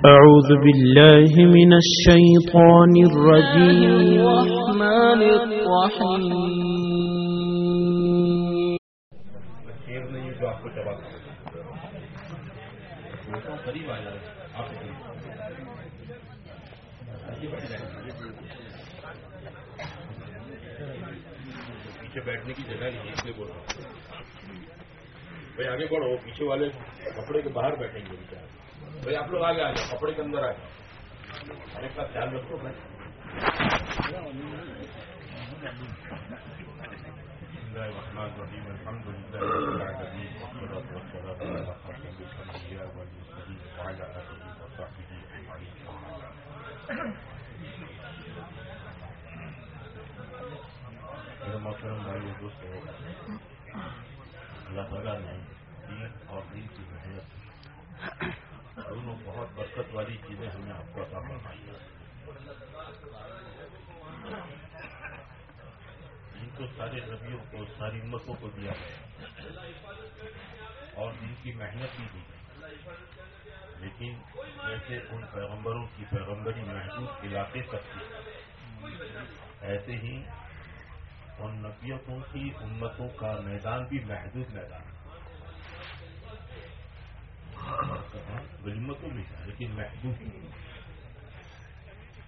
أعوذ بالله من الشيطان الرجيم الرحمن الرحيم پیچھے بیٹھنے کی جگہ نہیں ہے اس لیے بول رہا ہوں بھائی آگے بڑھو پیچھے والے کپڑے کے باہر بیٹھیں گے بیچارے بھائی آپ لوگ آگے آ جاؤ کپڑے کے اندر آ جاؤ ہر ایک کا خیال رکھو بھائی بسم الله الرحمن الرحيم الحمد لله رب العالمين والصلاة والسلام على خاتم الأنبياء والمرسلين وعلى آله وصحبه أجمعين میرے محترم بھائی دوستو اللہ تعالیٰ نے دین اور دین کی محنت دونوں بہت برکت والی چیزیں ہمیں آپ کو عطا فرمائی ہیں۔ ان کو سارے نبیوں کو، ساری امتوں کو دیا گیا۔ اور ان کی محنت بھی دی۔ لیکن جیسے ان پیغمبروں کی پیغمبری محدود علاقے تک تھی۔ ایسے ہی ان نبیتوں کی، امتوں کا میدان بھی محدود میدان۔ ہے غلمتوں میں ہے لیکن محدود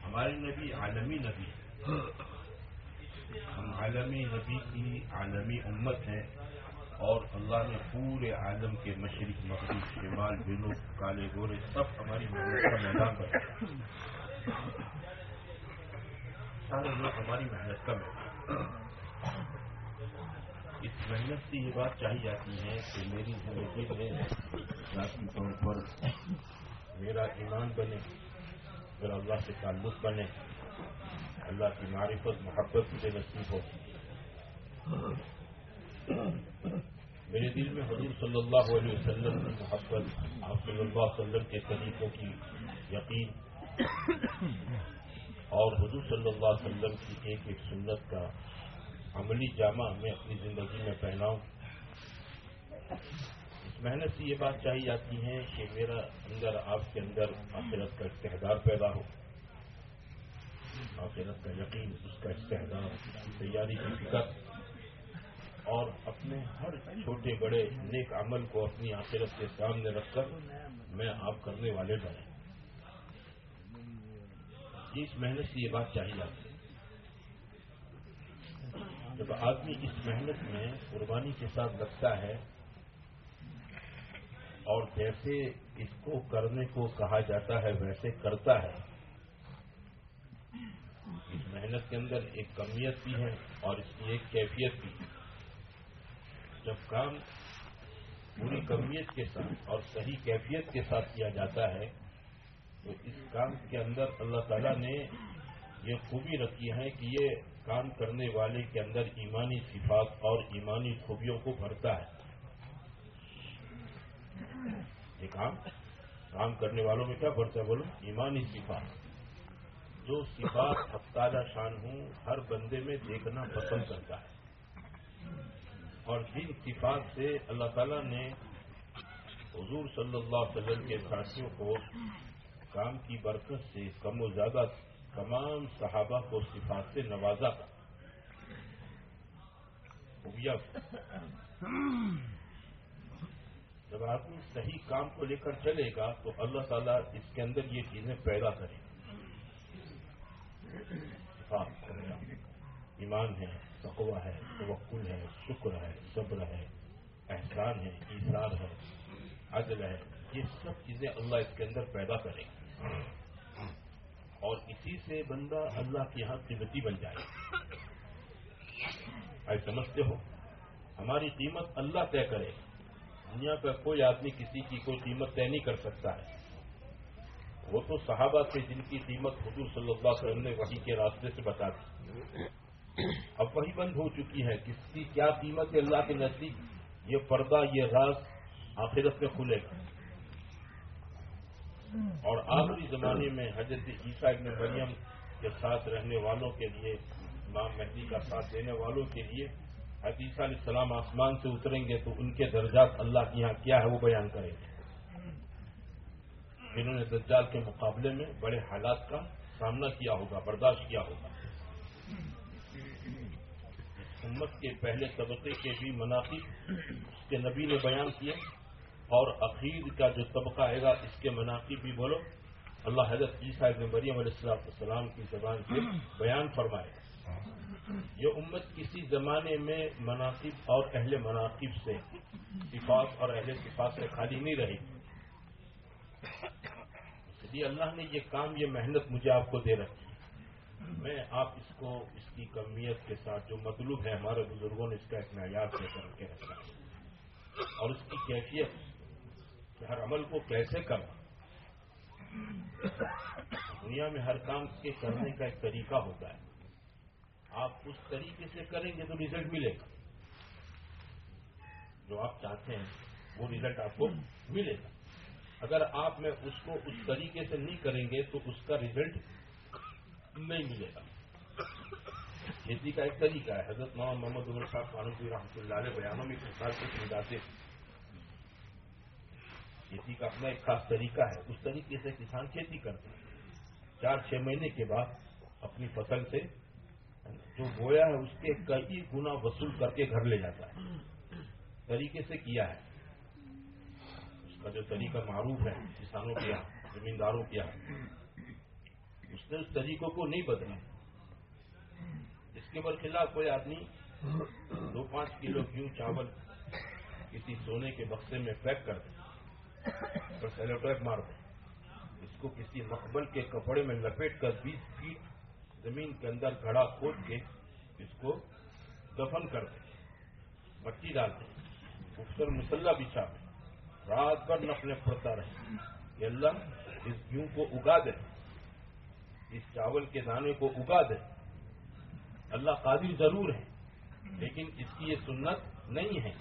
ہمارے نبی عالمی نبی ہم عالمی نبی کی عالمی امت ہیں اور اللہ نے پورے عالم کے مشرق، مغرب، شمال، جنوب، کالے گورے سب ہماری محنت کا میدان بنے سارے لوگ ہماری محنت کا میدان۔ اس محنت سے یہ بات چاہی جاتی ہے کہ میری زندگی میں ذاتی طور پر میرا ایمان بنے میرا اللہ سے تعلق بنے، اللہ کی معرفت، محبت مجھے نصیب ہو۔ میرے دل میں حضور صلی اللہ علیہ وسلم کی محبت، آپ صلی اللہ علیہ وسلم کے طریقوں کی یقین اور حضور صلی اللہ علیہ وسلم کی ایک ایک سنت کا عملی جامع میں اپنی زندگی میں پہناؤں۔ اس محنت سے یہ بات چاہی جاتی ہے کہ میرا اندر، آپ کے اندر آخرت کا استحدار پیدا ہو۔ آخرت کا یقین، اس کا استحدار، اس کی تیاری کی فکر۔ اور اپنے ہر چھوٹے بڑے نیک عمل کو اپنی آخرت کے سامنے رکھ کر میں آپ کرنے والے بنے اس محنت سے یہ بات چاہی جاتی ہے جب آدمی اس محنت میں قربانی کے ساتھ لگتا ہے اور جیسے اس کو کرنے کو کہا جاتا ہے، ویسے کرتا ہے۔ اس محنت کے اندر ایک کمیت بھی ہے اور اس کی ایک کیفیت بھی۔ ہے جب کام پوری کمیت کے ساتھ اور صحیح کیفیت کے ساتھ کیا جاتا ہے، تو اس کام کے اندر اللہ تعالیٰ نے یہ خوبی رکھی ہے کہ یہ کام کرنے والے کے اندر ایمانی صفات اور ایمانی خوبیوں کو بھرتا ہے۔ یہ کام کام کرنے والوں میں کیا بھرتا ہے بولو؟ ایمانی صفات۔ جو صفات ہفتادہ شان ہوں، ہر بندے میں دیکھنا پسند کرتا ہے۔ اور جن صفات سے اللہ تعالیٰ نے حضور صلی اللہ علیہ وسلم کے ساتھیوں کو کام کی برکت سے کم و زیادہ تمام صحابہ کو صفات سے نوازا۔ جب آدمی صحیح کام کو لے کر چلے گا تو اللہ تعالیٰ اس کے اندر یہ چیزیں پیدا کرے صفات ایمان ہے، تقوی ہے، توکل ہے، شکر ہے، صبر ہے، احسان ہے ایثار ہے، عدل ہے۔ یہ سب چیزیں اللہ اس کے اندر پیدا کرے اور اسی سے بندہ اللہ کے یہاں قیمتی بن جائے۔ آئے سمجھتے ہو؟ ہماری قیمت اللہ طے کرے۔ دنیا کا کوئی آدمی کسی کی کوئی قیمت طے نہیں کر سکتا ہے۔ وہ تو صحابہ تھے جن کی قیمت حضور صلی اللہ علیہ وسلم نے وہی کے راستے سے بتا دی۔ اب وہی بند ہو چکی ہے۔ کس کی کیا قیمت ہے اللہ کے نزدیک؟ یہ پردہ، یہ راز آخرت میں کھلے گا۔ اور آخری زمانے میں حضرت عیسیٰ ابن مریم کے ساتھ رہنے والوں کے لیے، امام مہدی کا ساتھ دینے والوں کے لیے حضرت عیسیٰ علیہ السلام آسمان سے اتریں گے تو ان کے درجات اللہ کے یہاں کیا ہے وہ بیان کریں گے۔ جنہوں نے دجال کے مقابلے میں بڑے حالات کا سامنا کیا ہوگا، برداشت کیا ہوگا۔ امت کے پہلے طبقے کے بھی مناقب اس کے نبی نے بیان کیے۔ اور اخیر کا جو طبقہ آئے گا، اس کے مناقب بھی بولو۔ اللہ حضرت عیسیٰ ابن مریم علیہ السلام کی زبان سے بیان فرمائے۔ یہ امت کسی زمانے میں مناقب اور اہل مناقب سے، صفات اور اہل صفات سے خالی نہیں رہی۔ اس لیے اللہ نے یہ کام، یہ محنت مجھے آپ کو دے رکھی میں آپ اس کو، اس کی کمیت کے ساتھ، جو مطلوب ہے ہمارے بزرگوں نے اس کا ایک معیار سے کر کے رکھا اور اس کی کیفیت کہ ہر عمل کو کیسے کرنا؟ دنیا میں ہر کام کے کرنے کا ایک طریقہ ہوتا ہے۔ آپ اس طریقے سے کریں گے تو ریزلٹ ملے گا۔ جو آپ چاہتے ہیں، وہ ریزلٹ آپ کو ملے گا۔ اگر آپ میں اس کو اس طریقے سے نہیں کریں گے تو اس کا ریزلٹ نہیں ملے گا۔ کھیتی کا ایک طریقہ ہے۔ حضرت مولانا محمد عمر صاحب فاروقی رحمۃ اللہ علیہ بیانوں میں مثال سے سمجھاتے کھیتی کا اپنا ایک خاص طریقہ ہے، اس طریقے سے کسان کھیتی کرتے ہیں۔ چار چھ مہینے کے بعد اپنی فصل سے جو بویا ہے، اس کے کئی گنا وصول کر کے گھر لے جاتا ہے۔ طریقے سے کیا ہے۔ اس کا جو طریقہ معروف ہے، کسانوں کے یہاں، زمینداروں کے یہاں، اس نے اس طریقوں کو نہیں بدلا۔ اس کے برخلاف کوئی آدمی دو پانچ کلو کیوں چاول کسی سونے کے بکسے میں پیک کر دے؟ اور سیلو ٹیپ مار دے اس کو کسی مقبل کے کپڑے میں لپیٹ کر بیس فیٹ زمین کے اندر گھڑا کھود کے اس کو دفن کر دیں مٹی ڈال دیں اکثر مسلح بچھا میں رات بھر نفلیں پڑتا رہے۔ کہ اللہ اس گیوں کو اگا دے۔ اس چاول کے دانے کو اگا دے۔ اللہ قادر ضرور ہے لیکن اس کی یہ سنت نہیں ہے۔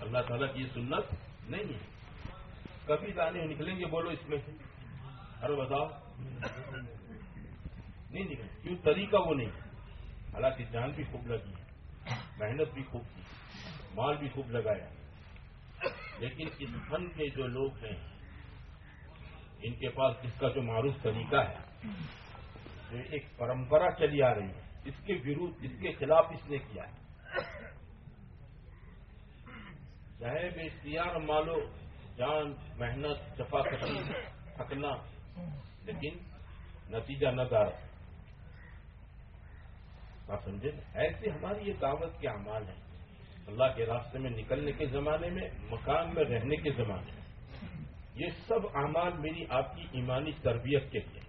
اللہ تعالیٰ کی یہ سنت نہیں ہے۔ کبھی دانے نکلیں گے بولو اس میں۔ سے ارے بتاؤ۔ نہیں نکلے کیوں؟ طریقہ وہ نہیں۔ حالانکہ جان بھی خوب لگی ہے۔ محنت بھی خوب کی۔ مال بھی خوب لگایا۔ لیکن اس فن کے جو لوگ ہیں، ان کے پاس اس کا جو معروف طریقہ ہے، جو ایک پرمپرا چلی آ رہی ہے، اس کے ورود اس کے خلاف اس نے کیا ہے۔ چاہے بے اختیار مالو، جان، محنت جفا کشی تھکنا۔ لیکن نتیجہ نہ دار۔ آپ سمجھے؟ ایسے ہماری یہ دعوت کے اعمال ہیں۔ اللہ کے راستے میں نکلنے کے زمانے میں، مکان میں رہنے کے زمانے میں۔ یہ سب اعمال میری آپ کی ایمانی تربیت کے لیے۔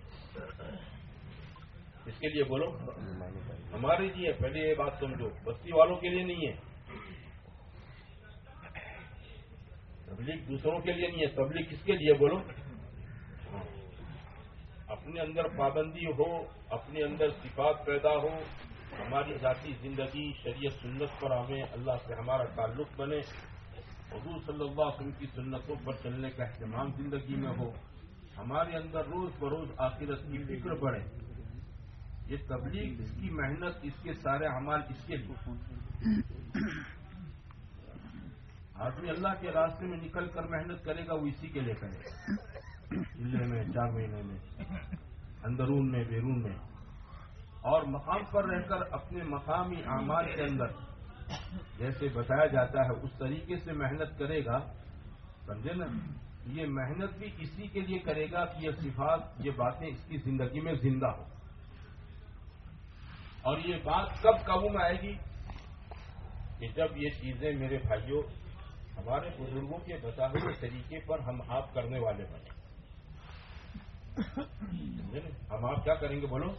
اس کے لیے بولو، ہمارے لیے پہلے یہ بات سمجھو، بستی والوں کے لیے نہیں ہے۔ تبلیغ دوسروں کے لیے نہیں ہے تبلیغ کس کے لیے بولو اپنے اندر پابندی ہو، اپنے اندر صفات پیدا ہو، ہماری ذاتی زندگی، شریعت، سنت پر ہمیں اللہ سے ہمارا تعلق بنے۔ حضور صلی اللہ علیہ وسلم کی سنتوں پر چلنے کا اہتمام زندگی میں ہو۔ ہمارے اندر روز بروز آخرت کی فکر بڑھے۔ یہ تبلیغ، اس کی محنت، اس کے سارے اعمال، اس کے لیے آدمی اللہ کے راستے میں نکل کر محنت کرے گا، وہ اسی کے لیے کرے گا۔ ضلع میں، چار مہینے میں، اندرون میں، بیرون میں۔ اور مقام پر رہ کر اپنے مقامی اعمال کے اندر، جیسے بتایا جاتا ہے، اس طریقے سے محنت کرے گا۔ سمجھے نا؟ یہ محنت بھی اسی کے لیے کرے گا کہ یہ صفات، یہ باتیں اس کی زندگی میں زندہ ہو اور یہ بات کب قابو میں آئے گی؟ کہ جب یہ چیزیں میرے بھائیوں ہمارے بزرگوں کے بتائے ہوئے طریقے پر ہم آپ کرنے والے بنے ہم آپ کیا کریں گے بولو؟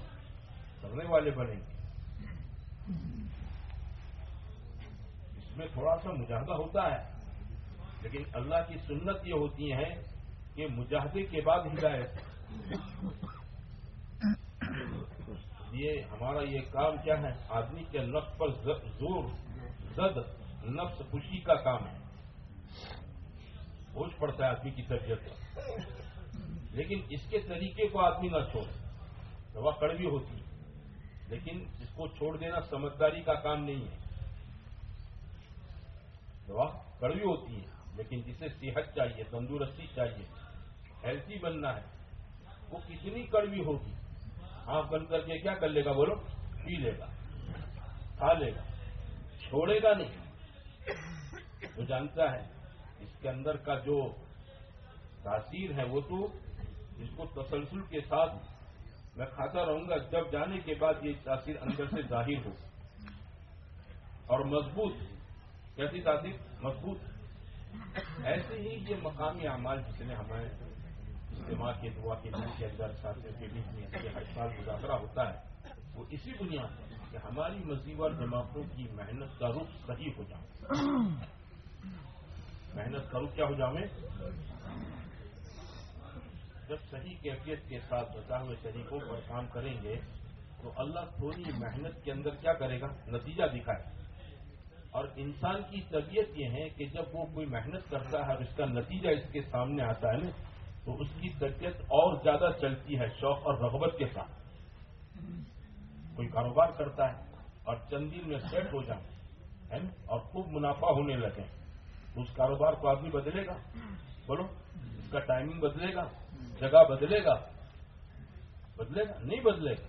کرنے والے بنیں گے۔ اس میں تھوڑا سا مجاہدہ ہوتا ہے، لیکن اللہ کی سنت یہ ہوتی ہے کہ مجاہدے کے بعد ہدایت۔ یہ ہمارا یہ کام کیا ہے؟ آدمی کے نفس پر زور، زد، نفس خوشی کا کام ہے۔ بوجھ پڑتا ہے آدمی کی طبیعت پر۔ لیکن اس کے طریقے کو آدمی نہ چھوڑ دوا کڑوی ہوتی ہے، لیکن اس کو چھوڑ دینا سمجھداری کا کام نہیں ہے۔ دوا کڑوی ہوتی ہے، لیکن جسے صحت چاہیے، تندرستی چاہیے ہیلتھی بننا ہے، وہ کتنی کڑوی ہوگی؟ ہاں، آنکھ بند کر کے کیا کر لے گا؟ بولو، پی لے گا، کھا لے گا، چھوڑے گا نہیں۔ وہ جانتا ہے اس کے اندر کا جو تاثیر ہے وہ تو اس کو تسلسل کے ساتھ میں کھاتا رہوں گا جب جانے کے بعد یہ تاثیر اندر سے ظاہر ہو۔ اور مضبوط، کیسی تاثیر؟ مضبوط۔ ایسے ہی یہ مقامی اعمال جس نے ہمیں اجتماع کے، دعا کے دن کے اندر، ساتھیوں کے بیچ میں یہ ہر سال مذاکرہ ہوتا ہے، وہ اسی بنیاد پر کہ ہماری مزید اور جماعتوں کی محنت کا رخ صحیح ہو جائے۔ محنت کا رخ کیا ہو جاؤں جب صحیح کیفیت کے ساتھ بتا ہوئے طریقوں پر کام کریں گے، تو اللہ تھوڑی محنت کے اندر کیا کرے گا؟ نتیجہ دکھائے۔ اور انسان کی طبیعت یہ ہے کہ جب وہ کوئی محنت کرتا ہے اور اس کا نتیجہ اس کے سامنے آتا ہے نا، تو اس کی طبیعت اور زیادہ چلتی ہے شوق اور رغبت کے ساتھ۔ کوئی کاروبار کرتا ہے اور چند دن میں سیٹ ہو جائیں اور خوب منافع ہونے لگے۔ اس کاروبار کو آدمی بدلے گا۔ بولو، اس کا ٹائمنگ بدلے گا، جگہ بدلے گا۔ بدلے گا؟ نہیں بدلے گا۔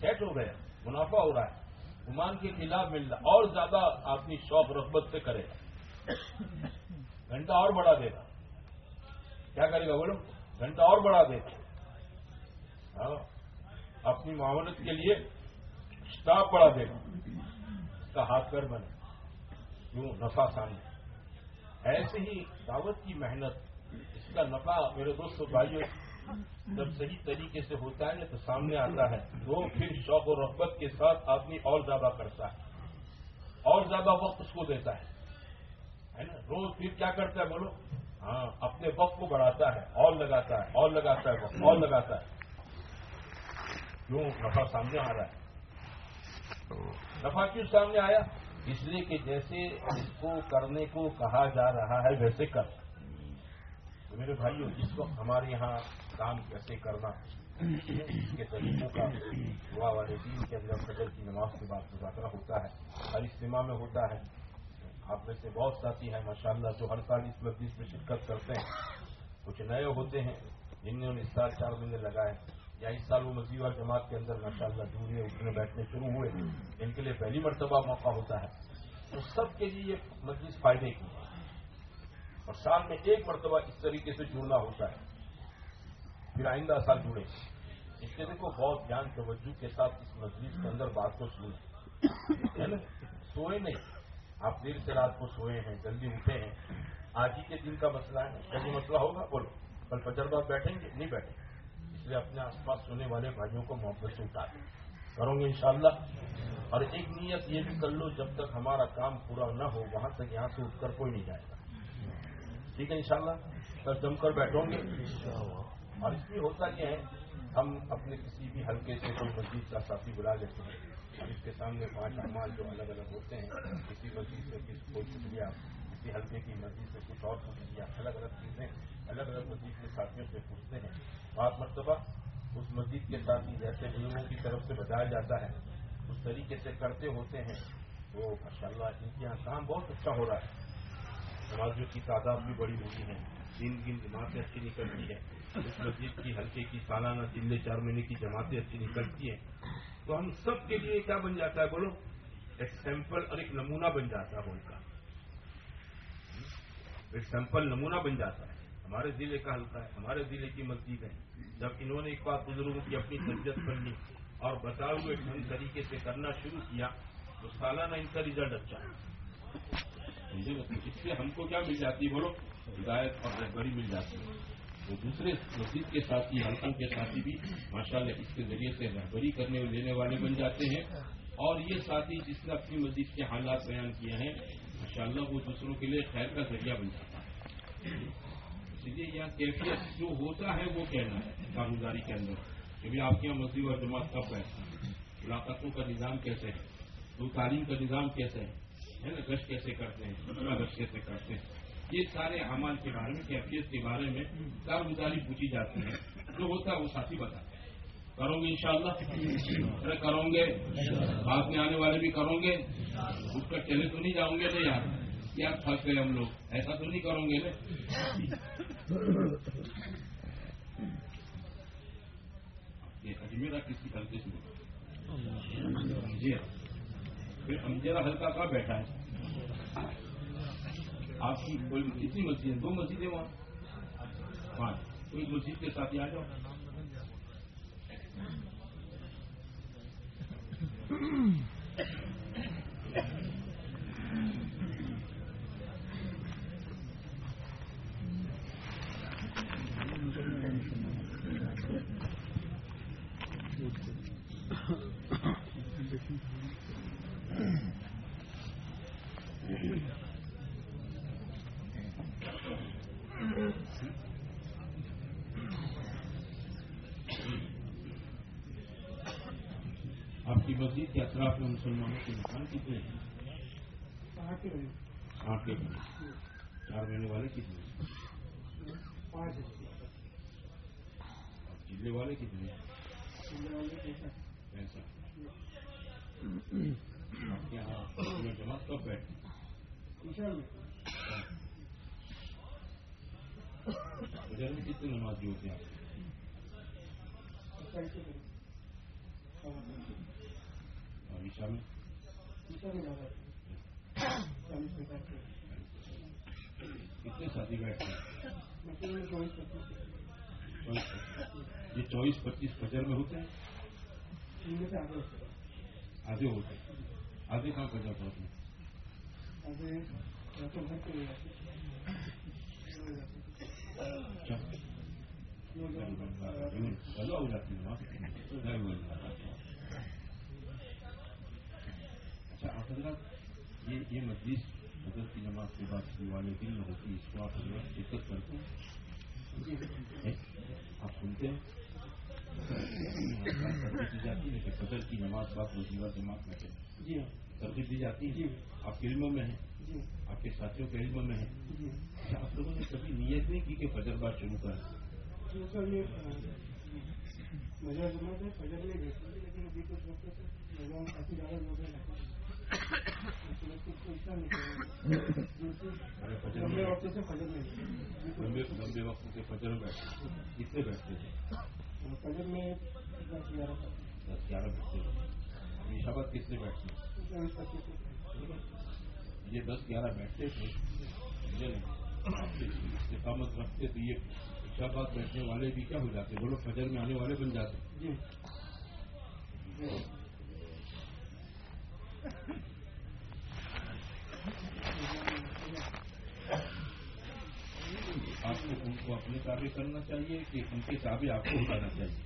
سیٹ ہو گیا، منافع ہو رہا ہے۔ گمان کے خلاف مل رہا اور زیادہ آدمی شوق، رغبت سے کرے گا۔ گھنٹہ اور بڑھا دے گا۔ کیا کرے گا بولو؟ گھنٹہ اور بڑھا دے گا۔ ہاں، اپنی معاونت کے لیے اسٹاف بڑھا دے گا۔ اس کا ہاتھ کر بنے۔ کیوں؟ نفع سامنے ایسے ہی دعوت کی محنت، اس کا نفع میرے دوست بھائیوں جب صحیح طریقے سے ہوتا ہے تو سامنے آتا ہے۔ وہ پھر شوق و رغبت کے ساتھ آدمی اور زیادہ کرتا ہے، اور زیادہ وقت اس کو دیتا ہے۔ نا؟ روز پھر کیا کرتا ہے بولو؟ ہاں اپنے وقت کو بڑھاتا ہے، اور لگاتا ہے، اور لگاتا ہے وقت اور لگاتا ہے۔ کیوں؟ نفع سامنے آ رہا ہے۔ نفع کیوں سامنے آیا؟ اس لیے کہ جیسے اس کو کرنے کو کہا جا رہا ہے، ویسے کر۔ تو میرے بھائیوں جس وقت ہمارے یہاں کام کیسے کرنا اس کے طریقوں کا دعا والے دین کے اندر فجر کی نماز کے بعد مذاکرہ ہوتا ہے۔ ہر اجتماع میں ہوتا ہے۔ آپ میں سے بہت ساتھی ہیں، ماشاءاللہ، جو ہر سال اس مسجد میں شرکت کرتے ہیں۔ کچھ نئے ہوتے ہیں جن نے اس سال چار مہینے لگائے۔ یا اس سال وہ مسجد اور جماعت کے اندر ماشاء اللہ جڑنے اٹھنے بیٹھنے شروع ہوئے، ان کے لیے پہلی مرتبہ موقع ہوتا ہے۔ تو سب کے لیے یہ مسجد فائدے کی اور سال میں ایک مرتبہ اس طریقے سے جڑنا ہوتا ہے۔ پھر آئندہ سال جڑے۔ اس کے دیکھو، بہت جان توجہ کے ساتھ اس مسجد کے اندر بات کو سنیں سوئے نہیں۔ آپ دیر سے رات کو سوئے ہیں، جلدی اٹھے ہیں۔ آج ہی کے دن کا مسئلہ ہے۔ کبھی مسئلہ ہوگا، بولو۔ کل فجر بعد بیٹھیں گے؟ نہیں بیٹھیں گے۔ اس لیے اپنے آس پاس سونے والے بھائیوں کو محبت سے اٹھا دیں کروں گے انشاءاللہ۔ اور ایک نیت یہ بھی کر لو، جب تک ہمارا کام پورا نہ ہو، وہاں تک یہاں سے اٹھ کر کوئی نہیں جائے گا۔ ٹھیک ہے انشاءاللہ؟ شاء جم کر بیٹھوں گے۔ اور اس میں ہوتا یہ ہے، ہم اپنے کسی بھی ہلکے سے کوئی مسجد کا ساتھی بلا لیتے ہیں۔ اور اس کے سامنے پانچ اعمال جو الگ الگ ہوتے ہیں، کسی مسجد سے کسی کو شکریہ کسی ہلکے کی مسجد سے کچھ اور پوچھ لیا الگ الگ چیزیں، الگ الگ مسجد کے ساتھیوں سے پوچھتے ہیں۔ بات مرتبہ اس مسجد کے ساتھی جیسے بزرگوں کی طرف سے بتایا جاتا ہے، اس طریقے سے کرتے ہوتے ہیں۔ تو ماشاء اللہ ان کے یہاں کام بہت اچھا ہو رہا ہے۔ سماجیوں کی تعداد بھی بڑی ہوئی ہے۔ تین دن جماعتیں اچھی نکلتی ہے اس مسجد کی ہلکے کی سالانہ تین چار مہینے کی جماعتیں اچھی نکلتی ہیں۔ تو ہم سب کے لیے کیا بن جاتا ہے بولو؟ ایک سیمپل اور ایک نمونہ بن جاتا ہے ان کا۔ ایک سیمپل نمونہ بن جاتا ہے۔ ہمارے ضلع کا حلقہ ہے، ہمارے ضلع کی مسجد ہے۔ جب انہوں نے ایک بات بزرگوں کی اپنی تربیت کر لی اور بتائے ہوئے ڈھنگ طریقے سے کرنا شروع کیا، تو سالانہ ان کا ریزلٹ اچھا ہے۔ جی، اس سے ہم کو کیا مل جاتی ہے؟ بولو، ہدایت اور رہبری مل جاتی ہے۔ تو دوسرے مسجد کے ساتھی حلقوں کے ساتھی بھی ماشاء اللہ اس کے ذریعے سے رہبری کرنے اور لینے والے بن جاتے ہیں۔ اور یہ ساتھی جس نے اپنی مسجد کے حالات بیان کیے ہیں ماشاء اللہ وہ دوسروں کے لیے خیر کا ذریعہ بن جاتا ہے۔ اس لیے یہاں کیفیت جو ہوتا ہے وہ کہنا ہے کاروباری کے اندر۔ کہ بھی آپ کے یہاں مسجد اور جماعت کب بیٹھتا ملاقاتوں کا نظام کیسے ہے؟ تو تعلیم کا نظام کیسے ہے؟ نا؟ گشت کیسے کرتے ہیں؟ دوسرا گشت کیسے کرتے ہیں؟ یہ سارے اعمال کے بارے میں، کیفیت کے بارے میں کارگزاری پوچھی جاتی ہے۔ جو ہوتا ہے وہ ساتھی بتاتے ہیں کروں گے انشاءاللہ؟ ارے کروں گے۔ بعد میں آنے والے بھی کروں گے۔ اٹھ کر چلے تو نہیں جاؤں گے نا یار۔ کیا پھنس گئے ہم لوگ؟ ایسا تو نہیں کروں گے نا۔ اجمیرا کس کی غلطی سے جی ہاں۔ پھر امجیرا ہلکا کہاں بیٹھا ہے؟ آپ کی کوئی کتنی مسجد ہے دو مسجدیں وہاں۔ ہاں کوئی مسجد کے ساتھ ہی آ جاؤ۔ مسلمانوں کے انسان کتنے ہیں آٹھ چار مہینے والے کتنے جلے والے کتنے آپ کے یہاں جماعت کب بیٹھتے میں کتنے نماز ہوتے ہیں عشاء میں کتنے ساتھی بیٹھتے ہیں یہ چوبیس پچیس فجر میں ہوتے ہیں آدھے ہوتے ہیں آدھے کہاں فجر پڑتے ہیں چلو ہو جاتی ہے اچھا آپ حضرات یہ یہ مسجد حضرت کی نماز کے بعد شروع والے دن میں ہوتی اس کو آپ حضرت شرکت کرتے ہیں آپ سنتے ہیں؟ تربیت دی کہ قدر کی نماز کو آپ جماعت دماغ میں جی ہاں۔ تربیت دی جاتی ہے۔ جی ہاں۔ جی۔ آپ کے علموں میں ہیں۔ جی۔ آپ کے ساتھیوں کے علموں میں ہیں۔ آپ لوگوں نے کبھی نیت نہیں کی کہ فجر بات شروع کریں؟ مزہ جمع ہے فجر میں لیکن ابھی کچھ وقت سے کافی زیادہ لوگ ہیں۔ لمبے وقت سے فجر میں لمبے وقت سے فجر کتنے بیٹھتے تھے فجر میں دس گیارہ دس گیارہ بیٹھتے تھے عشا بعد کتنے بیٹھتے تھے یہ دس گیارہ بیٹھتے تھے استقامت رکھتے تو یہ عشا بیٹھنے والے بھی کیا ہو جاتے وہ لوگ فجر میں آنے والے بن جاتے آپ کو ان کو اپنے تابع کرنا چاہیے کہ ان کے تابع آپ کو اٹھانا چاہیے۔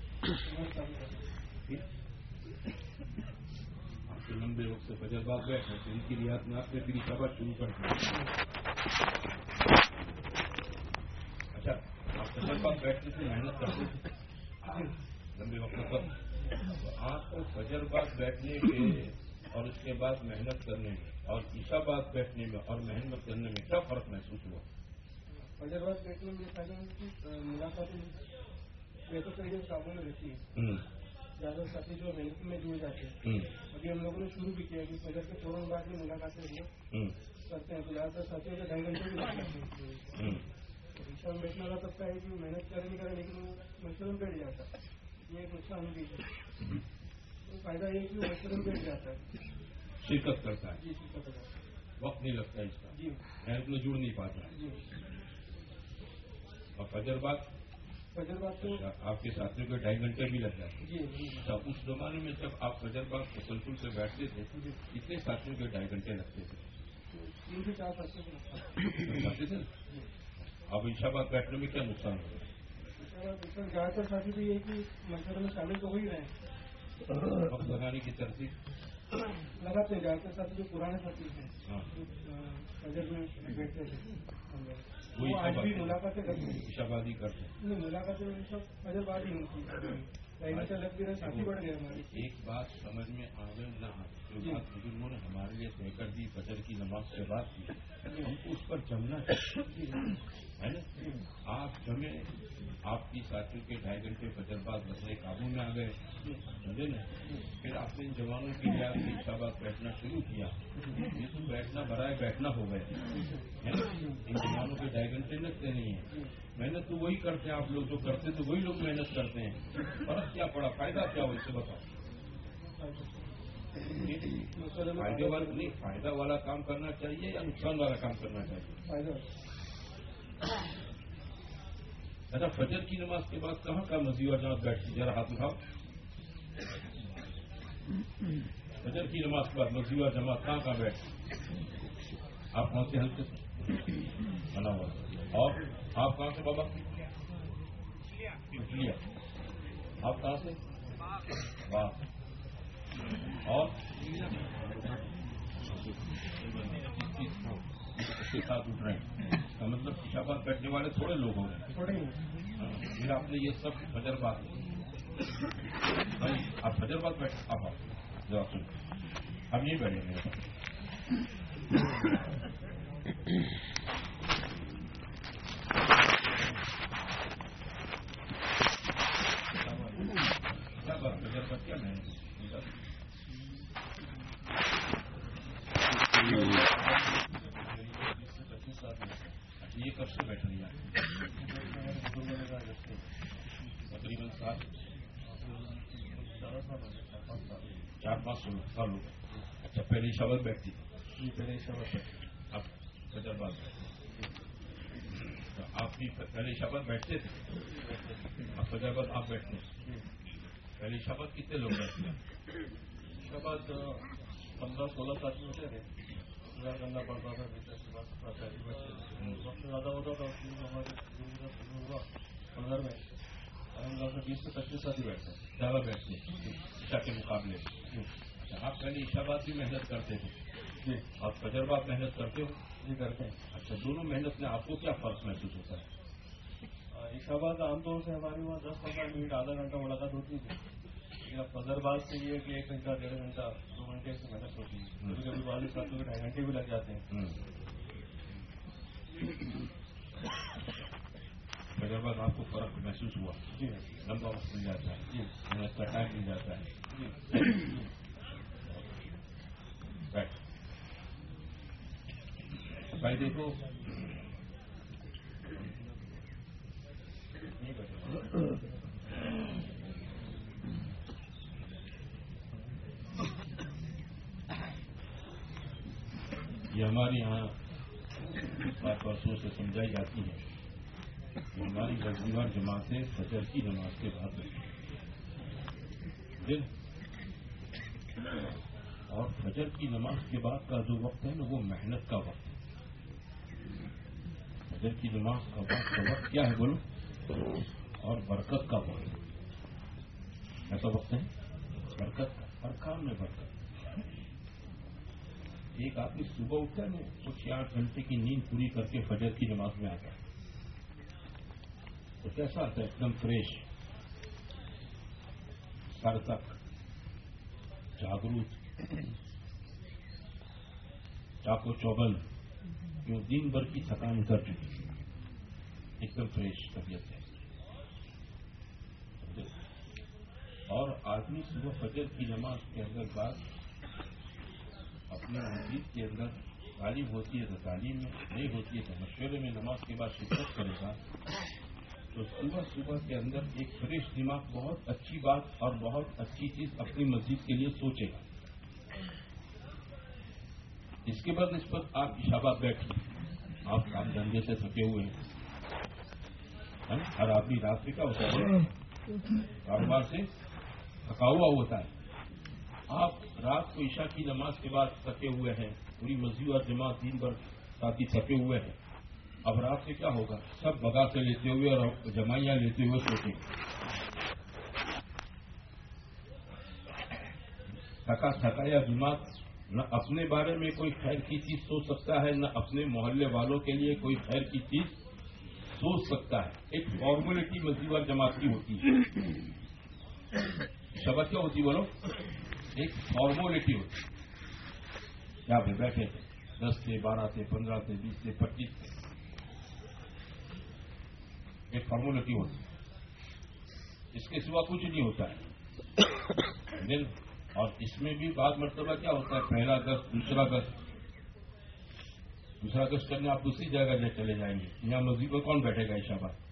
آپ کے لمبے وقت سے باغ بیٹھے تو ان کی ریاست میں آپ نے پھر سب شروع کر دیا اچھا آپ تجربات بیٹھنے سے محنت کرتے تھے لمبے وقت پر۔ آپ کو تجربات بیٹھنے کے اور اس کے بعد محنت کرنے میں اور عشاء بات بیٹھنے میں اور محنت کرنے میں کیا فرق محسوس ہوا؟ زیادہ ساتھی جو محنت میں جڑ جاتے ہیں۔ ابھی ہم لوگوں نے شروع بھی کیا کہ فجر کے فوراً بعد میں ملاقاتیں کرتے ہیں۔ تو زیادہ تر ساتھیوں کے ڈھائی گھنٹے بھی عشاء میں والا سب کا ہے کہ محنت کریں گے لیکن وہ مشورہ بیٹھ جاتا یہ ایک نقصان بھی ہے۔ فائدہ جی، شرکت کرتا ہے۔ وقت نہیں لگتا اس کا۔ جی۔ بینک میں جڑ نہیں پاتا۔ جی۔ اور فجر بات فجر بات تو اچھا، آپ کے ساتھیوں کے ڈھائی گھنٹے بھی لگ جاتے ہیں۔ اس زمانے میں جب آپ فجر بات مسلسل سے بیٹھتے تھے اتنے ساتھیوں کے ڈھائی گھنٹے لگتے تھے؟ تین سے چار تھے ان شاء بیٹھنے میں کیا نقصان ہوگا؟ زیادہ تر ساتھی تو یہ کہ مشورے میں شامل تو ہو ہی رہے ہیں۔ لگانے کی ترتیب۔ لگاتے جاتے ساتھ جو پرانے خطیب ہیں۔ بیٹھتے تھے ملاقاتیں کرتے ہیں۔ ملاقاتیں فجر بازی ہوتی ایک بات سمجھ میں آئے نہ جو بات بزرگوں نے ہمارے لیے طے کر دی بدر کی نماز سے بات کی ہم اس پر جمنا ہے۔ نا؟ آپ جمے آپ کی ساتھیوں کے ڈھائی گھنٹے بدر بعد مسئلے قابو میں آ گئے۔ سمجھے نا؟ پھر آپ نے ان جوانوں کے لیے آپ نے بات بیٹھنا شروع کیا۔ یہ تو بیٹھنا برائے بیٹھنا ہو گئے۔ ان جوانوں کے ڈھائی گھنٹے لگتے نہیں ہیں۔ محنت تو وہی کرتے ہیں آپ لوگ جو کرتے ہیں تو وہی لوگ محنت کرتے ہیں۔ فرق کیا پڑا؟ فائدہ کیا ہو اسے بتاؤ۔ فائدے والا نہیں فائدہ والا کام کرنا چاہیے یا نقصان والا کام کرنا چاہیے؟ اچھا فجر کی نماز کے بعد کہاں کا نظیر جناب بیٹھتی ذرا ہاتھ اٹھاؤ۔ فجر کی نماز کے بعد مزید جماعت کہاں کہاں بیٹھتی آپ پہنچے ہلکے سے۔ بنا ہوا اور آپ کہاں سے بابا؟ آپ کہاں سے؟ اور؟ اس کے ساتھ اٹھ رہے ہیں۔ مطلب شاباد بیٹھنے والے تھوڑے لوگ ہو رہے ہیں پھر آپ نے یہ سب فجر بات آپ فجر بات بیٹھے آپ جواب سن اب یہ بیٹھے میرے اچھا پہلے شبد بیٹھتی تھی پہلے شبد بیٹھتی اب فجر بات آپ بھی پہلے شبد بیٹھتے تھے۔ اب فجر باد آپ بیٹھتے ہیں۔ پہلے شبد کتنے لوگ بیٹھتے ہیں؟ شبد پندرہ سولہ سال ہوتے تھے۔ انتظار کرنا پڑتا تھا وقت زیادہ ہوتا تھا ہمارے پندرہ میں۔ بیس سے پچیس ساتھی بیٹھتے ہیں۔ زیادہ بیٹھتے ہیں۔ کے مقابلے۔ اچھا آپ پہلے باد بھی محنت کرتے تھے۔ جی۔ آپ فجر باد محنت کرتے ہو جی کرتے ہیں۔ اچھا دونوں محنت میں آپ کو کیا فرق محسوس ہوتا ہے؟ عشاباد عام طور سے ہماری وہاں دس پندرہ منٹ آدھا گھنٹہ ملاقات ہوتی تھی لیکن اب فضر سے یہ ہے کہ ایک گھنٹہ ڈیڑھ گھنٹہ دو گھنٹے سے محنت ہوتی ہے۔ کبھی کبھی والد صاحب کے ڈھائی گھنٹے بھی لگ جاتے ہیں۔ باد آپ کو فرق محسوس ہوا؟ جی۔ لمبا وقت مل جاتا ہے۔ جی۔ محنت کا ٹائم مل جاتا ہے۔ جی۔ بیٹھ بھائی دیکھو یہ ہمارے یہاں بات برسوں سے سمجھائی جاتی ہے کہ ہماری وزیوار جماعتیں فجر کی نماز کے بعد بیٹھتی ہیں۔ دن اور فجر کی نماز کے بعد کا جو وقت ہے نا وہ محنت کا وقت ہے فجر کی نماز کا بعد کا وقت کیا ہے بولو؟ اور برکت کا وقت۔ ایسا وقت ہے؟ برکت کا۔ ہر کام میں برکت۔ ایک آدمی صبح اٹھتا ہے نا، تو چھ آٹھ گھنٹے کی نیند پوری کر کے فجر کی نماز میں آتا ہے۔ تو کیسا آتا ہے؟ ایک دم فریش۔ سر تک جاگروک۔ چاقو چوبل جو دن بھر کی تھکان اتر چکی ایک دم فریش طبیعت ہے اور آدمی صبح فجر کی نماز کے اندر بعد اپنے مسجد کے اندر تعلیم ہوتی ہے تو تعلیم میں، نہیں ہوتی ہے تو مشورے میں نماز کے بعد شرکت کرے گا۔ تو صبح صبح کے اندر ایک فریش دماغ بہت اچھی بات اور بہت اچھی چیز اپنی مسجد کے لیے سوچے گا۔ اس کے بعد نسبت آپ شابات بیٹھیں آپ کام دھندے سے تھکے ہوئے ہیں۔ ہر آدمی رات سے کیا ہوتا ہے۔ کاروبار سے تھکا ہوا ہوتا ہے۔ آپ رات کو عشاء کی نماز کے بعد تھکے ہوئے ہیں۔ پوری مسجد اور جماعت دن بھر ساتھی تھکے ہوئے ہیں۔ اب رات سے کیا ہوگا؟ سب بگا سے لیتے ہوئے اور جمائیاں لیتے ہوئے سوچیں گے تھکا تھکایا دماغ نہ اپنے بارے میں کوئی خیر کی چیز سوچ سکتا ہے، نہ اپنے محلے والوں کے لیے کوئی خیر کی چیز سوچ سکتا ہے۔ ایک فارمولیٹی مسجد اور جماعت کی ہوتی ہے۔ شبد کیا ہوتی بولو؟ ایک فارمولیٹی ہوتی ہے۔ کیا پہ بیٹھے تھے دس سے بارہ سے پندرہ سے بیس سے پچیس سے ایک فارمولیٹی ہوتی ہے۔ اس کے سوا کچھ نہیں ہوتا۔ ہے اور اس میں بھی بعض مرتبہ کیا ہوتا ہے، پہلا گست دوسرا گست دوسرا گست کرنے آپ دوسری جگہ لے چلے جائیں گے۔ یہاں مسجد پر کون بیٹھے گا عشا بات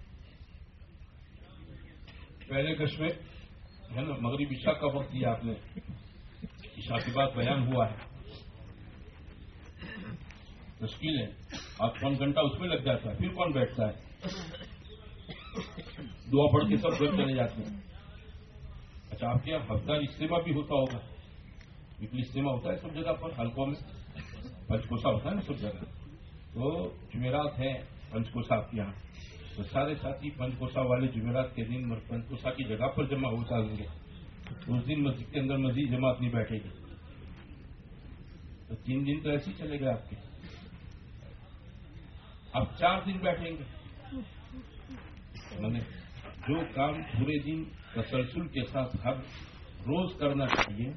پہلے کش میں، ہے نا، مغرب عشاء کا وقت دیا آپ نے۔ عشاء کے بعد بیان ہوا ہے۔ مشکل ہے۔ آپ کون گھنٹہ اس میں لگ جاتا ہے، پھر کون بیٹھتا ہے؟ دعا پڑھ کے سب گھر چلے جاتے ہیں۔ اچھا آپ کے یہاں ہفتہ اجتماع بھی ہوتا ہوگا۔ ویکلی اجتماع ہوتا ہے سب جگہ پر، حلقوں میں۔ پنچکوسا ہوتا ہے نا سب جگہ۔ تو جمعرات ہیں پنچکوسا آپ کے یہاں۔ تو سارے ساتھی پنچکوسا والے جمعرات کے دن پنچکوسا کی جگہ پر جمع ہو جائیں گے۔ اس دن مسجد کے اندر مزید جماعت نہیں بیٹھے گی۔ تو تین دن تو ایسے ہی چلے گئے آپ کے۔ اب چار دن بیٹھیں گے۔ جو کام پورے دن تسلسل کے ساتھ ہر روز کرنا چاہیے۔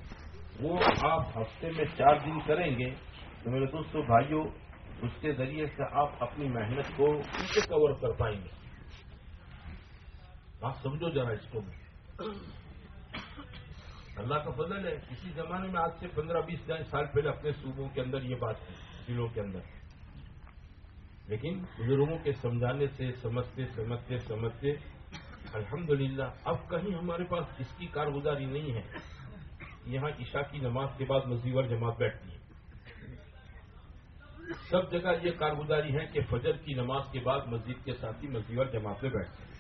وہ آپ ہفتے میں چار دن کریں گے۔ تو میرے دوستوں بھائیوں اس کے ذریعے سے آپ اپنی محنت کو کیسے کور کر پائیں گے۔ آپ سمجھو ذرا اس کو۔ اللہ کا فضل ہے کسی زمانے میں آج سے پندرہ بیس سال پہلے اپنے صوبوں کے اندر یہ بات تھی ضلعوں کے اندر۔ لیکن بزرگوں کے سمجھانے سے، سمجھتے سمجھتے سمجھتے الحمدللہ، اب کہیں ہمارے پاس اس کی کارگزاری نہیں ہے۔ یہاں عشاء کی نماز کے بعد مزیور جماعت بیٹھتی ہے سب جگہ یہ کارگزاری ہے کہ فجر کی نماز کے بعد مسجد کے ساتھی مزیور جماعت میں بیٹھتے ہیں۔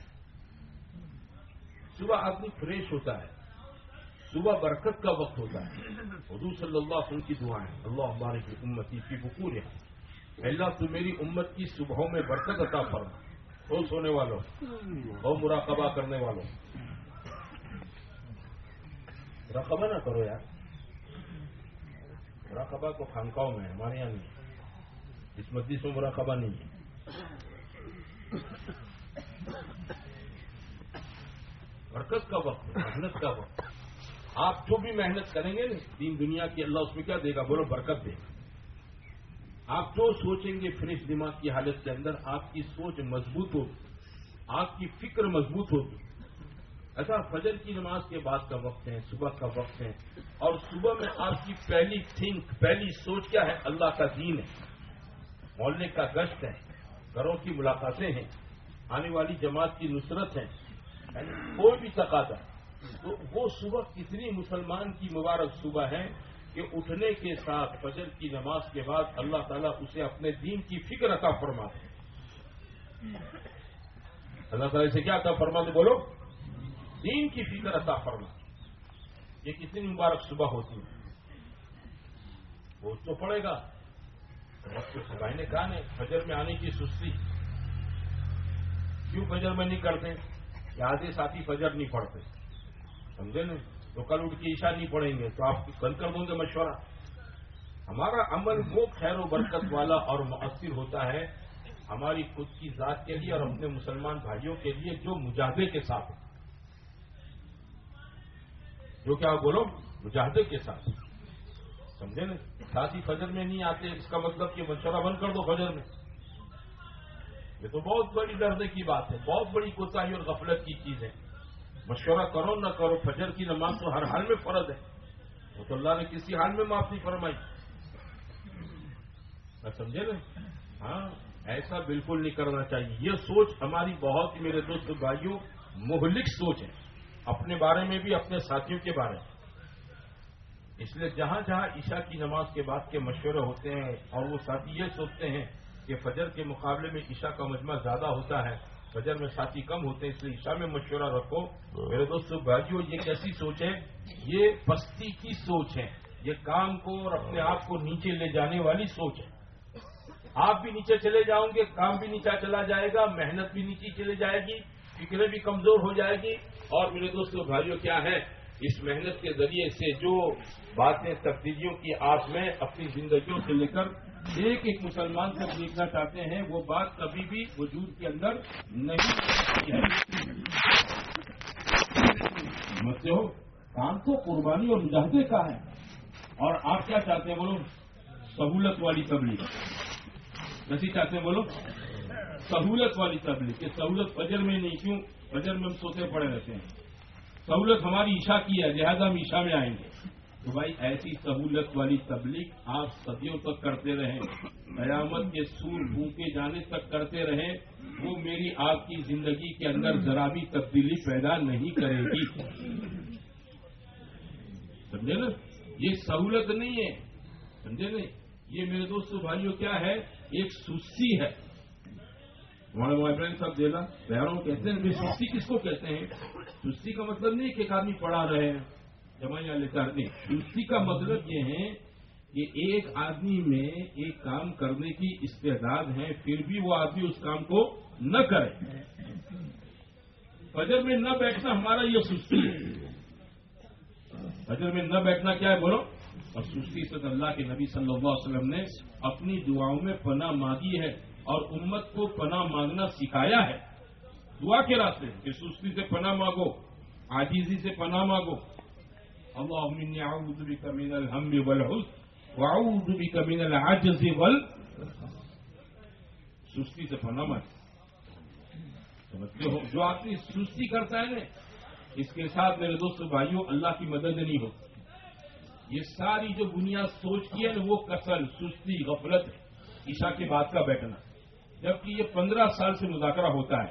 صبح آدمی فریش ہوتا ہے۔ صبح برکت کا وقت ہوتا ہے۔ حضور صلی اللہ علیہ وسلم کی دعائیں اللہ ہمارے کی امتی کی بکور ہے۔ اللہ تو میری امت کی صبحوں میں برکت عطا فرما ہو سونے والوں ہو مراقبہ کرنے والوں مراقبہ نہ کرو یار مراقبہ کو خانقاہوں میں ہمارے یہاں نہیں اس مجلس میں مراقبہ نہیں ہے برکت کا وقت محنت کا وقت آپ جو بھی محنت کریں گے تین دنیا کی اللہ اس میں کیا دے گا بولو برکت دے گا آپ جو سوچیں گے فریش دماغ کی حالت کے اندر آپ کی سوچ مضبوط ہوگی، آپ کی فکر مضبوط ہوگی۔ ایسا فجر کی نماز کے بعد کا وقت ہے، صبح کا وقت ہے، اور صبح میں آپ کی پہلی تھنک، پہلی سوچ کیا ہے؟ اللہ کا دین ہے محلے کا گشت ہے، گھروں کی ملاقاتیں ہیں، آنے والی جماعت کی نصرت ہے یعنی کوئی بھی تقاضا۔ تو وہ صبح کتنی مسلمان کی مبارک صبح ہے کہ اٹھنے کے ساتھ فجر کی نماز کے بعد اللہ تعالیٰ اسے اپنے دین کی فکر عطا فرما اللہ تعالیٰ سے کیا عطا فرما دے بولو۔ دین کی فکر عطا فرما یہ کتنی مبارک صبح ہوتی ہے۔ وہ تو پڑے گا۔ بھائی نے کہا، نہیں، فجر میں آنے کی سستی۔ کیوں فجر میں نہیں کرتے؟ کہ آدھے ساتھی، فجر نہیں پڑھتے۔ سمجھے نا تو کل اٹھ کے عشاء نہیں پڑیں گے، تو آپ بند کر دوں گے مشورہ۔ ہمارا عمل وہ خیر و برکت والا اور مؤثر ہوتا ہے ہماری خود کی ذات کے لیے اور اپنے مسلمان بھائیوں کے لیے جو مجاہدے کے ساتھ جو کیا بولو مجاہدے کے ساتھ۔ سمجھے نا؟ ساتھی فجر میں نہیں آتے، اس کا مطلب کہ مشورہ بند کر دو فجر میں۔ یہ تو بہت بڑی ڈرنے کی بات ہے، بہت بڑی کوتاہی اور غفلت کی چیز ہے۔ مشورہ کرو نہ کرو، فجر کی نماز تو ہر حال میں فرض ہے۔ وہ تو اللہ نے کسی حال میں معاف نہیں فرمائی۔ سمجھے نا؟ ہاں ایسا بالکل نہیں کرنا چاہیے۔ یہ سوچ ہماری بہت ہی میرے دوست بھائیوں، مہلک سوچ ہے۔ اپنے بارے میں بھی، اپنے ساتھیوں کے بارے میں۔ اس لیے جہاں جہاں عشاء کی نماز کے بعد کے مشورے ہوتے ہیں اور وہ ساتھی یہ سوچتے ہیں کہ فجر کے مقابلے میں عشاء کا مجمع زیادہ ہوتا ہے فجر میں ساتھی کم ہوتے ہیں اس لیے عشاء میں مشورہ رکھو۔ میرے دوستوں بھائیوں یہ کیسی سوچ ہے؟ یہ پستی کی سوچ ہے۔ یہ کام کو اور اپنے آپ کو نیچے لے جانے والی سوچ ہے۔ آپ بھی نیچے چلے جاؤ گے کام بھی نیچا چلا جائے گا محنت بھی نیچے چلے جائے گی فکریں بھی کمزور ہو جائے گی۔ اور میرے دوستوں بھائیوں کیا ہے؟ اس محنت کے ذریعے سے جو باتیں تبدیلیوں کی آس میں اپنی زندگیوں سے لے کر ایک ایک مسلمان تک دیکھنا چاہتے ہیں، وہ بات کبھی بھی وجود کے اندر نہیں سمجھتے ہو؟ کام تو قربانی اور مجاہدے کا ہے۔ اور آپ کیا چاہتے ہیں بولو؟ سہولت والی تبلیغ۔ کیسی چاہتے ہیں بولو؟ سہولت والی تبلیغ، کہ سہولت فجر میں نہیں، کیوں؟ فجر میں ہم سوتے پڑے رہتے ہیں۔ سہولت ہماری عشاء کی ہے، لہذا ہم عشاء میں آئیں گے۔ تو بھائی ایسی سہولت والی تبلیغ آپ صدیوں تک کرتے رہیں۔ قیامت کے سور بھوکے جانے تک کرتے رہیں۔ وہ میری آپ کی زندگی کے اندر ذرا بھی تبدیلی پیدا نہیں کرے گی۔ سمجھے نا؟ یہ سہولت نہیں ہے۔ سمجھے نا؟ یہ میرے دوستوں بھائیوں کیا ہے؟ ایک سستی ہے۔ ہمارے موبائل صاحب دینا بہروں کہتے ہیں سستی کس کو کہتے ہیں؟ سستی کا مطلب نہیں کہ ایک آدمی پڑھا رہے ہیں۔ جمعیاں لے کر سستی کا مطلب یہ ہے کہ ایک آدمی میں ایک کام کرنے کی استعداد ہے، پھر بھی وہ آدمی اس کام کو نہ کرے۔ فجر میں نہ بیٹھنا ہمارا یہ سستی ہے۔ فجر میں نہ بیٹھنا کیا ہے؟ بولو۔ اور سستی سے اللہ کے نبی صلی اللہ علیہ وسلم نے اپنی دعاؤں میں پناہ مانگی ہے اور امت کو پناہ مانگنا سکھایا ہے۔ دعا کے راستے کہ سستی سے پناہ مانگو آجیزی سے پناہ مانگو۔ اللہ اعوذ بک من الہم والحزن واعوذ بک من العجز وال سستی سے پناہ مانگ۔ سمجھتے ہو جو آدمی سستی کرتا ہے نا، اس کے ساتھ میرے دوست بھائیوں، اللہ کی مدد نہیں ہوتی یہ ساری جو بنیاد سوچ کی ہے نا، وہ کسل، سستی، غفلت عشاء کے بعد کا بیٹھنا۔ جبکہ یہ پندرہ سال سے مذاکرہ ہوتا ہے۔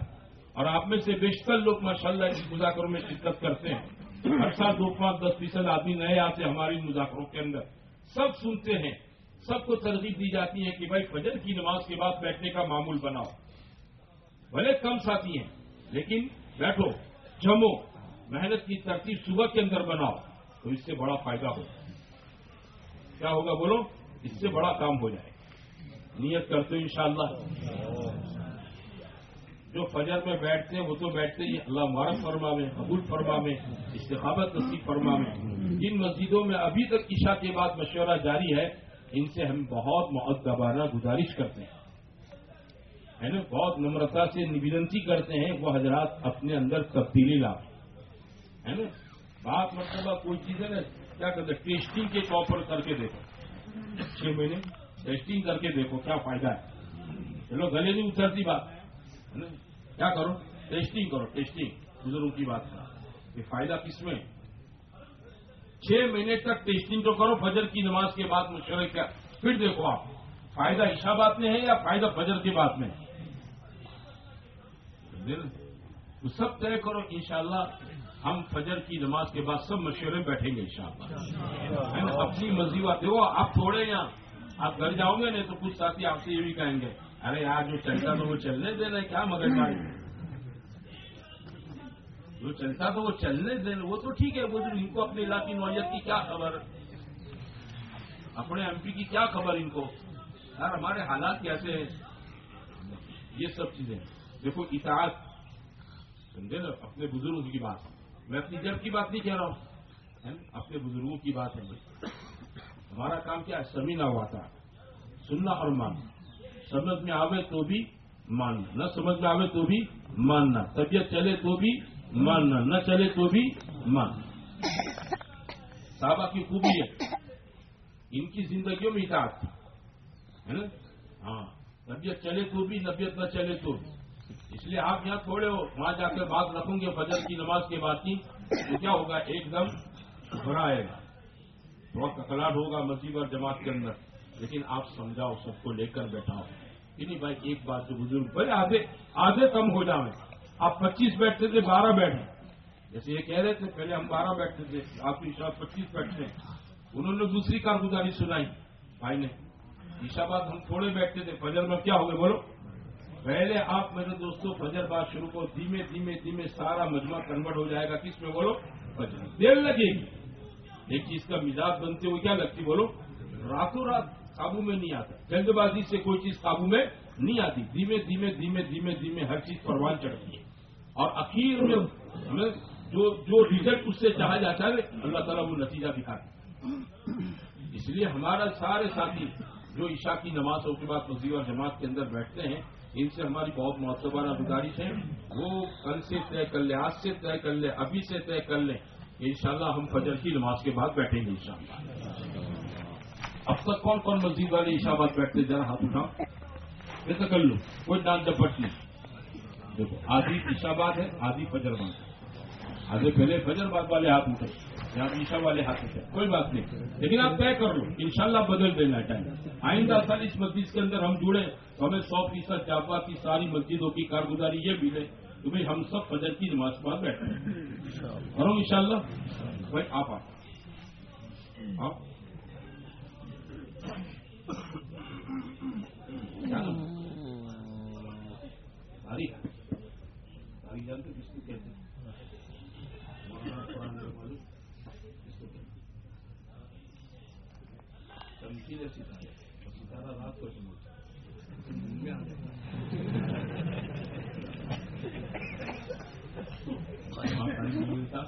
اور آپ میں سے بیشتر لوگ ماشاءاللہ اس مذاکروں میں شرکت کرتے ہیں۔ ہر سال دو پانچ دس فیصد آدمی نئے آتے ہماری مذاکروں کے اندر سب سنتے ہیں، سب کو ترغیب دی جاتی ہے کہ بھائی فجر کی نماز کے بعد بیٹھنے کا معمول بناؤ۔ بھلے کم ساتھی ہیں، لیکن بیٹھو، جمو، محنت کی ترتیب صبح کے اندر بناؤ، تو اس سے بڑا فائدہ ہوگا کیا ہوگا بولو؟ اس سے بڑا کام ہو جائے۔ نیت کرتے ان شاء اللہ جو فجر میں بیٹھتے ہیں، وہ تو بیٹھتے ہی اللہ مبارک فرما میں قبول فرما میں استخابت نصیب فرما میں جن مسجدوں میں ابھی تک عشاء کے بعد مشورہ جاری ہے، ان سے ہم بہت معدبانہ گزارش کرتے ہیں۔ ہے نا؟ بہت نمرتا سے نویدنتی کرتے ہیں، وہ حضرات اپنے اندر تبدیلی لا ہے نا؟ بات مطلب کوئی چیز ہے نا، کیا کہتے ٹیسٹنگ کے طور پر کر کے دیکھو۔ چھ مہینے ٹیسٹنگ کر کے دیکھو، کیا فائدہ ہے۔ چلو، گلے نہیں اترتی بات۔ ہے کیا کرو؟ ٹیسٹنگ کرو ٹیسٹنگ بزرگوں کی بات کرو یہ فائدہ کس میں؟ چھ مہینے تک ٹیسٹنگ تو کرو، فجر کی نماز کے بعد مشورے کیا۔ پھر دیکھو آپ، فائدہ عشا بات میں ہے یا فائدہ فجر کی بات میں؟ سب طے کرو، انشاءاللہ ہم فجر کی نماز کے بعد سب مشورے بیٹھیں گے، انشاءاللہ۔ اپنی مرضی بات دیکھو آپ تھوڑے یہاں آپ گھر جاؤ گے، نہیں تو کچھ ساتھی آپ سے یہ بھی کہیں گے۔ ارے یار، جو چلتا تو وہ چلنے دینا کیا مگر جو چلتا تو وہ چلنے دینا وہ تو ٹھیک ہے، وہ ان کو اپنے علاقی نوعیت کی کیا خبر؟ اپنے ایم پی کی کیا خبر ان کو؟ یار، ہمارے حالات کیسے ہیں؟ یہ سب چیزیں دیکھو، اطاعت، سمجھے نا، اپنے بزرگوں کی بات۔ میں اپنی جب کی بات نہیں کہہ رہا ہوں۔ اپنے بزرگوں کی بات ہے ہمارا کام کیا ہے؟ سمینا ہوا تھا۔ سننا اور ماننا۔ سمجھ میں آوے تو بھی ماننا، نہ سمجھ میں آوے تو بھی ماننا، طبیعت چلے تو بھی ماننا، نہ چلے تو بھی ماننا۔ صحابہ کی خوبی ہے۔ ان کی زندگیوں میں اطاعت ہے نا؟ ہاں طبیعت چلے تو بھی، طبیعت نہ چلے تو بھی۔ اس لیے آپ یہاں تھوڑے ہو، وہاں جا کر بات رکھوں گے، فجر کی نماز کے بعد کی، تو کیا ہوگا؟ ایک دم بھرا آئے گا۔ تھوڑا ککلاٹ ہوگا مسجد اور جماعت کے اندر۔ لیکن آپ سمجھاؤ، سب کو لے کر بیٹھاؤ۔ نہیں بھائی ایک بات جو بزرگ بھائی، آدھے آدھے کم ہو جائیں آپ پچیس بیٹھتے تھے، بارہ بیٹھے۔ جیسے یہ کہہ رہے تھے، پہلے ہم بارہ بیٹھتے تھے آپ کی شاید پچیس بیٹھتے ہیں۔ انہوں نے دوسری کارگزاری سنائی۔ بھائی نے عشا بات ہم تھوڑے بیٹھتے تھے، فجر میں کیا ہو گئے بولو؟ پہلے آپ میرے دوستوں، فجر بات شروع کو دھیمے دھیمے دھیمے سارا مجمع کنورٹ ہو جائے گا۔ کس میں بولو؟ فجر۔ دیر لگے گی۔ ایک چیز کا مزاج بنتے ہوئے کیا لگتی بولو؟ راتوں رات قابو میں نہیں آتا۔ جلد بازی سے کوئی چیز قابو میں نہیں آتی۔ دھیمے دھیمے دھیمے دھیمے دھیمے ہر چیز پروان چڑھتی ہے۔ اور اخیر میں ہمیں جو جو ریزلٹ اس سے چاہا جاتا ہے، اللہ تعالیٰ وہ نتیجہ دکھاتے اس لیے ہمارا سارے ساتھی جو عشاء کی نمازوں کے بعد مسیح اور جماعت کے اندر بیٹھتے ہیں، ان سے ہماری بہت معتبرہ گزارش ہے۔ وہ کل سے طے کر لیں، آج سے طے کر لیں، ابھی سے طے کر لیں انشاءاللہ ہم فجر کی نماز کے بعد بیٹھیں گے انشاءاللہ۔ اب تک کون کون مسجد والے اشابات بیٹھتے ذرا ہاتھ اٹھاؤ۔ یہ تو کر لو، کوئی ڈانٹ ڈپٹ نہیں۔ دیکھو، آدھی اشابات ہے، آدھی فجر بات ہے۔ آدھے پہلے فجر بات والے ہاتھ اٹھے یا عشا والے ہاتھ اٹھے، کوئی بات نہیں۔ لیکن آپ طے کر لو ان شاء اللہ بدل دینا ٹائم۔ آئندہ سال اس مسجد کے اندر ہم جڑے، تو ہمیں سو فیصد جاپا کی ساری مسجدوں کی کارگزاری یہ ملے کہ بھائی ہم سب فجر کی نماز پاس بیٹھے اور ہم ان شاء اللہ بھائی، آپ آپ Mas Makan minta.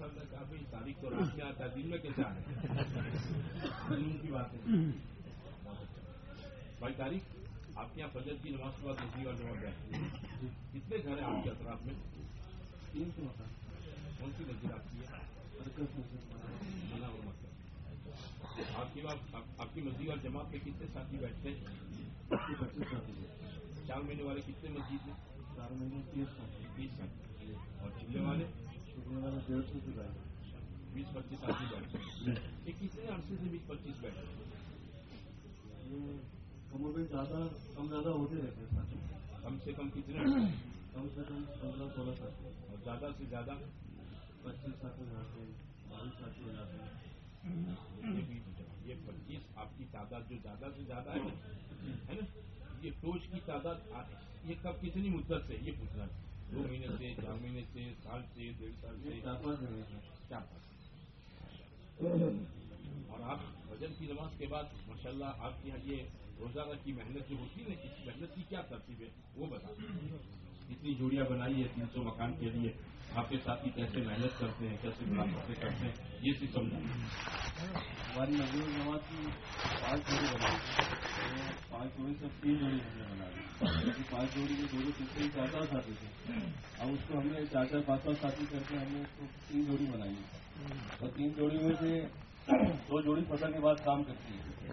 سال تک آپ کی تاریخ تو رات کے آتا دن میں کیسے آ رہے ہیں؟ کی بات ہے۔ بھائی تاریخ آپ کے یہاں فجر کی نماز کے بعد دوسری بار جمع جاتی ہے کتنے گھر ہیں آپ کے اطراف میں؟ تین سو کون سی مسجد آپ کی ہے؟ منا ہو آپ کی بات آپ کی مسجد اور جماعت پہ کتنے ساتھی بیٹھتے ہیں؟ چار مہینے والے کتنے مسجد ہیں؟ چار مہینے تیس ساتھی۔ تیس ساتھی۔ اور چلے والے؟ بیس پچیس آدمی بیٹھے کسی عرصے سے بیس پچیس بیٹھے کم زیادہ کم زیادہ ہوتے رہتے ہیں کم سے کم کتنے کم سے کم پندرہ سولہ ساتھی اور زیادہ سے زیادہ پچیس ساتھی جاتے ہیں بائیس ساتھی ہو جاتے ہیں یہ پچیس آپ کی تعداد جو زیادہ سے زیادہ ہے نا یہ ٹوچ کی تعداد یہ کب کتنی مدت سے یہ پوچھنا چاہیے دو مہینے سے چار مہینے سے سال سے ڈیڑھ سال سے کیا اور آپ وزن کی نماز کے بعد ماشاء اللہ آپ کے یہاں یہ روزانہ کی محنت جو ہوتی ہے اس محنت کی کیا ترتیب ہے؟ وہ بتا۔ اتنی جوڑیاں بنائی ہے تین سو مکان کے لیے۔ آپ کے ساتھی کیسے محنت کرتے ہیں، کیسے ملاقاتیں کرتے ہیں، یہ چیز سمجھا ہماری مزید نواز کی پانچ جوڑی بنا پانچ جوڑی سے تین جوڑی ہم نے بنا دی پانچ جوڑی کے دونوں سلسلے چار چار ساتھی تھے۔ اب اس کو ہم نے چار چار پانچ پانچ ساتھی کر کے ہم نے اس کو تین جوڑی بنائی اور تین جوڑی میں سے دو جوڑی فصل کے بعد کام کرتی ہے۔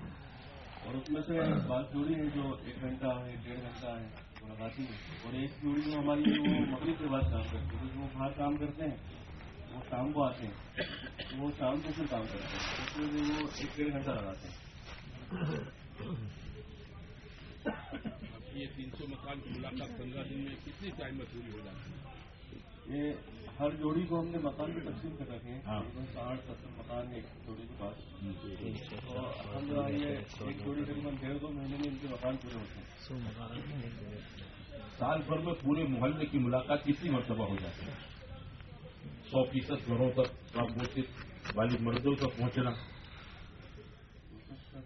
اور اس میں سے پانچ جوڑی ہے جو ایک گھنٹہ ہے، ڈیڑھ گھنٹہ ہے لگاتی ہیں اور ایک پیڑھی جو ہماری وہ مغرب کے بعد کام کرتی ہے۔ وہ باہر کام کرتے ہیں وہ شام کو آتے ہیں۔ وہ شام کو پھر کام کرتے ہیں۔ اس لیے وہ ایک ڈیڑھ گھنٹہ لگاتے ہیں۔ یہ تین سو مکان کی ملاقات پندرہ دن میں کتنی ٹائم میں پوری ہو جاتی ہے؟ یہ ہر جوڑی کو ہم نے مکان میں تقسیم کر رکھے ہیں۔ ہاں۔ ساٹھ ستر مکان ایک جوڑی کے پاس۔ ہم جو آئیے ایک جوڑی تقریباً ڈیڑھ دو مہینے میں ان کے مکان پورے ہوتے ہیں۔ سال بھر میں پورے محلے کی ملاقات کسی مرتبہ ہو جاتی ہے؟ سو فیصد گھروں تک والد مردوں تک پہنچنا۔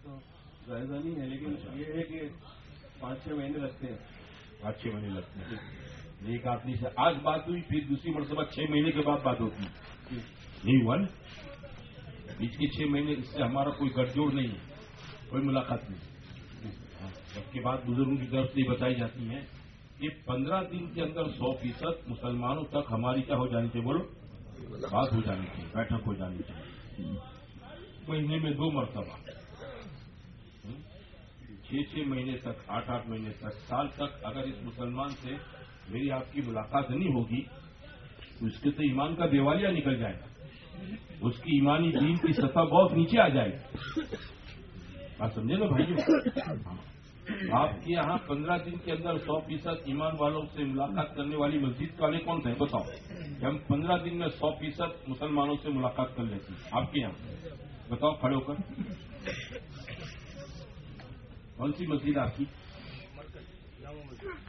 تو جائزہ نہیں ہے لیکن یہ ہے کہ پانچ چھ مہینے لگتے ہیں۔ پانچ چھ مہینے لگتے ہیں۔ ایک آدمی سے آج بات ہوئی، پھر دوسری مرتبہ چھ مہینے کے بعد بات ہوتی۔ یہی ہوا نا بیچ کے چھ مہینے اس سے ہمارا کوئی گٹجوڑ نہیں ہے، کوئی ملاقات نہیں۔ ہاں، اس کے بعد بزرگوں کی طرف سے یہ بتائی جاتی ہے کہ پندرہ دن کے اندر سو فیصد مسلمانوں تک ہماری کیا ہو جانی چاہیے بولو۔ بات ہو جانی چاہیے بیٹھک ہو جانی چاہیے مہینے میں دو مرتبہ۔ ہاں، چھ چھ مہینے تک، آٹھ آٹھ مہینے تک، سال تک اگر اس مسلمان سے میری آپ کی ملاقات نہیں ہوگی اس کے تو ایمان کا دیوالیہ نکل جائے گا۔ اس کی ایمانی دین کی سطح بہت نیچے آ جائے گی۔ آپ سمجھے نا بھائی آپ کے یہاں پندرہ دن کے اندر سو فیصد ایمان والوں سے ملاقات کرنے والی مسجد والے کون تھے بتاؤ۔ کہ ہم پندرہ دن میں سو فیصد مسلمانوں سے ملاقات کر لیتے ہیں۔ آپ کے یہاں۔ بتاؤ کھڑے ہو کر۔ کون سی مسجد آپ کی؟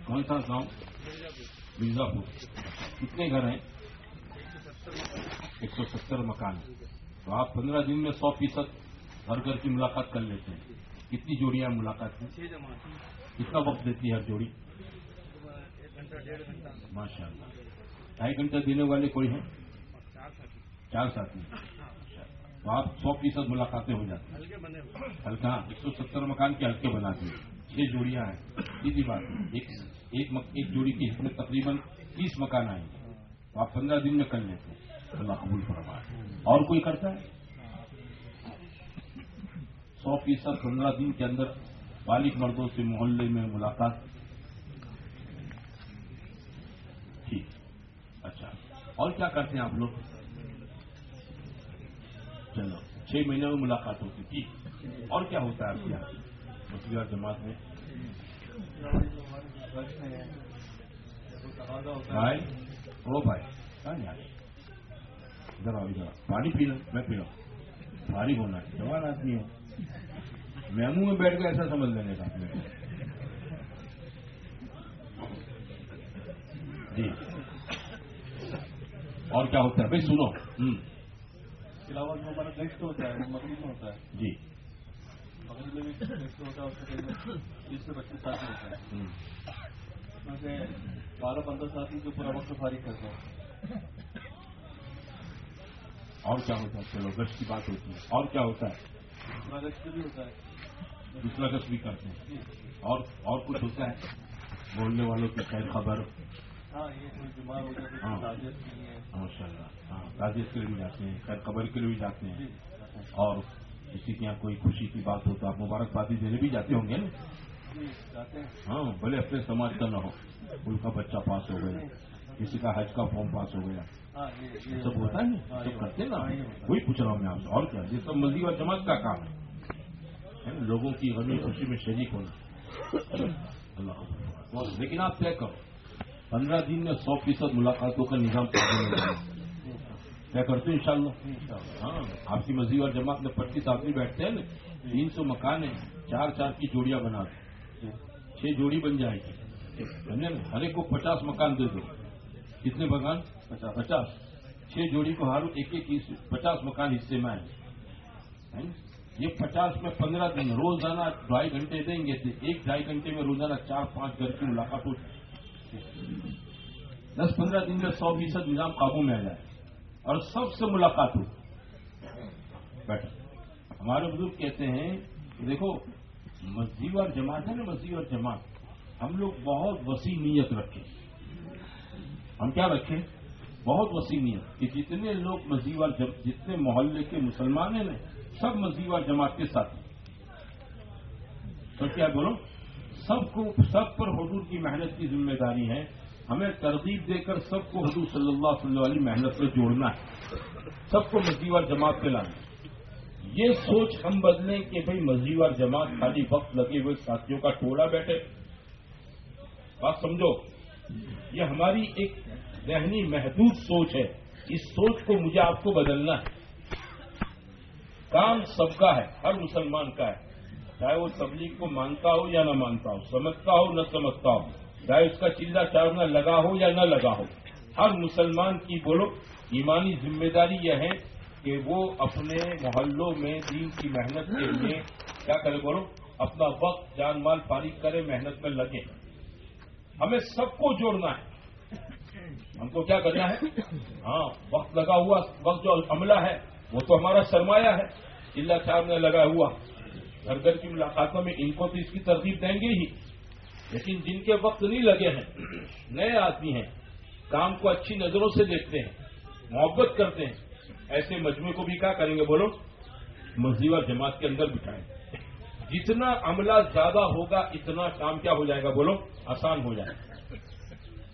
کون سا گاؤں؟ مرزا پور کتنے گھر ہیں؟ ایک سو ستر مکان۔ تو آپ پندرہ دن میں سو فیصد ہر گھر کی ملاقات کر لیتے ہیں۔ کتنی جوڑیاں ملاقات کی کتنا وقت دیتی ہے ہر جوڑی؟ ماشاء اللہ۔ ڈھائی گھنٹہ دینے والے کوئی ہیں؟ چار ساتھی۔ تو آپ سو فیصد ملاقاتیں ہو جاتی ہیں۔ ہلکا ایک سو ستر مکان کے ہلکے بنا دیے۔ چھ جوڑیاں ہیں۔ سیدھی بات ایک ایک ایک جوڑی کی حکمت تقریباً تیس مکان آئیں گے۔ تو آپ پندرہ دن میں کر لیتے ہیں۔ اللہ قبول فرمائے۔ اور کوئی کرتا ہے؟ سو فیصد پندرہ دن کے اندر بالک مردوں سے محلے میں ملاقات۔ ٹھیک۔ اچھا۔ اور کیا کرتے ہیں آپ لوگ؟ چلو، چھ مہینے میں ملاقات ہوتی۔ ٹھیک۔ اور کیا ہوتا ہے آپ کے یہاں؟ مسلم جماعت میں۔ بھائی او بھائی ادھر آؤ ادھر پانی پی لو میں پی لو پانی ہونا جوان آدمی ہو میں منہ میں بیٹھ کے ایسا سمجھ لینے کا جی۔ اور کیا ہوتا ہے؟ بھائی سنو۔ تلاوت میں ہمارا ہوتا ہے مغرب میں ہوتا ہے۔ جی۔ مغرب ہوتا ہے بارہ پندرہ ساتھی جو پورا وقت فارغ کرتے ہیں اور کیا ہوتا ہے؟ چلو گشت کی بات ہوتی ہے۔ اور کیا ہوتا ہے؟ دوسرا گشت بھی ہوتا ہے۔ دوسرا بھی کرتے ہیں۔ جی۔ اور اور کچھ ہوتا ہے؟ بولنے والوں کی خیر خبر۔ ہاں ماشاء اللہ ہاں۔ تازیت ہاں، کے لیے۔ بھی جاتے ہیں۔ خیر خبر کے لیے بھی جاتے ہیں۔ جی۔ اور کسی کے یہاں کوئی خوشی کی بات ہو تو آپ مبارکبادی دینے بھی جاتے ہوں گے نا؟ ہاں بھلے اپنے سماج کا نہ ہو۔ ان کا بچہ پاس ہو گیا کسی کا حج کا فارم پاس ہو گیا۔ سب ہوتا ہے نا؟ سب کرتے نا؟ وہی پوچھ رہا ہوں میں آپ سے اور کیا؟ یہ سب مزید اور جماعت کا کام ہے۔ لوگوں کی غمی خوشی میں شریک ہونا۔ اللہ لیکن آپ طے کرو پندرہ دن میں سو فیصد ملاقاتوں کا نظام طے کرتے ہیں انشاءاللہ؟ ہاں آپ کی مزید اور جماعت میں پچیس آدمی بیٹھتے ہیں نا تین سو مکان ہیں چار چار کی جوڑیاں بناتے ہیں چھ جوڑی بن جائے گی۔ یعنی ہر ایک کو پچاس مکان دے دو۔ کتنے مکان؟ پچاس۔ چھ جوڑی کو ہارو، ایک ایک پچاس مکان حصے میں آئے۔ یہ پچاس میں پندرہ دن روزانہ ڈھائی گھنٹے دیں گے ایک ڈھائی گھنٹے میں روزانہ چار پانچ گھر کی ملاقات ہو دس پندرہ دن میں سو فیصد نظام قابو میں آ جائے۔ اور سب سے ملاقات ہو۔ بیٹھ ہمارے بزرگ کہتے ہیں کہ دیکھو مسجد اور جماعت ہے نا، مسجد اور جماعت۔ ہم لوگ بہت وسیع نیت رکھیں۔ ہم کیا رکھیں؟ بہت وسیع نیت۔ کہ جتنے لوگ مسجد اور جتنے محلے کے مسلمان ہیں نا، سب اور جماعت کے ساتھ۔ تو کیا بولو سب کو، سب پر حضور کی محنت کی ذمہ داری ہے۔ ہمیں ترغیب دے کر سب کو حضور صلی اللہ علیہ وسلم محنت سے جوڑنا ہے۔ سب کو مسجد اور جماعت پہ لانا ہے۔ یہ سوچ ہم بدلیں کہ بھئی مسجد اور جماعت خالی وقت لگے ہوئے ساتھیوں کا ٹوڑا بیٹھے۔ بات سمجھو، یہ ہماری ایک ذہنی محدود سوچ ہے۔ اس سوچ کو مجھے آپ کو بدلنا ہے۔ کام سب کا ہے، ہر مسلمان کا ہے۔ چاہے وہ سبلی کو مانتا ہو یا نہ مانتا ہو، سمجھتا ہو نہ سمجھتا ہو، چاہے اس کا چلا چارنا لگا ہو یا نہ لگا ہو، ہر مسلمان کی بولو، ایمانی ذمہ داری یہ ہے کہ وہ اپنے محلوں میں دین کی محنت کے لیے کیا کرے بولو؟ اپنا وقت، جان مال پانی کرے، محنت میں لگے۔ ہمیں سب کو جوڑنا ہے۔ ہم کو کیا کرنا ہے؟ ہاں وقت لگا ہوا، وقت جو عملہ ہے، وہ تو ہمارا سرمایہ ہے۔ جلد صاحب نے لگا ہوا۔ گھر گھر کی ملاقاتوں میں ان کو تو اس کی ترتیب دیں گے ہی۔ لیکن جن کے وقت نہیں لگے ہیں، نئے آدمی ہیں۔ کام کو اچھی نظروں سے دیکھتے ہیں، محبت کرتے ہیں۔ ایسے مجموعے کو بھی کیا کریں گے بولو؟ مسجد اور جماعت کے اندر بٹھائیں۔ جتنا عملہ زیادہ ہوگا، اتنا کام کیا ہو جائے گا بولو؟ آسان ہو جائے گا۔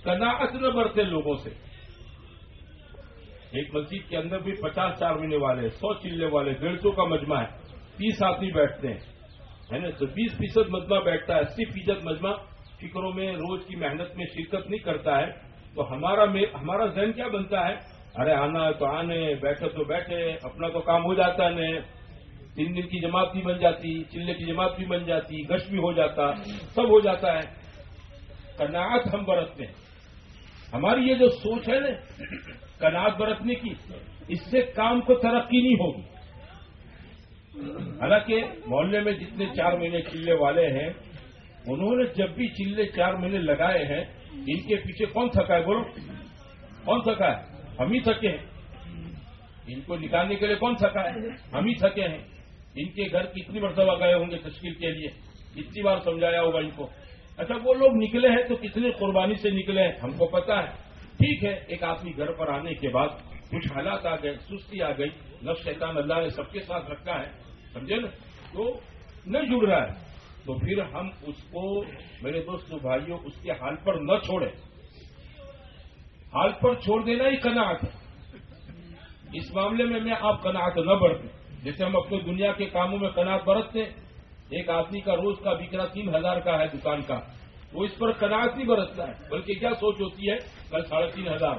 کناعت نہ برتے لوگوں سے۔ ایک مسجد کے اندر بھی پچاس چار مہینے والے، سو چلے والے، ڈیڑھ سو کا مجمع ہے۔ تیس آدمی بیٹھتے ہیں۔ ہے نا؟ تو بیس فیصد مجمع بیٹھتا ہے، اسی فیصد مجمع فکروں میں، روز کی محنت میں شرکت نہیں کرتا ہے۔ تو ہمارا ہمارا ذہن کیا بنتا ہے؟ ارے آنا ہے تو آنے بیٹھے تو بیٹھے اپنا تو کام ہو جاتا ہے تین دن کی جماعت بھی بن جاتی، چلے کی جماعت بھی بن جاتی گش بھی ہو جاتا، سب ہو جاتا ہے۔ کناعت ہم برتتے ہیں۔ ہماری یہ جو سوچ ہے نا کناعت برتنے کی، اس سے کام کو ترقی نہیں ہوگی۔ حالانکہ محلے میں جتنے چار مہینے چلے والے ہیں، انہوں نے جب بھی چلے چار مہینے لگائے ہیں، ان کے پیچھے کون تھکا ہے؟ بولو۔ کون تھکا ہے؟ ہم ہی تھکے ہیں۔ ان کو نکالنے کے لیے کون تھکا ہے؟ ہم ہی تھکے ہیں۔ ان کے گھر کتنی مرتبہ گئے ہوں گے تشکیل کے لیے۔ کتنی بار سمجھایا ہوگا ان کو۔ اچھا وہ لوگ نکلے ہیں تو کتنی قربانی سے نکلے ہیں؟ ہم کو پتا ہے۔ ٹھیک ہے، ایک آدمی گھر پر آنے کے بعد کچھ حالات آ گئے، سستی آ گئی۔ نفس شیطان اللہ نے سب کے ساتھ رکھا ہے۔ سمجھے نا؟ تو نہ جڑ رہا ہے۔ تو پھر ہم اس کو، میرے دوست بھائیوں اس کے حال پر نہ چھوڑیں۔ حال پر چھوڑ دینا ہی قناعت ہے۔ اس معاملے میں میں آپ قناعت نہ بڑھتے جیسے ہم اپنے دنیا کے کاموں میں قناعت برتتے، ایک آدمی کا روز کا بکرا تین ہزار کا ہے دکان کا۔ وہ اس پر قناعت نہیں برتتا ہے، بلکہ کیا سوچ ہوتی ہے، کل ساڑھے تین ہزار۔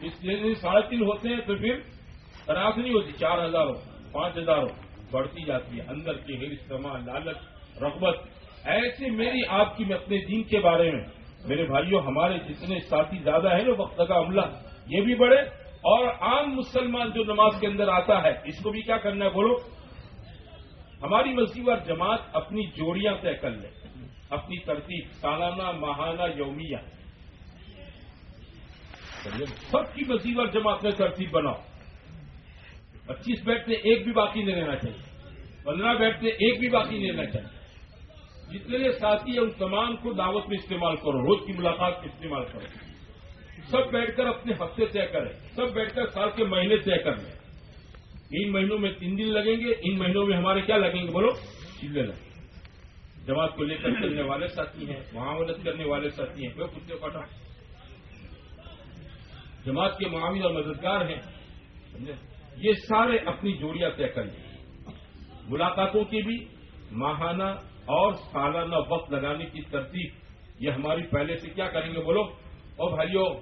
اس لیے ساڑھے تین ہوتے ہیں تو پھر قناعت نہیں ہوتی، چار ہزار ہو، پانچ ہزار ہو۔ بڑھتی جاتی ہے، اندر کے ہر استعمال لالچ، رغبت۔ ایسے میری آپ کی میں اپنے دین کے بارے میں میرے بھائیوں ہمارے جتنے ساتھی زیادہ ہیں نا، وقت کا عملہ یہ بھی بڑھے اور عام مسلمان جو نماز کے اندر آتا ہے، اس کو بھی کیا کرنا ہے؟ بولو، ہماری مسجد اور جماعت اپنی جوڑیاں طے کر لیں اپنی ترتیب، سالانہ، ماہانہ، یومیہ۔ سب کی مسجد اور جماعت میں ترتیب بناؤ۔ پچیس بیٹھتے ایک بھی باقی نہیں رہنا چاہیے۔ پندرہ بیٹھتے ایک بھی باقی نہیں رہنا چاہیے۔ جتنے ساتھی ہیں ان تمام کو دعوت میں استعمال کرو، روز کی ملاقات میں استعمال کرو۔ سب بیٹھ کر اپنے ہفتے طے کریں، سب بیٹھ کر سال کے مہینے طے کر لیں۔ ان مہینوں میں تین دن لگیں گے، ان مہینوں میں ہمارے کیا لگیں گے؟ بولو، چیزیں لگیں۔ جماعت کو لے کر چلنے والے ساتھی ہیں، وہاں مدد کرنے والے ساتھی ہیں۔ وہ کتے پٹا جماعت کے معامل اور مددگار ہیں۔ یہ سارے اپنی جوڑیاں طے کر لیں۔ ملاقاتوں کی بھی، ماہانہ اور سالانہ وقت لگانے کی ترتیب، یہ ہماری پہلے سے کیا کریں گے بولو اور بھائیو،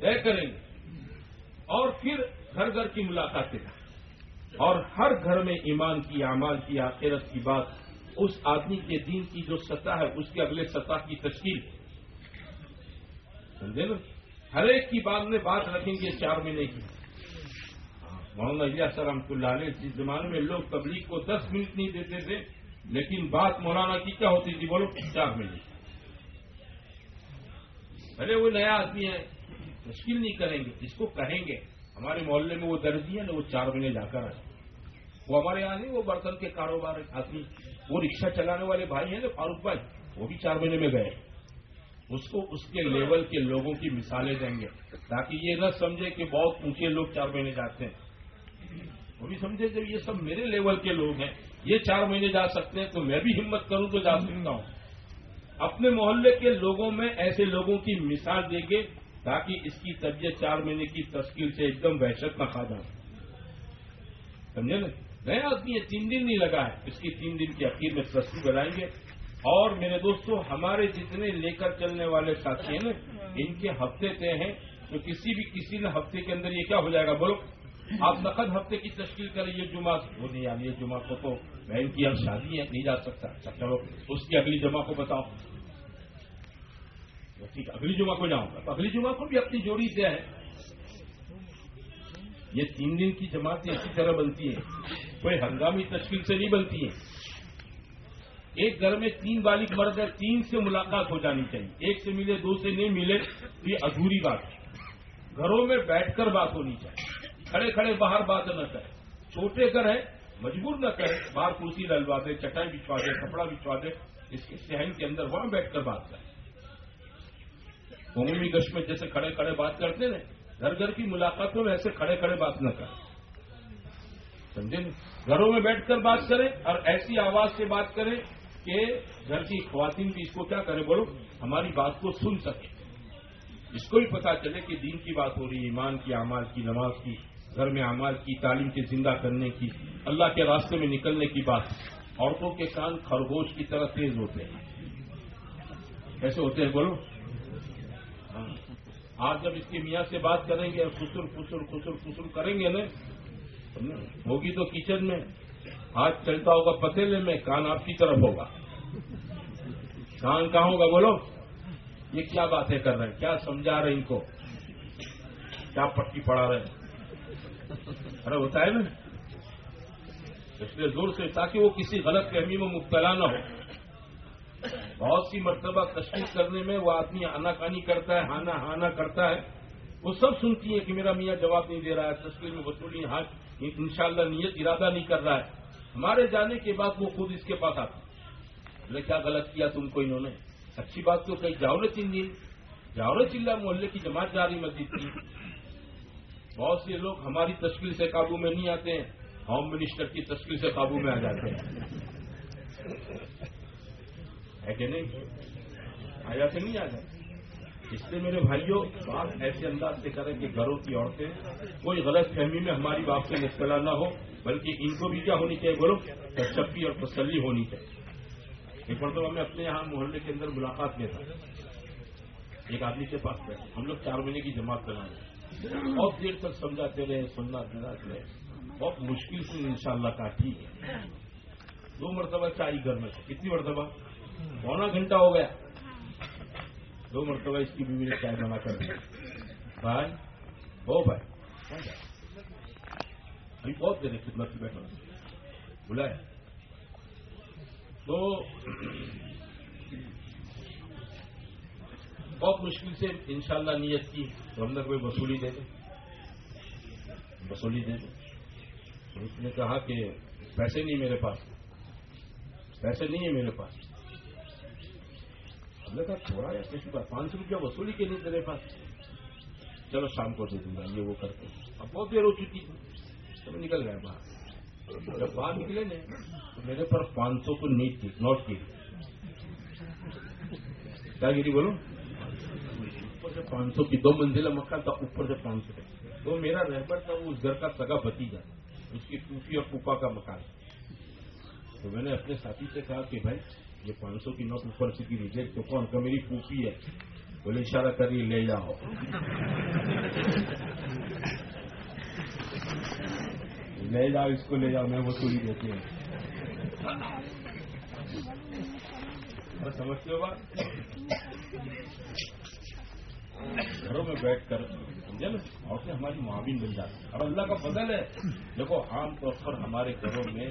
طے کریں گے۔ اور پھر گھر گھر کی ملاقاتیں۔ اور ہر گھر میں ایمان کی، اعمال کی، آخرت کی بات۔ اس آدمی کے دین کی جو سطح ہے، اس کے اگلے سطح کی تشکیل۔ سمجھے نا؟ ہر ایک کی بات میں بات رکھیں گے، چار مہینے کی۔ ہاں، محمد علیہ السلام اللہ علیہ، جس زمانے میں لوگ تبلیغ کو دس منٹ نہیں دیتے تھے لیکن بات مولانا کی کیا ہوتی تھی بولو؟ کتاب میں ارے وہ نیا آدمی ہے، مشکل نہیں کریں گے اس کو کہیں گے، ہمارے محلے میں وہ درجی ہے نا، وہ چار مہینے جا کر آئے۔ وہ ہمارے یہاں نہیں، وہ برتن کے کاروبار آدمی۔ وہ رکشہ چلانے والے بھائی ہیں نا، فاروق بھائی، وہ بھی چار مہینے میں گئے۔ اس کو اس کے لیول کے لوگوں کی مثالیں دیں گے، تاکہ یہ نہ سمجھے کہ بہت اونچے لوگ چار مہینے جاتے ہیں۔ وہ بھی سمجھے کہ یہ سب میرے لیول کے لوگ ہیں۔ یہ چار مہینے جا سکتے ہیں تو میں بھی ہمت کروں تو جا سکتا ہوں۔ اپنے محلے کے لوگوں میں ایسے لوگوں کی مثال دے گے تاکہ اس کی طبیعت چار مہینے کی تشکیل سے ایک دم وحشت نہ کھا جائے۔ سمجھے نا؟ نیا آدمی تین دن نہیں لگا ہے۔ اس کی تین دن کی اخیر میں سستی بنائیں گے۔ اور میرے دوستوں ہمارے جتنے لے کر چلنے والے ساتھی ہیں نا، ان کے ہفتے طے ہیں۔ تو کسی بھی کسی نہ ہفتے کے اندر یہ کیا ہو جائے گا؟ بولو، آپ نقد ہفتے کی تشکیل کریں، یہ جمعہ، وہ نہیں یار، یہ جمعہ کو تو میں ان کی اب شادی ہے، نہیں جا سکتا۔ اچھا چلو، اس کی اگلی جمعہ کو بتاؤ۔ ٹھیک اگلی جمعہ کو جاؤں گا۔ اگلی جمعہ کو بھی اپنی جوڑی سے ہے۔ یہ تین دن کی جماعتیں اسی طرح بنتی ہیں۔ کوئی ہنگامی تشکیل سے نہیں بنتی ہیں۔ ایک گھر میں تین بالک مرد ہے تین سے ملاقات ہو جانی چاہیے۔ ایک سے ملے، دو سے نہیں ملے، یہ ادھوری بات ہے۔ گھروں میں بیٹھ کر بات ہونی چاہیے۔ کھڑے کھڑے باہر بات نہ چاہیے چھوٹے گھر ہیں مجبور نہ کرے بار کرسی ڈلوا دے، چٹائی بچھوا دے، کپڑا بچھوا دے، اس کے سہن کے اندر وہاں بیٹھ کر بات کرے عمومی گش میں جیسے کھڑے کھڑے بات کرتے نا گھر گھر کی ملاقاتوں میں ایسے کھڑے کھڑے بات نہ کریں۔ سمجھے گھروں میں بیٹھ کر بات کریں اور ایسی آواز سے بات کریں کہ گھر کی خواتین بھی اس کو کیا کرے بولو، ہماری بات کو سن سکے اس کو بھی پتا چلے کہ دین کی بات ہو رہی ہے، ایمان کی امال کی، نماز کی۔ گھر میں اعمال کی، تعلیم کے زندہ کرنے کی، اللہ کے راستے میں نکلنے کی بات۔ عورتوں کے کان خرگوش کی طرح تیز ہوتے ہیں۔ کیسے ہوتے ہیں، بولو۔ ہاں۔ آج جب اس کے میاں سے بات کریں گے، خسر خسر خسر خسر کریں گے نا، ہوگی تو کچن میں۔ ہاتھ چلتا ہوگا پتیلے میں، کان آپ کی طرف ہوگا۔ کان کہاں ہوگا، بولو۔ یہ کیا باتیں کر رہے ہیں؟ کیا سمجھا رہے ہیں ان کو؟ کیا پٹی پڑا رہے ہیں؟ ارے ہوتا ہے۔ نا اس لیے زور سے تاکہ وہ کسی غلط فہمی میں مبتلا نہ ہو۔ بہت سی مرتبہ تشخیص کرنے میں وہ آدمی آنا کانی کرتا ہے، ہانا ہانا کرتا ہے۔ وہ سب سنتی ہیں کہ میرا میاں جواب نہیں دے رہا ہے تشکیل میں وصولی ہاں، ان شاء اللہ نیت، ارادہ نہیں کر رہا ہے۔ ہمارے جانے کے بعد وہ خود اس کے پاس آتا بولے، کیا غلط کیا تم کو انہوں نے؟ اچھی بات تو کہیں جاؤ نے چنجی جاؤ نے چلّا محلے کی جماعت جاری مسجد تھی بہت سے لوگ ہماری تشکیل سے قابو میں نہیں آتے ہیں ہوم منسٹر کی تشکیل سے قابو میں آ جاتے ہیں۔ ہے کہ نہیں؟ آ جاتے نہیں آ جاتے۔ اس لیے میرے بھائیوں، بات ایسے انداز سے کریں کہ گھروں کی عورتیں کوئی غلط فہمی میں ہماری باپ سے مبتلا نہ ہو بلکہ ان کو بھی کیا ہونی چاہیے؟ بولو، تشبی اور تسلی ہونی چاہیے۔ ایک مرتبہ میں اپنے یہاں محلے کے اندر ملاقات میں تھا۔ ایک آدمی کے پاس ہم لوگ چار مہینے کی جماعت بنا رہے ہیں بہت دیر تک سمجھاتے رہے، سننا دلاتے رہے۔ بہت مشکل سے انشاءاللہ کہا ٹھیک ہے۔ دو مرتبہ چائے گھر میں کتنی مرتبہ؟ پونا گھنٹہ ہو گیا۔ دو مرتبہ اس کی بیوی نے چائے بنا کر دی۔ بھائی، ہو بھائی۔ ابھی بہت دیر خدمت سے۔ بیٹھا بلایا تو بہت مشکل سے انشاءاللہ نیت کی تو ہم نے کوئی وصولی دے دیں۔ وصولی دے دیں۔ اس نے کہا کہ پیسے نہیں میرے پاس۔ پیسے نہیں ہے میرے پاس۔ ہم نے کہا تھوڑا یا کسی بات۔ پانچ سو روپیہ وصولی کے لیے تیرے پاس۔ چلو شام کو دے دوں گا، یہ وہ کرتے اب بہت دیر ہو چکی۔ تھی تو میں نکل گیا باہر۔ جب باہر نکلے نا تو میرے پر پانچ سو کو نیٹ تھی نوٹ کی۔ کیا گیری بولو سے پانچ سو کی دو منزلہ مکان تھا، اوپر سے پانچ سو۔ تو میرا رہبر تھا، وہ اس گھر کا سگا بتیجا اس کی پوپھی اور پوپا کا مکان۔ تو میں نے اپنے ساتھی سے کہا کہ بھائی، یہ پانچ سو کی نوٹ اوپر سے کی ریجیکٹ تو کون کا میری پوپھی ہے۔ بولے، اشارہ کریے لے جاؤ لے جاؤ اس کو لے جاؤ میں وصولی دیتی ہوں۔ سمجھتے ہو بات؟ گھروں میں بیٹھ کر سمجھے نا عورتیں ہماری معاون بن جاتی اور اللہ کا فضل ہے۔ دیکھو، عام طور پر ہمارے گھروں میں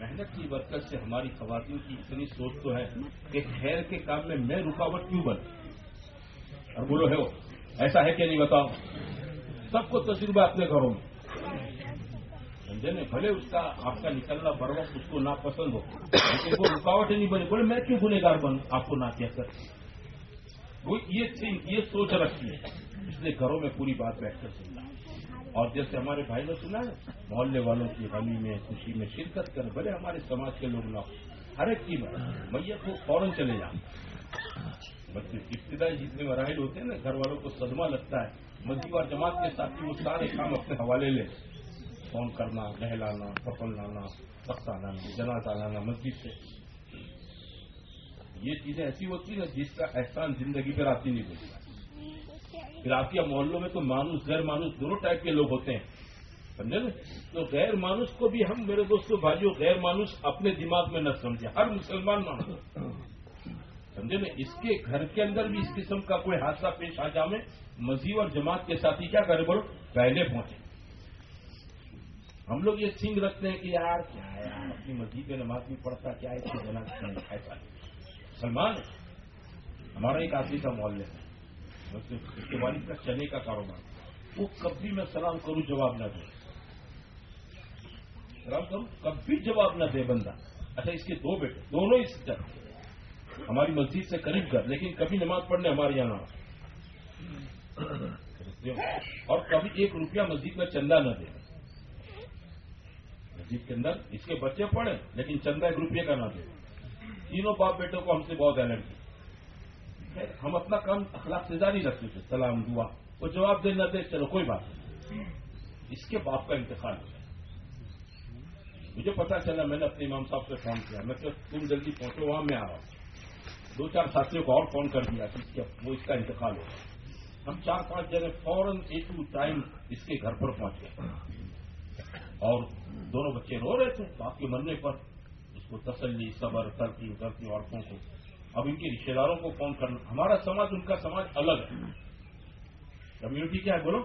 محنت کی برکت سے ہماری خواتین کی اتنی سوچ تو ہے کہ خیر کے کام میں میں رکاوٹ کیوں بن اور بولو، ہے وہ، ایسا ہے کہ نہیں بتاؤ سب کو تجربہ اپنے گھروں میں۔ سمجھے نا، بھلے اس کا آپ کا نکلنا بر وقت اس کو ناپسند ہو، لیکن وہ رکاوٹ ہی نہیں بنی بولے، میں کیوں گنےگار بن آپ کو نہ کہہ کر وہ یہ تھنک، یہ سوچ رکھی ہے۔ اس لیے گھروں میں پوری بات بیٹھ کر سننا۔ اور جیسے ہمارے بھائی نے سنا ہے محلے والوں کی غمی میں، خوشی میں شرکت کر، بھلے ہمارے سماج کے لوگ نہ ہو ہر ایک کی میت کو فوراً چلے جائیں بس ابتدائی جتنے مراحل ہوتے ہیں نا، گھر والوں کو صدمہ لگتا ہے۔ مسجد اور جماعت کے ساتھ وہ سارے کام اپنے حوالے لے فون کرنا، نہلانا کپل لانا تختہ لانا جنازہ لانا مسجد سے۔ یہ چیزیں ایسی ہوتی ہیں جس کا احسان زندگی پر آتی نہیں ہوتی۔ پھر آپ کے محلوں میں تو مانوس، غیر مانوس دونوں ٹائپ کے لوگ ہوتے ہیں۔ سمجھے نا؟ تو غیر مانوس کو بھی ہم میرے دوستوں بھائیوں غیر مانوس اپنے دماغ میں نہ سمجھے ہر مسلمان مانوس سمجھے نا؟ اس کے گھر کے اندر بھی اس قسم کا کوئی حادثہ پیش آ جامے مزید اور جماعت کے ساتھ ہی کیا کرے بولو پہلے پہنچے ہم لوگ یہ سنگ رکھتے ہیں کہ یار کیا ہے؟ یار اپنی مسجد میں نماز بھی پڑھتا، کیا ہے؟ اس کو جنا ایسا سلمان ہمارا ایک آدمی کا محلے ہے اس کے والد کا چنے کا کاروبار۔ وہ کبھی میں سلام کروں جواب نہ دے۔ سلام کروں کبھی جواب نہ دے بندہ۔ اچھا اس کے دو بیٹے، دونوں اس طرح ہماری مسجد سے قریب کر لیکن کبھی نماز پڑھنے ہمارے یہاں نہ اور کبھی ایک روپیہ مسجد میں چندہ نہ دے۔ مسجد کے اندر اس کے بچے پڑھیں لیکن چندہ ایک روپیے کا نہ دے۔ تینوں باپ بیٹوں کو ہم سے بہت الرجی ہم اپنا کام اخلاق سے جاری رکھتے تھے۔ سلام، دعا۔ وہ جواب دے نہ دے، چلو، کوئی بات نہیں۔ اس کے باپ کا انتقال ہو گیا مجھے پتا چلا، میں نے اپنے امام صاحب سے فون کیا۔ میں کہ تم جلدی پہنچو، وہاں میں آ رہا ہوں۔ دو چار ساتھیوں کو اور فون کر دیا کہ وہ اس کا انتقال ہو ہم چار پانچ جگہ فوراً ایک ٹو ٹائم اس کے گھر پر پہنچ گئے۔ اور دونوں بچے رو رہے تھے۔ باپ کے مرنے پر اس کو تسلی صبر کرتی اترتی عورتوں کو۔ اب ان کے رشتے داروں کو فون کرنا؟ ہمارا سماج، ان کا سماج الگ ہے۔ کمیونٹی کیا ہے؟ بولو۔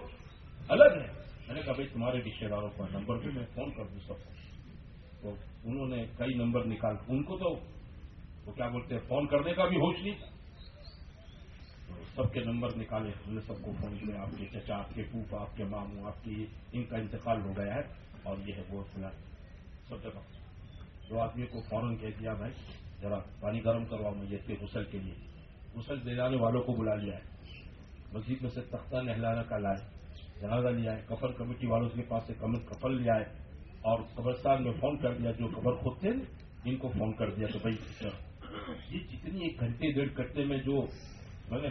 الگ ہے۔ میں نے کہا بھائی، تمہارے رشتے داروں کا نمبر بھی میں فون کر دوں سب کو؟ تو انہوں نے کئی نمبر نکال، ان کو تو، وہ کیا بولتے ہیں، فون کرنے کا بھی ہوش نہیں تو سب کے نمبر نکالے، ہم نے سب کو فون کیا، آپ کے چچا، آپ کے پوپ آپ کے ماموں، آپ کی ان کا انتقال ہو گیا ہے اور یہ ہے وہ سنا سب جگہ دو آدمی کو فوراً کہہ دیا بھائی، ذرا پانی گرم کرواؤ میت کے غسل کے لیے۔ غسل دے جانے والوں کو بلا لیا ہے۔ مسجد میں سے تختہ نہلانا کا لائے جنازہ لیا ہے کفر کمیٹی والوں کے پاس سے کمر کفل لیا ہے اور قبرستان میں فون کر دیا، جو خبر خود تھے، ان کو فون کر دیا تو بھائی اچھا۔ یہ جتنی ایک گھنٹے، ڈیڑھ گھنٹے میں جو، میں نے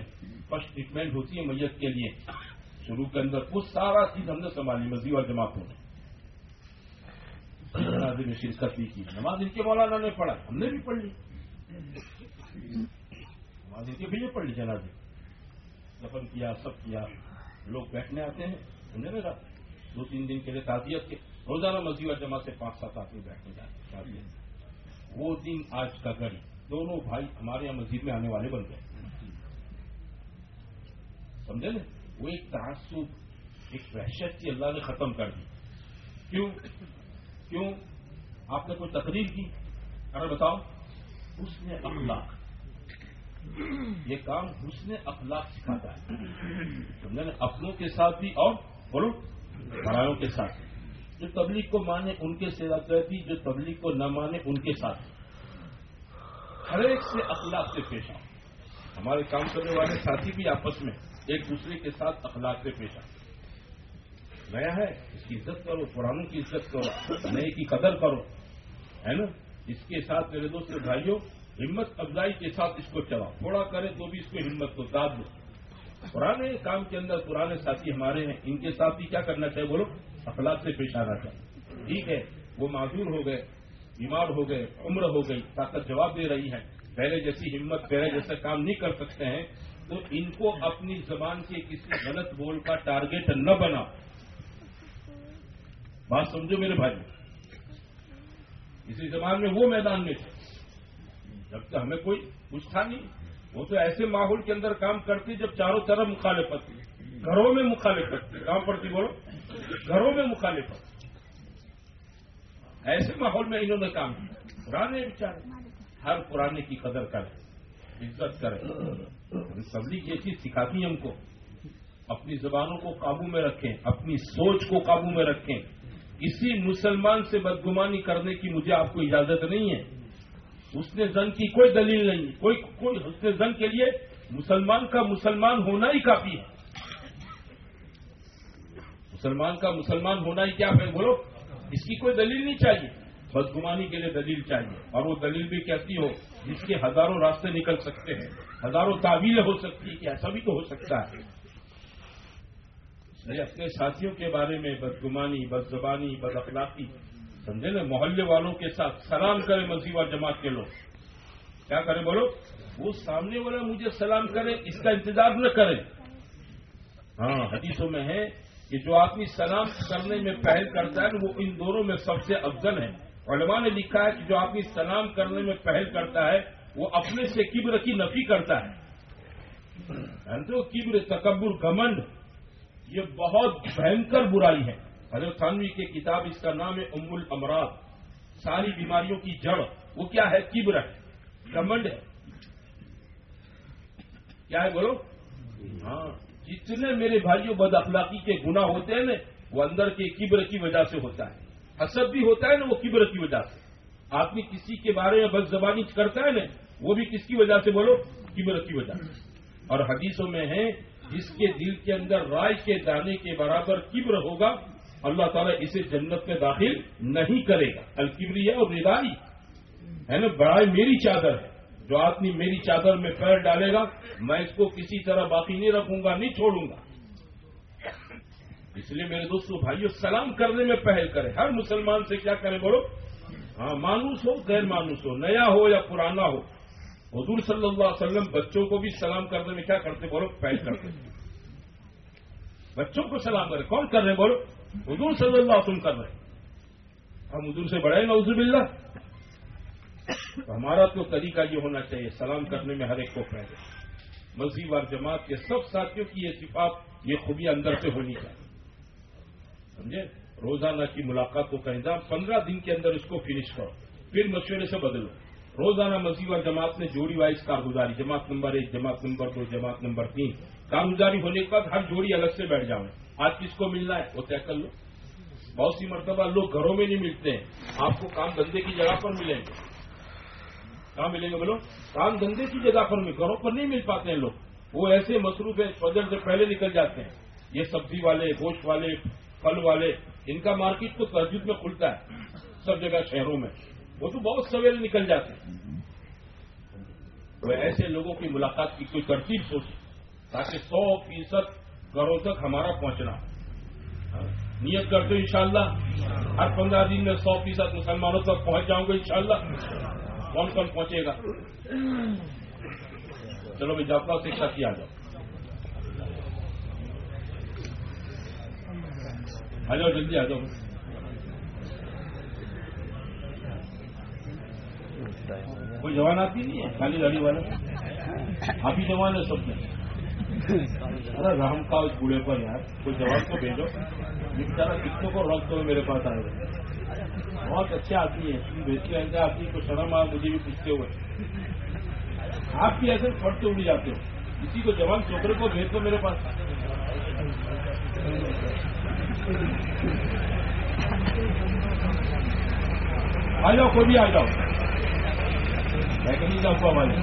فسٹ ٹریٹمنٹ ہوتی ہے میت کے لیے، شروع کے اندر وہ سارا چیز ہم نے سنبھالی مزید اور جماعتوں نے۔ جنازے میں شرکت بھی کی۔ نماز ان کے مولانا نے پڑھا۔ ہم نے بھی پڑھ لی۔ نماز ان کے بھی پڑھ لی جنازے۔ دفن کیا، سب کیا۔ لوگ بیٹھنے آتے ہیں سمجھے نا دو تین دن کے لیے تعزیت کے۔ روزانہ مسجد اور جماعت سے پانچ سات آدمی بیٹھنے جاتے تعزیت وہ دن آج کا گھڑی دونوں بھائی ہمارے یہاں مسجد میں آنے والے بن گئے۔ سمجھے نا؟ وہ ایک تعصب، ایک وحشت کی اللہ نے ختم کر دی۔ کیوں؟ کیوں؟ آپ نے کوئی تقریر کی؟ ارے بتاؤ۔ اس نے اخلاق۔ یہ کام حسن اخلاق سکھاتا ہے۔ سمجھا نا اپنوں کے ساتھ بھی اور بولو بڑائیوں کے ساتھ جو تبلیغ کو مانے ان کے ساتھ کرتی جو تبلیغ کو نہ مانے ان کے ساتھ ہر ایک سے اخلاق سے پیش آؤ۔ ہمارے کام کرنے والے ساتھی بھی آپس میں ایک دوسرے کے ساتھ اخلاق سے پیش آؤ۔ نیا ہے، اس کی عزت کرو پرانوں کی عزت کرو نئے کی قدر کرو، ہے نا؟ اس کے ساتھ میرے دوست بھائیوں، ہمت افزائی کے ساتھ اس کو چلاؤ۔ تھوڑا کرے تو بھی اس کو ہمت کو داد دو۔ پرانے کام کے اندر پرانے ساتھی ہمارے ہیں، ان کے ساتھ بھی کیا کرنا چاہیے بولو؟ اخلاق سے پیش آنا چاہیے ٹھیک ہے، وہ معذور ہو گئے، بیمار ہو گئے، عمر ہو گئی، طاقت جواب دے رہی ہے پہلے جیسی ہمت، پہلے جیسا کام نہیں کر سکتے ہیں، تو ان کو اپنی زبان کے کسی غلط بول کا ٹارگیٹ نہ بنا بات سمجھو میرے بھائی۔ اسی زبان میں وہ میدان میں تھے۔ جب تک ہمیں کوئی کچھ تھا نہیں، وہ تو ایسے ماحول کے اندر کام کرتی جب چاروں طرف مخالفت تھی۔ گھروں میں مخالفت تھی۔ کہاں پڑتی بولو۔ گھروں میں مخالفت ایسے ماحول میں انہوں نے کام کیا۔ پرانے بچارے، ہر پرانے کی قدر کرے عزت کرے سبلی یہ چیز سکھاتی ہم کو۔ اپنی زبانوں کو قابو میں رکھیں، اپنی سوچ کو قابو میں رکھیں۔ کسی مسلمان سے بدگمانی کرنے کی مجھے آپ کو اجازت نہیں ہے۔ اس نے زن کی کوئی دلیل نہیں، کوئی کوئی حسن زن کے لیے مسلمان کا مسلمان ہونا ہی کافی ہے۔ مسلمان کا مسلمان ہونا ہی کیا ہے بولو؟ اس کی کوئی دلیل نہیں چاہیے۔ بدگمانی کے لیے دلیل چاہیے۔ اور وہ دلیل بھی کیسی ہو؟ جس کے ہزاروں راستے نکل سکتے ہیں، ہزاروں تعویلیں ہو سکتی کہ ایسا بھی تو ہو سکتا ہے۔ اپنے ساتھیوں کے بارے میں بدگمانی بد زبانی بد اخلاقی سمجھے نا؟ محلے والوں کے ساتھ سلام کرے مسیح جماعت کے لوگ۔ کیا کریں بولو؟ وہ سامنے والا مجھے سلام کرے، اس کا انتظار نہ کرے۔ ہاں حدیثوں میں ہے کہ جو آدمی سلام کرنے میں پہل کرتا ہے، وہ ان دونوں میں سب سے افضل ہے۔ علماء نے لکھا ہے کہ جو آدمی سلام کرنے میں پہل کرتا ہے، وہ اپنے سے کبر کی نفی کرتا ہے۔ تو کبر تکبر گمنڈ یہ بہت بھینکر برائی ہے۔ حضرت خانوی کی کتاب اس کا نام ہے ام الامراض ساری بیماریوں کی جڑ۔ وہ کیا ہے؟ کبر ہے۔ کمنڈ ہے۔ کیا ہے بولو؟ ہاں۔ جتنے میرے بھائیوں بد اخلاقی کے گنا ہوتے ہیں نا، وہ اندر کے کبر کی وجہ سے ہوتا ہے۔ حسب بھی ہوتا ہے نا، وہ کبر کی وجہ سے۔ آدمی کسی کے بارے میں بد زبانی کرتا ہے نا، وہ بھی کس کی وجہ سے بولو؟ کبر کی وجہ سے۔ اور حدیثوں میں ہے جس کے دل کے اندر رائے کے دانے کے برابر کبر ہوگا، اللہ تعالیٰ اسے جنت میں داخل نہیں کرے گا۔ الکبری ہے اور رداری ہے نا؟ بڑائی میری چادر ہے۔ جو آدمی میری چادر میں پیر ڈالے گا، میں اس کو کسی طرح باقی نہیں رکھوں گا، نہیں چھوڑوں گا۔ اس لیے میرے دوستوں بھائیوں سلام کرنے میں پہل کرے۔ ہر مسلمان سے کیا کرے بولو؟ ہاں مانوس ہو، غیر مانوس ہو، نیا ہو یا پرانا ہو۔ حضور صلی اللہ علیہ وسلم بچوں کو بھی سلام کرنے میں کیا کرتے بولو؟ پہل کرتے بچوں کو سلام کرے کون کر رہے بولو؟ حضور صلی اللہ علیہ وسلم کر رہے ہم حضور سے بڑھائے نا حضور بلّہ ہمارا تو طریقہ یہ ہونا چاہیے، سلام کرنے میں ہر ایک کو پہلے مزید اور جماعت کے سب ساتھیوں کی یہ صفات، یہ خوبی اندر سے ہونی چاہیے۔ سمجھے؟ روزانہ کی ملاقاتوں کا انتظام، پندرہ دن کے اندر اس کو فنش کرو۔ پھر مشورے سے بدلو۔ روزانہ مزید اور جماعت میں جوڑی وائز کارگزاری، جماعت نمبر ایک، جماعت نمبر دو، جماعت نمبر تین۔ کارگزاری ہونے کے بعد ہر جوڑی الگ سے بیٹھ جاؤں۔ آج کس کو ملنا ہے؟ وہ طے کر لو۔ بہت سی مرتبہ لوگ گھروں میں نہیں ملتے ہیں۔ آپ کو کام دھندے کی جگہ پر ملیں گے۔ کہاں ملیں گے بولو؟ کام دھندے کی جگہ پر مل گھروں پر نہیں مل پاتے ہیں لوگ۔ وہ ایسے مصروف ہے فجر سے پہلے نکل جاتے ہیں۔ یہ سبزی والے، گوشت والے، پھل والے، ان کا مارکیٹ تو ترجیح میں کھلتا ہے۔ سب جگہ شہروں میں۔ وہ تو بہت سویرے نکل جاتے ہیں۔ وہ ایسے لوگوں کی ملاقات کی کوئی ترتیب سوچے تاکہ سو فیصد گھروں تک ہمارا پہنچنا ہاں، نیت کرتے ہو انشاءاللہ۔ ہر پندرہ دن میں سو فیصد مسلمانوں تک پہنچ جاؤں گا انشاءاللہ۔ کون کون پہنچے گا؟ چلو میں جاپا سے ایک ساتھ آ جاؤ۔ آ جاؤ، جلدی آ جاؤ۔ کوئی جوان آتی نہیں ہے؟ خالی گاڑی والا آپ ہی جوان ہے سب میں۔ ارے رحم کا اس بوڑھے پر یار، کوئی جوان کو بھیجو۔ بیچارا کتنے کو رقص ہو میرے پاس آئے بہت اچھے آدمی ہیں بیچتے رہتے آدمی کو شرم آ، مجھے بھی پوچھتے ہوئے۔ آپ بھی ایسے پڑتے اڑ جاتے ہو۔ کسی کو جوان چھوکرے کو بھیج دو میرے پاس۔ آ جاؤ، کوئی بھی آ جاؤ۔ ہے کہ نہیں جاؤ والے؟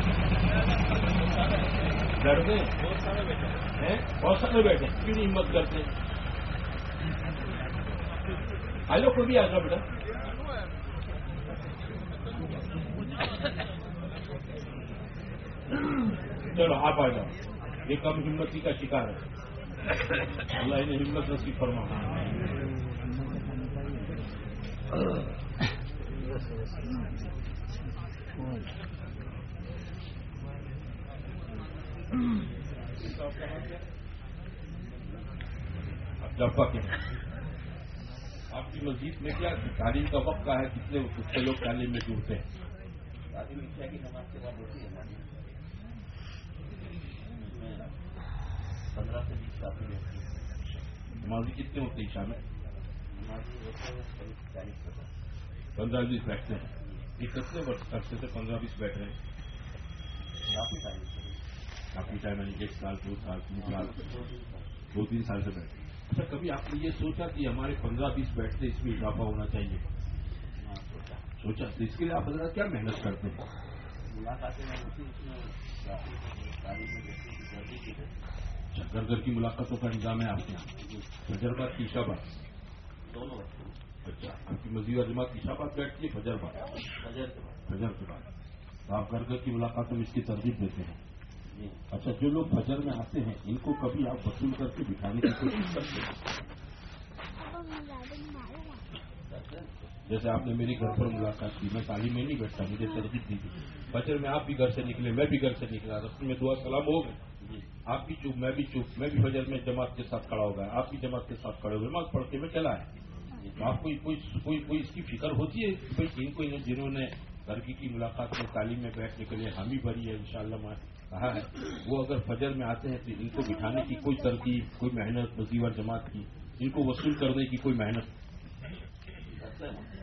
ڈرتے ہیں؟ بہت سارے بیٹھے کیوں نہیں ہمت کرتے؟ آ جاؤ کوئی بھی آ جاؤ بیٹا چلو، آپ آ جاؤ۔ یہ کم ہمتی کا شکار ہے۔ اللہ انہیں ہمت نصیب فرما۔ اب جب آپ کی مسجد میں کیا تعلیم کا وقت کا ہے، کتنے کتنے لوگ تعلیم میں جڑتے ہیں؟ تعلیم عشاء کی نماز کے بعد ہوتی ہے؟ ہاں جی۔ پندرہ سے بیس کافی ہوتی ہے نمازی کتنے ہوتے ہیں شام میں؟ نمازی ہوتے ہیں پندرہ بیس بیٹھتے ہیں۔ یہ کتنے وقت عرصے سے پندرہ بیس بیٹھ رہے ہیں؟ کافی ٹائم سے یعنی ایک سال دو سال تین سال دو تین سال سے بیٹھے اچھا کبھی آپ نے یہ سوچا کہ ہمارے پندرہ بیس بیٹھتے اس میں اضافہ ہونا چاہیے؟ ہاں سوچا۔ تو اس کے لیے آپ حضرت کیا محنت کرتے ہیں؟ ہے اچھا گھر گھر کی ملاقاتوں کا نظام ہے آپ کے یہاں۔ فجر بات کی شابات دونوں اچھا آپ کی مزید جماعت کی شابات بیٹھتی ہے فجر بات فجر کے بعد۔ آپ گھر گھر کی ملاقاتوں میں اس کی ترغیب دیتے ہیں۔ جی۔ اچھا جو لوگ فجر میں آتے ہیں ان کو کبھی آپ وصول کر کے بٹھانے کی کوشش کرتے ہیں؟ جیسے آپ نے میری گھر پر ملاقات کی میں تعلیم میں نہیں بیٹھتا مجھے ترغیب دی تھی فجر میں آپ بھی گھر سے نکلے میں بھی گھر سے نکلا رستے میں دعا سلام ہو گئے جی۔ آپ بھی چپ میں بھی چپ میں بھی فجر میں جماعت کے ساتھ کھڑا ہو گیا۔ آپ بھی جماعت کے ساتھ کھڑے ہوئے نماز پڑھ کے میں چلا ہے آپ کو کوئی کوئی اس کی فکر ہوتی ہے کہ بھائی ان کو جنہوں نے لڑکی کی ملاقات میں تعلیم میں بیٹھنے کے لیے حامی بھری ہے، انشاءاللہ میں کہا ہے۔ وہ اگر فجر میں آتے ہیں تو ان کو بٹھانے کی کوئی ترکیب کوئی محنت، وزیور جماعت کی، ان کو وصول کرنے کی کوئی محنت۔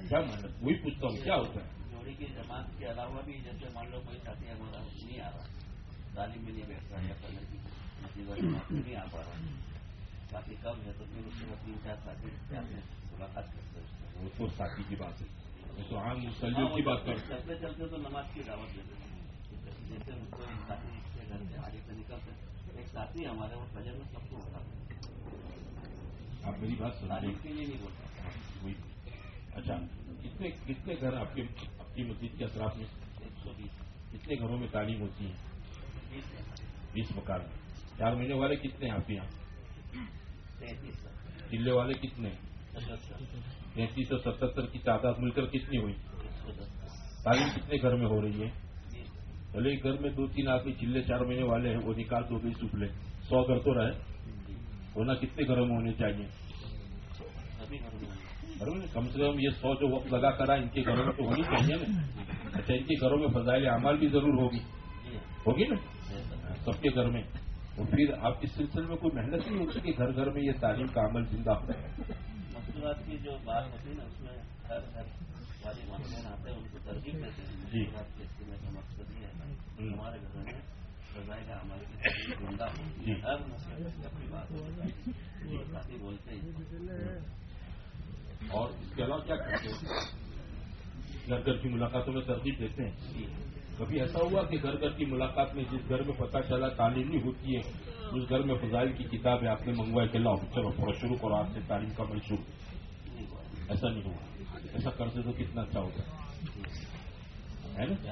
کیا محنت؟ وہی پوچھتا ہوں، کیا ہوتا ہے؟ جوڑی کی جماعت کے علاوہ بھی جیسے مان لو کوئی ساتھی ہمارا نہیں آ رہا۔ تعلیم میں نہیں بیٹھ رہا نہیں آ پا رہا۔ کافی کم ہے تو پھر اس کے بعد تین چار ساتھی آتے ہیں۔ ملاقات کرتے ہیں اس سے وہ تو ساتھی کی بات ہے۔ میں تو عام مسلموں کی بات کرتا چلتے چلتے تو نماز کی دعوت دیتے ہیں۔ جیسے ان کو ساتھی کے گھر سے آگے سے نکلتے ہیں۔ ایک ساتھی ہمارے وہ فجر میں سب کو اٹھاتے ہیں۔ آپ میری بات سمجھیں۔ تعلیم کے لیے نہیں بولتا وہی۔ اچھا کتنے کتنے گھر آپ کے آپ کی مسجد کے اثرات میں؟ ایک سو بیس۔ کتنے گھروں میں تعلیم ہوتی ہے بیس مکان چار مہینے والے کتنے ہیں آپ کے یہاں؟ چلے والے کتنے ہیں؟ تینتیس سو ستہتر کی تعداد مل کر کتنی ہوئی؟ تعلیم کتنے گھر میں ہو رہی ہے؟ بھلے گھر میں دو تین آدمی چلے، چار مہینے والے ہیں، وہ نکال دو بیس سپلے سو گھر تو رہے۔ ہونا کتنے گھروں میں ہونے چاہیے؟ کم سے کم یہ سو جو وقت لگا کرا ان کے گھروں میں تو ہونی چاہیے نا۔ اچھا ان کے گھروں میں فضائل اعمال بھی ضرور ہوگی۔ ہوگی نا؟ سب کے گھر میں۔ تو پھر آپ اس سلسلے میں کوئی محنت نہیں ہوتی کہ گھر گھر میں یہ تعلیم کا عمل زندہ ہو کی جو بات ہوتی ہے نا اس میں ہر ہر والے والدین آتے ہیں ان کو ترغیب دیتے ہیں۔ جی۔ کے اسکول کا مقصد یہ ہے۔ ہمارے گھر میں کا ہمارے ہو۔ جی۔ ہر مسئلے اپنی بات ہوتی ہے۔ بولتے ہیں اور اس کے علاوہ کیا کرتے ہیں؟ گھر گھر کی ملاقاتوں میں ترغیب دیتے ہیں۔ جی۔ کبھی ایسا ہوا کہ گھر گھر کی ملاقات میں جس گھر میں پتہ چلا تعلیم نہیں ہوتی ہے اس گھر میں فضائل کی کتاب ہے آپ نے منگوائی کہ لاؤ چلو پڑھو شروع کرو آپ سے تعلیم کا عمل شروع نہیں ہوا ایسا نہیں ہوا۔ ایسا کرتے تو کتنا اچھا ہوتا ہے۔ نا؟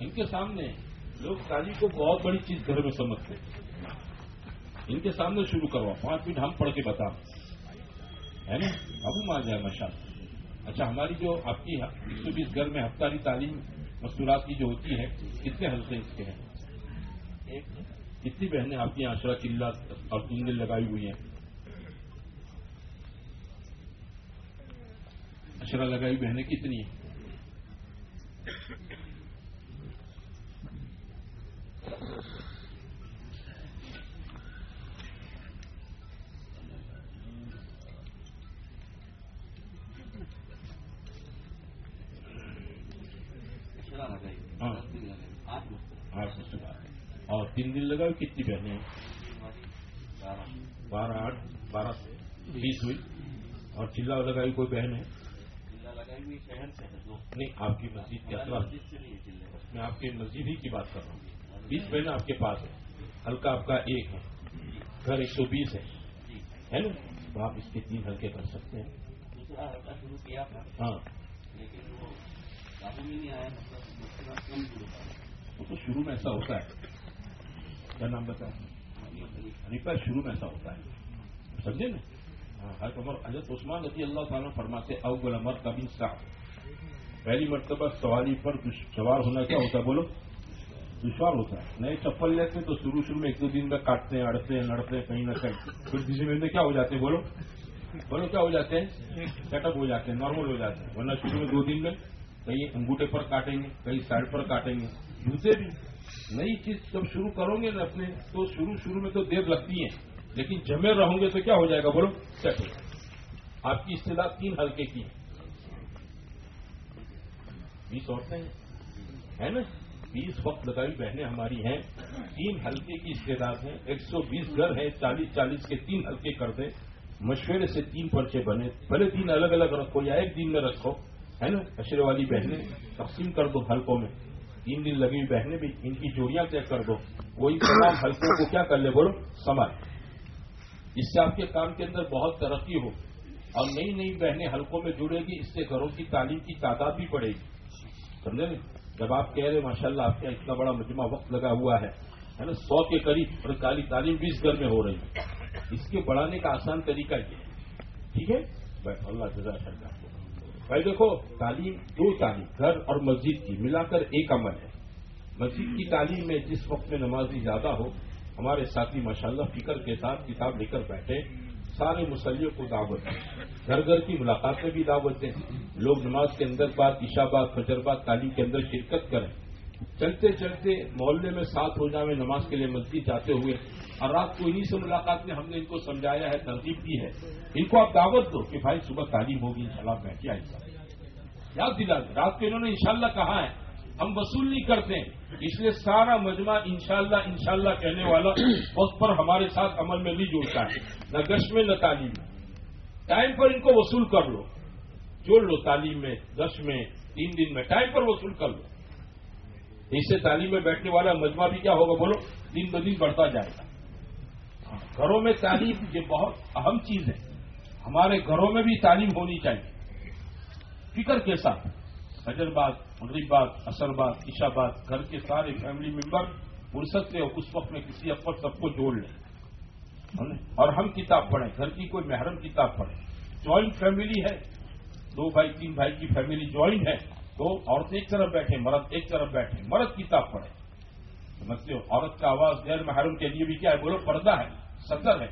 ان کے سامنے لوگ تعلیم کو بہت بڑی چیز گھر میں سمجھتے ہیں۔ ان کے سامنے شروع کروا۔ پانچ منٹ ہم پڑھ کے بتا ہے نا؟ ابو مان جائے مشا اچھا ہماری جو آپ کی ایک سو بیس گھر میں ہفتاری تعلیم مستورات کی جو ہوتی ہے کتنے حلقے اس کے ہیں؟ کتنی بہنیں آپ کی آشرا قلعہ اور تین دن لگائی ہوئی ہیں۔ اشرا لگائی بہنیں کتنی ہیں ہاں۔ اور تین دن لگائی کتنی بہنیں بارہ۔ آٹھ بارہ بیس ہوئی۔ اور چلا لگائی کوئی بہن ہے چلا لگائی ہوئی شہر سے ہے دو نہیں آپ کی مسجد کے اطراف۔ میں آپ کے مسجد ہی کی بات کر رہا ہوں۔ بیس بہنیں آپ کے پاس ہے۔ ہلکا آپ کا ایک ہے۔ گھر ایک سو بیس ہے۔ جی۔ ہے نا؟ تو آپ اس کے تین ہلکے کر سکتے ہیں۔ دوسرا ہلکا شروع کیا تھا۔ ہاں۔ لیکن وہ قابو میں نہیں آیا مطلب کم وہ تو شروع میں ایسا ہوتا ہے۔ کیا نام بتایا؟ حنیفہ شروع میں ایسا ہوتا ہے۔ سمجھے نا؟ ہاں ہاں، حضرت عمر، حضرت عثمان رضی اللہ تعالیٰ فرماتے اول امر کبھی صاحب پہلی مرتبہ سواری پر سوار ہونا کیا ہوتا ہے؟ بولو۔ دشوار ہوتا ہے۔ نئے چپل لیتے ہیں تو شروع شروع میں ایک دو دن میں کاٹتے ہیں، اڑتے ہیں، لڑتے ہیں، کہیں نہ کہیں۔ پھر کسی میں کیا ہو جاتے ہیں؟ بولو۔ بولو کیا ہو جاتے ہیں؟ سیٹ اپ ہو جاتے ہیں نارمل ہو جاتے ہیں۔ ورنہ شروع میں دو دن میں کہیں انگوٹھے پر کاٹیں گے، کہیں سائڈ پر کاٹیں گے۔ جوتے بھی نئی چیز جب شروع کرو گے نا اپنے، تو شروع شروع میں تو دیر لگتی ہے لیکن جمے رہوں گے تو کیا ہو جائے گا؟ بولو سیٹ ہو جائے گا۔ آپ کی اصطلاح تین ہلکے کی ہے بیس عورتیں ہیں نا؟ بیس وقت لگائی بہنیں ہماری ہیں۔ تین ہلکے کی استعداد ہیں ایک سو بیس گھر ہیں۔ چالیس چالیس کے تین ہلکے کر دیں۔ مشورے سے تین پرچے بنے۔ بھلے تین الگ الگ رکھو یا ایک دن میں رکھو، ہے نا؟ اشرے والی بہنیں تقسیم کر دو حلقوں میں۔ تین دن لگی ہوئی بہنیں بھی ان کی جوڑیاں طے کر دو۔ وہی تمام حلقوں کو کیا کر لے بولو سمال اس سے آپ کے کام کے اندر بہت ترقی ہو اور نئی نئی بہنیں حلقوں میں جڑے گی، اس سے گھروں کی تعلیم کی تعداد بھی بڑھے گی۔ سمجھے نا جب آپ کہہ رہے ماشاء اللہ آپ کا اتنا بڑا مجمع وقت لگا ہوا ہے ہے نا؟ سو کے قریب اور کالی تعلیم بیس گھر میں ہو رہی ہے۔ اس کے بڑھانے کا آسان طریقہ یہ ہے۔ ٹھیک ہے؟ بس، اللہ جزا سرکار کو بھائی دیکھو، تعلیم، دو تعلیم، گھر اور مسجد کی، ملا کر ایک عمل ہے۔ مسجد کی تعلیم میں جس وقت میں نمازی زیادہ ہو ہمارے ساتھی ماشاءاللہ فکر کے ساتھ کتاب لے کر بیٹھے، سارے مسلیوں کو دعوت دیں گھر گھر کی ملاقات میں بھی دعوت دیں۔ لوگ نماز کے اندر بعد عشاء بعد، فجر بعد تعلیم کے اندر شرکت کریں۔ چلتے چلتے محلے میں ساتھ ہو جائیں نماز کے لیے مسجد جاتے ہوئے۔ اور رات کو انہیں سے ملاقات میں ہم نے ان کو سمجھایا ہے، ترغیب دی ہے۔ ان کو آپ دعوت دو کہ بھائی صبح تعلیم ہوگی ان شاء اللہ بیٹھے آئیے یاد دلا، رات کو انہوں نے انشاءاللہ کہا ہے، ہم وصول نہیں کرتے۔ اس لیے سارا مجمع انشاءاللہ انشاءاللہ کہنے والا وقت پر ہمارے ساتھ عمل میں نہیں جڑتا ہے، نہ گش میں، نہ تعلیم میں۔ ٹائم پر ان کو وصول کر لو۔ جوڑ لو تعلیم میں دس میں، تین دن میں، ٹائم پر وصول کر لو۔ اس سے تعلیم میں بیٹھنے والا مجمع بھی کیا ہوگا؟ بولو، دن ب دن بڑھتا جائے گا۔ گھروں میں تعلیم یہ بہت اہم چیز ہے۔ ہمارے گھروں میں بھی تعلیم ہونی چاہیے۔ فکر کے ساتھ۔ فجر بعد مغرب بعد اثر بعد عشاء بعد گھر کے سارے فیملی ممبر فرصت سے اس وقت میں کسی اب سب کو جوڑ لیں۔ اور ہم کتاب پڑھیں، گھر کی کوئی محرم کتاب پڑھیں۔ جوائنٹ فیملی ہے۔ دو بھائی، تین بھائی کی فیملی جوائنٹ ہے۔ تو عورت ایک طرف بیٹھے مرد ایک طرف بیٹھے مرد کتاب پڑھے سمجھتے ہو؟ عورت کا آواز غیر محرم کے لیے بھی کیا ہے؟ بولو، پردہ ہے سطر ہے۔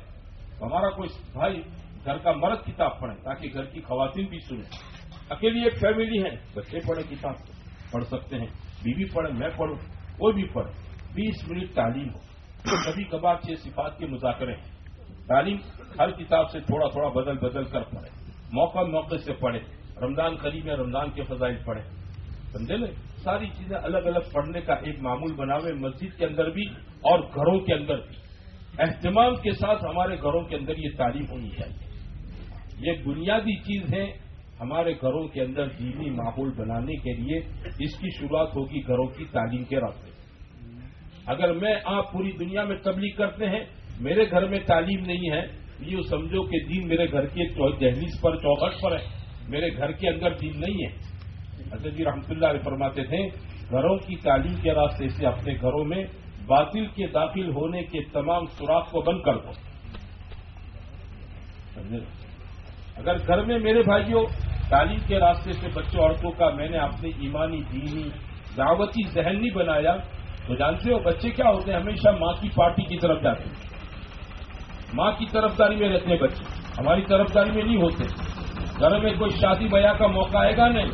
ہمارا کوئی بھائی گھر کا مرد کتاب پڑھے تاکہ گھر کی خواتین بھی سنیں۔ اکیلی ایک فیملی ہے، بچے پڑھے کتاب پڑھ سکتے ہیں۔ بیوی پڑھے میں پڑھوں، کوئی بھی پڑھے بیس منٹ تعلیم ہو۔ کبھی کبھار چھ صفات کے مذاکرے ہیں۔ تعلیم ہر کتاب سے تھوڑا تھوڑا بدل بدل کر پڑھے موقع موقع سے پڑھے رمضان قریب ہے رمضان کے فضائل پڑھے سمجھے نا؟ ساری چیزیں الگ الگ پڑھنے کا ایک معمول بناوے مسجد کے اندر بھی اور گھروں کے اندر بھی۔ اہتمام کے ساتھ ہمارے گھروں کے اندر یہ تعلیم ہونی چاہیے۔ یہ بنیادی چیز ہے ہمارے گھروں کے اندر دینی ماحول بنانے کے لیے اس کی شروعات ہوگی گھروں کی تعلیم کے راستے اگر میں آپ پوری دنیا میں تبلیغ کرتے ہیں، میرے گھر میں تعلیم نہیں ہے یہ سمجھو کہ دین میرے گھر کے دہلیز پر چوکھٹ پر ہے۔ میرے گھر کے اندر دین نہیں ہے۔ حضرت جی رحمتہ اللہ علیہ فرماتے تھے، گھروں کی تعلیم کے راستے سے اپنے گھروں میں باطل کے داخل ہونے کے تمام سوراخ کو بند کر دو۔ اگر گھر میں میرے بھائیوں تعلیم کے راستے سے بچوں، عورتوں کا میں نے اپنے ایمانی، دینی، دعوتی ذہن نہیں بنایا، تو جانتے ہو بچے کیا ہوتے ہیں؟ ہمیشہ ماں کی پارٹی کی طرف جاتے ہیں۔ ماں کی طرفداری میں رہتے ہیں بچے۔ ہماری طرفداری میں نہیں ہوتے۔ گھر میں کوئی شادی بیاہ کا موقع آئے گا نہیں،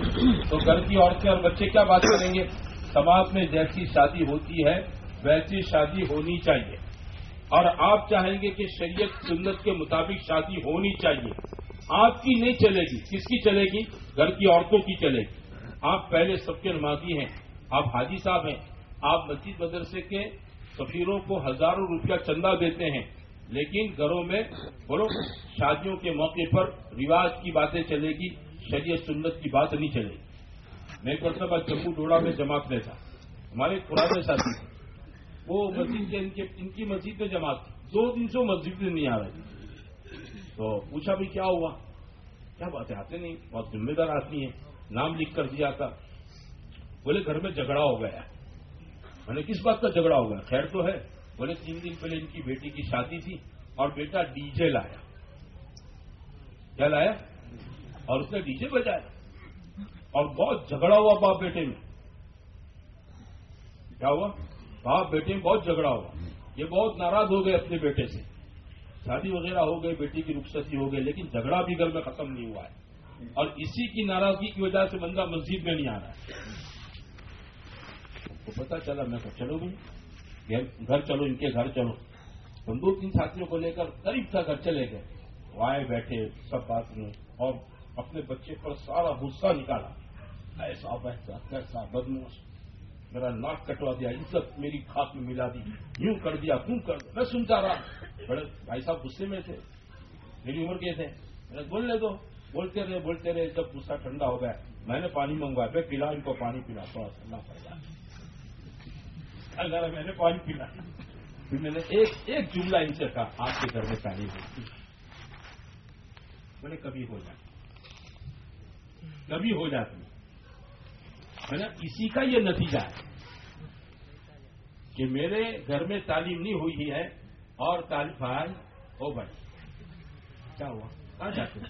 تو گھر کی عورتیں اور بچے کیا بات کریں گے؟ سماج میں جیسی شادی ہوتی ہے، ویسی شادی ہونی چاہیے۔ اور آپ چاہیں گے کہ شریعت، سنت کے مطابق شادی ہونی چاہیے۔ آپ کی نہیں چلے گی۔ کس کی چلے گی؟ گھر کی عورتوں کی چلے گی۔ آپ پہلے سب کے نمازی ہیں۔ آپ حاجی صاحب ہیں۔ آپ مسجد مدرسے کے سفیروں کو ہزاروں روپیہ چندہ دیتے ہیں۔ لیکن گھروں میں بولو شادیوں کے موقع پر رواج کی باتیں چلے گی۔ شریعت سنت کی بات نہیں چلے گی۔ میں ایک مرتبہ جموں ڈوڑا میں جماعت میں تھا؟ ہمارے پرانے ساتھی تھے۔ وہ مسجد کے ان کی مسجد میں جماعت تھی۔ دو دن سے مسجد میں نہیں آ رہے۔ تو پوچھا بھی کیا ہوا؟ کیا باتیں آتے نہیں؟ بہت ذمہ دار آدمی ہے، نام لکھ کر دیا تھا۔ بولے گھر میں جھگڑا ہو گیا۔ میں نے کس بات کا جھگڑا ہو گیا؟ خیر تو ہے۔ بولے تین دن پہلے ان کی بیٹی کی شادی تھی اور بیٹا ڈی جے لایا۔ کیا لایا؟ اور اس نے ڈی جے بجایا۔ اور بہت جھگڑا ہوا باپ بیٹے میں۔ کیا ہوا؟ باپ بیٹے میں بہت جھگڑا ہوا۔ یہ بہت ناراض ہو گئے اپنے بیٹے سے۔ شادی وغیرہ ہو گئی، بیٹی کی رخصتی ہو گئی، لیکن جھگڑا بھی گھر میں ختم نہیں ہوا ہے۔ اور اسی کی ناراضگی کی وجہ سے بندہ مسجد میں نہیں آ رہا ہے۔ تو پتا چلا، میں کہ چلو بھی گھر چلو، ان کے گھر چلو۔ ہم دو تین ساتھیوں کو لے کر قریب تھا گھر چلے گئے۔ وائے بیٹھے، سب بات میں اور اپنے بچے پر سارا غصہ نکالا۔ ایسا ویسا کیسا بدموش میرا ناک کٹوا دیا، عزت میری کھاک میں ملا دی۔ یوں کر دیا کیوں کر دیا۔ میں سنتا رہا۔ بڑے بھائی صاحب غصے میں تھے۔ میری عمر کے تھے۔ میں بولنے دو بولتے رہے بولتے رہے، جب غصہ ٹھنڈا ہو گیا۔ میں نے پانی منگوایا۔ پھر پلا، ان کو پانی پلا۔ تھوڑا ٹھنڈا پڑ گیا اللہ میں نے پانی پلا۔ پھر میں نے ایک ایک جملہ ان سے کہا، آپ کے گھر میں تعلیم ہوتی بولے کبھی ہو جاتی کبھی ہو جاتی ہے نا؟ اسی کا یہ نتیجہ ہے کہ میرے گھر میں تعلیم نہیں ہوئی ہے اور تعلیم بھائی ہو بھائی۔ کیا ہوا؟ کہاں جاتے ہو؟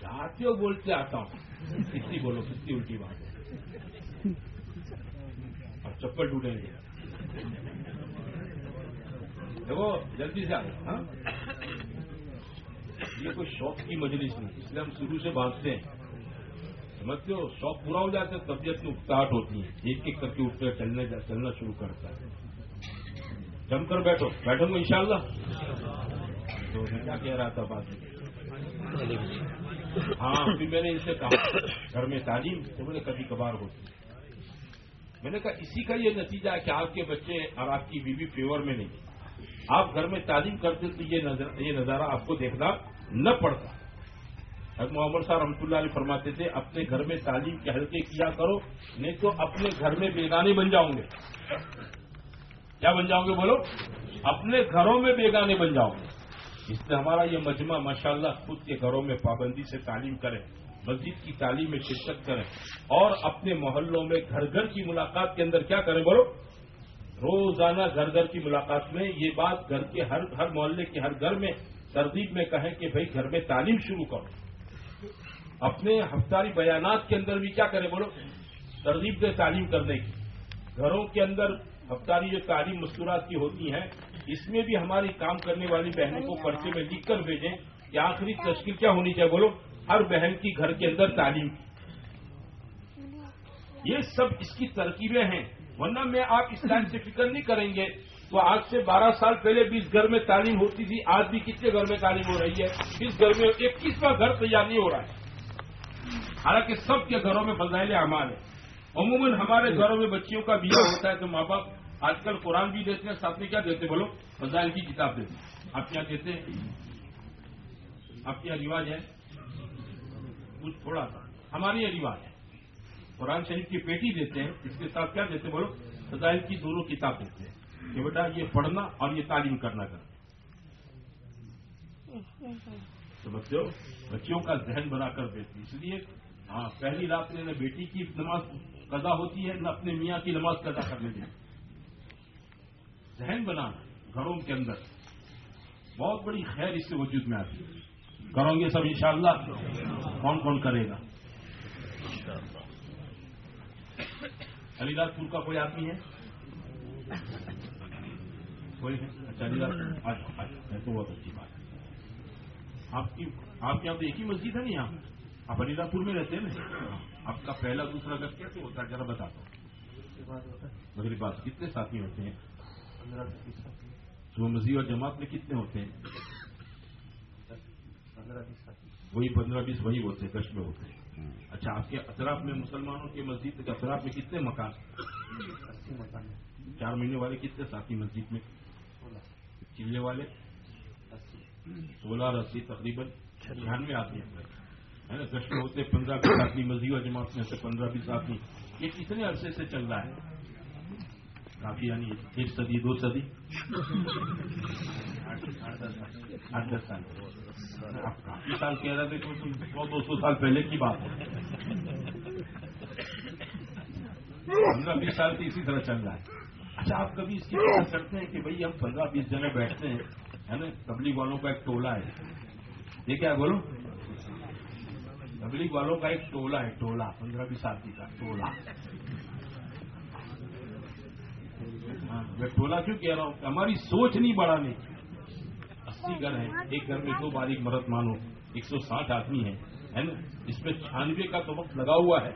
جاتے ہو بولتے آتا ہوں۔ کتنی بولو، کتنی الٹی بات ہے۔ اور چپل ڈوٹیں گے دیکھو، جلدی سے آ ہاں؟ یہ کوئی شوق کی مجلس نہیں۔ اس لیے ہم شروع سے بانٹتے ہیں۔ سمجھتے ہو شوق پورا ہو جاتا ہے، طبیعت میں اکتاہٹ ہوتی ہے۔ ایک ایک کر کے اٹھ کر چلنے چلنا شروع کرتا ہے۔ جم کر بیٹھو۔ بیٹھوں گے انشاءاللہ۔ تو میں کیا کہہ رہا تھا بات؟ ہاں پھر میں نے ان سے کہا، گھر میں تعلیم تو میں نے کبھی کبھار ہوتی میں نے کہا، اسی کا یہ نتیجہ ہے کہ آپ کے بچے اور آپ کی بیوی فیور میں نہیں۔ آپ گھر میں تعلیم کرتے تو یہ نظارہ آپ کو دیکھنا نہ پڑتا۔ حضرت محمد صاحب رحمۃ اللہ علیہ فرماتے تھے، اپنے گھر میں تعلیم کے ہلکے کیا کرو، نہیں تو اپنے گھر میں بیگانے بن جاؤں گے۔ کیا بن جاؤں گے بولو؟ اپنے گھروں میں بیگانے بن جاؤں گے۔ اس سے ہمارا یہ مجمع ماشاءاللہ خود کے گھروں میں پابندی سے تعلیم کرے مسجد کی تعلیم میں شرکت کریں۔ اور اپنے محلوں میں گھر گھر کی ملاقات کے اندر کیا کریں بولو؟ روزانہ گھر گھر کی ملاقات میں یہ بات گھر کے ہر ہر محلے کے ہر گھر میں ترغیب میں کہیں کہ بھائی گھر میں تعلیم شروع کرو۔ اپنے ہفتاری بیانات کے اندر بھی کیا کریں؟ بولو، ترغیب دے تعلیم کرنے کی۔ گھروں کے اندر ہفتاری جو تعلیم مستورات کی ہوتی ہیں، اس میں بھی ہماری کام کرنے والی بہنوں کو پرچے میں لکھ کر بھیجیں کہ آخری تشکیل کیا ہونی چاہیے؟ بولو، ہر بہن کی گھر کے اندر تعلیم۔ یہ سب اس کی ترکیبیں ہیں۔ ورنہ میں آپ اس ٹائم سے فکر نہیں کریں گے تو آج سے بارہ سال پہلے بھی اس گھر میں تعلیم ہوتی تھی، آج بھی کتنے گھر میں تعلیم ہو رہی ہے؟ اس گھر میں اکیسواں گھر تیار نہیں ہو رہا ہے۔ حالانکہ سب کے گھروں میں فضائل اعمال ہے عموماً ہمارے گھروں میں بچیوں کا بیاہ ہوتا ہے تو ماں باپ آج کل قرآن بھی دیتے ہیں ساتھ میں کیا دیتے بولو فضائل کی کتاب دیتے آپ کیا دیتے ہیں؟ آپ کیا رواج ہے؟ کچھ تھوڑا سا۔ ہمارے یہ رواج ہے۔ قرآن شریف کی پیٹی دیتے ہیں اس کے ساتھ کیا دیتے بولو فضائل کی دونوں کتاب دیتے ہیں۔ کہ بیٹا یہ پڑھنا اور یہ تعلیم کرنا کرنا۔ تو بچوں بچیوں کا ذہن بنا کر دیتی۔ اس لیے ہاں پہلی رات میں نے بیٹی کی نماز قضا ہوتی ہے نہ اپنے میاں کی نماز قضا کرنے دیں ذہن بنانا گھروں کے اندر۔ بہت بڑی خیر اس سے وجود میں آتی ہے۔ کرو گے سب انشاءاللہ؟ کون کون کرے گا؟ علی راج پور کا کوئی آدمی ہے؟ کوئی ہے؟ اچھا علی راج ہے تو بہت اچھی بات ہے۔ آپ کی آپ کے یہاں تو ایک ہی مسجد ہے نا یہاں؟ آپ علی پور میں رہتے ہیں نا؟ آپ کا پہلا دوسرا گھر کیسے ہوتا ہے؟ ذرا بتا دو مغرب بات، کتنے ساتھی ہوتے ہیں؟ پندرہ صبح مسجد اور جماعت میں کتنے ہوتے ہیں؟ پندرہ بیس وہی پندرہ بیس، وہی ہوتے ہیں گشت میں ہوتے ہیں۔ اچھا آپ کے اطراف میں مسلمانوں کے مسجد کے اطراف میں کتنے مکان؟ مکان چار مہینے والے کتنے ساتھی مسجد میں؟ چلے والے؟ سولہ اور اسی تقریباً، چھیانوے آدمی ہیں۔ ہے نا گشت ہوتے پندرہ بیس آدمی مسجد اور جماعت میں سے پندرہ بیس آدمی یہ کتنے عرصے سے چل رہا ہے؟ کافی یعنی ایک صدی، دو صدی؟ آٹھ دس سال۔ آپ کافی سال کہہ رہے تھے تو سو، دو سو سال پہلے کی بات ہے۔ پندرہ بیس سال سے اسی طرح چل رہا ہے۔ اچھا آپ کبھی اس کی بات کرتے ہیں کہ بھائی ہم پندرہ بیس جنے بیٹھتے ہیں، ہے نا؟ تبلیغ والوں کا ایک ٹولہ ہے۔ یہ کیا بولو۔ تبلیغ والوں کا ایک ٹولہ ہے، ٹولہ، پندرہ بیس آدمی کا ٹولہ۔ ہاں، میں ٹولہ کیوں کہہ رہا ہوں؟ کہ ہماری سوچ نہیں بڑھانے اسی گھر ہے، ایک گھر میں دو باریک مرد مانو، ایک سو ساٹھ آدمی ہیں، ہے نا؟ اس میں چھیانوے کا تو وقت لگا ہوا ہے۔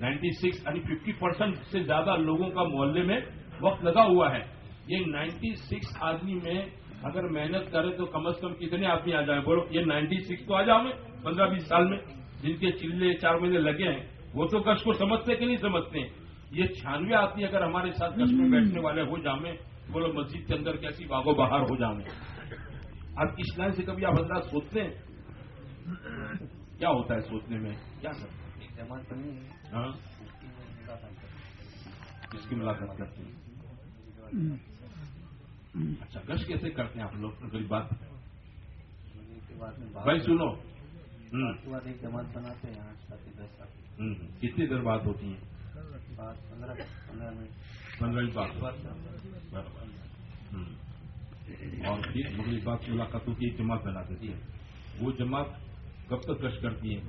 نائنٹی سکس یعنی ففٹی پرسینٹ سے زیادہ لوگوں کا محلے میں وقت لگا ہوا ہے۔ یہ نائنٹی سکس آدمی میں اگر محنت کرے تو کم از کم کتنے آدمی آ جائیں؟ بولو، یہ نائنٹی سکس تو آ جاؤ میں۔ پندرہ بیس سال میں جن کے چلے چار مہینے لگے ہیں وہ تو کش کو سمجھتے کہ نہیں سمجھتے ہیں؟ یہ چھیانوے آدمی اگر ہمارے ساتھ کش میں بیٹھنے والے ہو جامے بولو مسجد کے اندر کیسی باغ و بہار ہو جامے اب اس لائن سے کبھی آپ حضرات سوچتے ہیں؟ کیا ہوتا ہے سوچنے میں؟ کیا ہے ہاں؟ اس کی ملاقات کرتے ہیں؟ اچھا گش کیسے کرتے ہیں آپ لوگ؟ بات بھائی سنو بعد ایک جماعت بناتے ہیں آٹھ ساتھی دس ساتھی۔ کتنی دیر بات ہوتی ہیں؟ بات پندرہ پندرہ منٹ۔ پندرہ بات اور بات کی ملاقاتوں کی ایک جماعت بناتے تھے۔ وہ جماعت کب تک گش کرتی ہے؟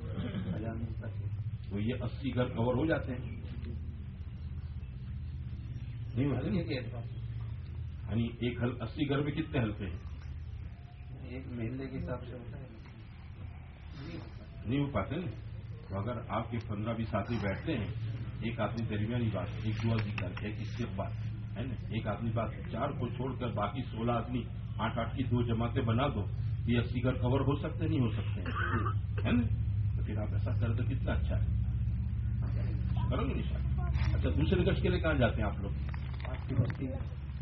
تو یہ اسی گھر کور ہو جاتے ہیں؟ یعنی ایک اسی گھر میں کتنے حلقے ہیں؟ ایک محلے کے حساب سے ہوتا ہے۔ نہیں ہو پاتے نا تو اگر آپ کے پندرہ بیس آدمی بیٹھتے ہیں ایک آدمی درمیانی بات ایک دعا کی کر ایک اسٹیپ بات ہے نا؟ ایک آدمی بات چار کو چھوڑ کر باقی سولہ آدمی آٹھ آٹھ کی دو جماعتیں بنا دو یہ اسی گھر کور ہو سکتے نہیں ہو سکتے ہے نا؟ تو پھر آپ ایسا کر دو کتنا اچھا ہے۔ کرو گے نشان اچھا دوسرے گش کے لیے کہاں جاتے ہیں آپ لوگ؟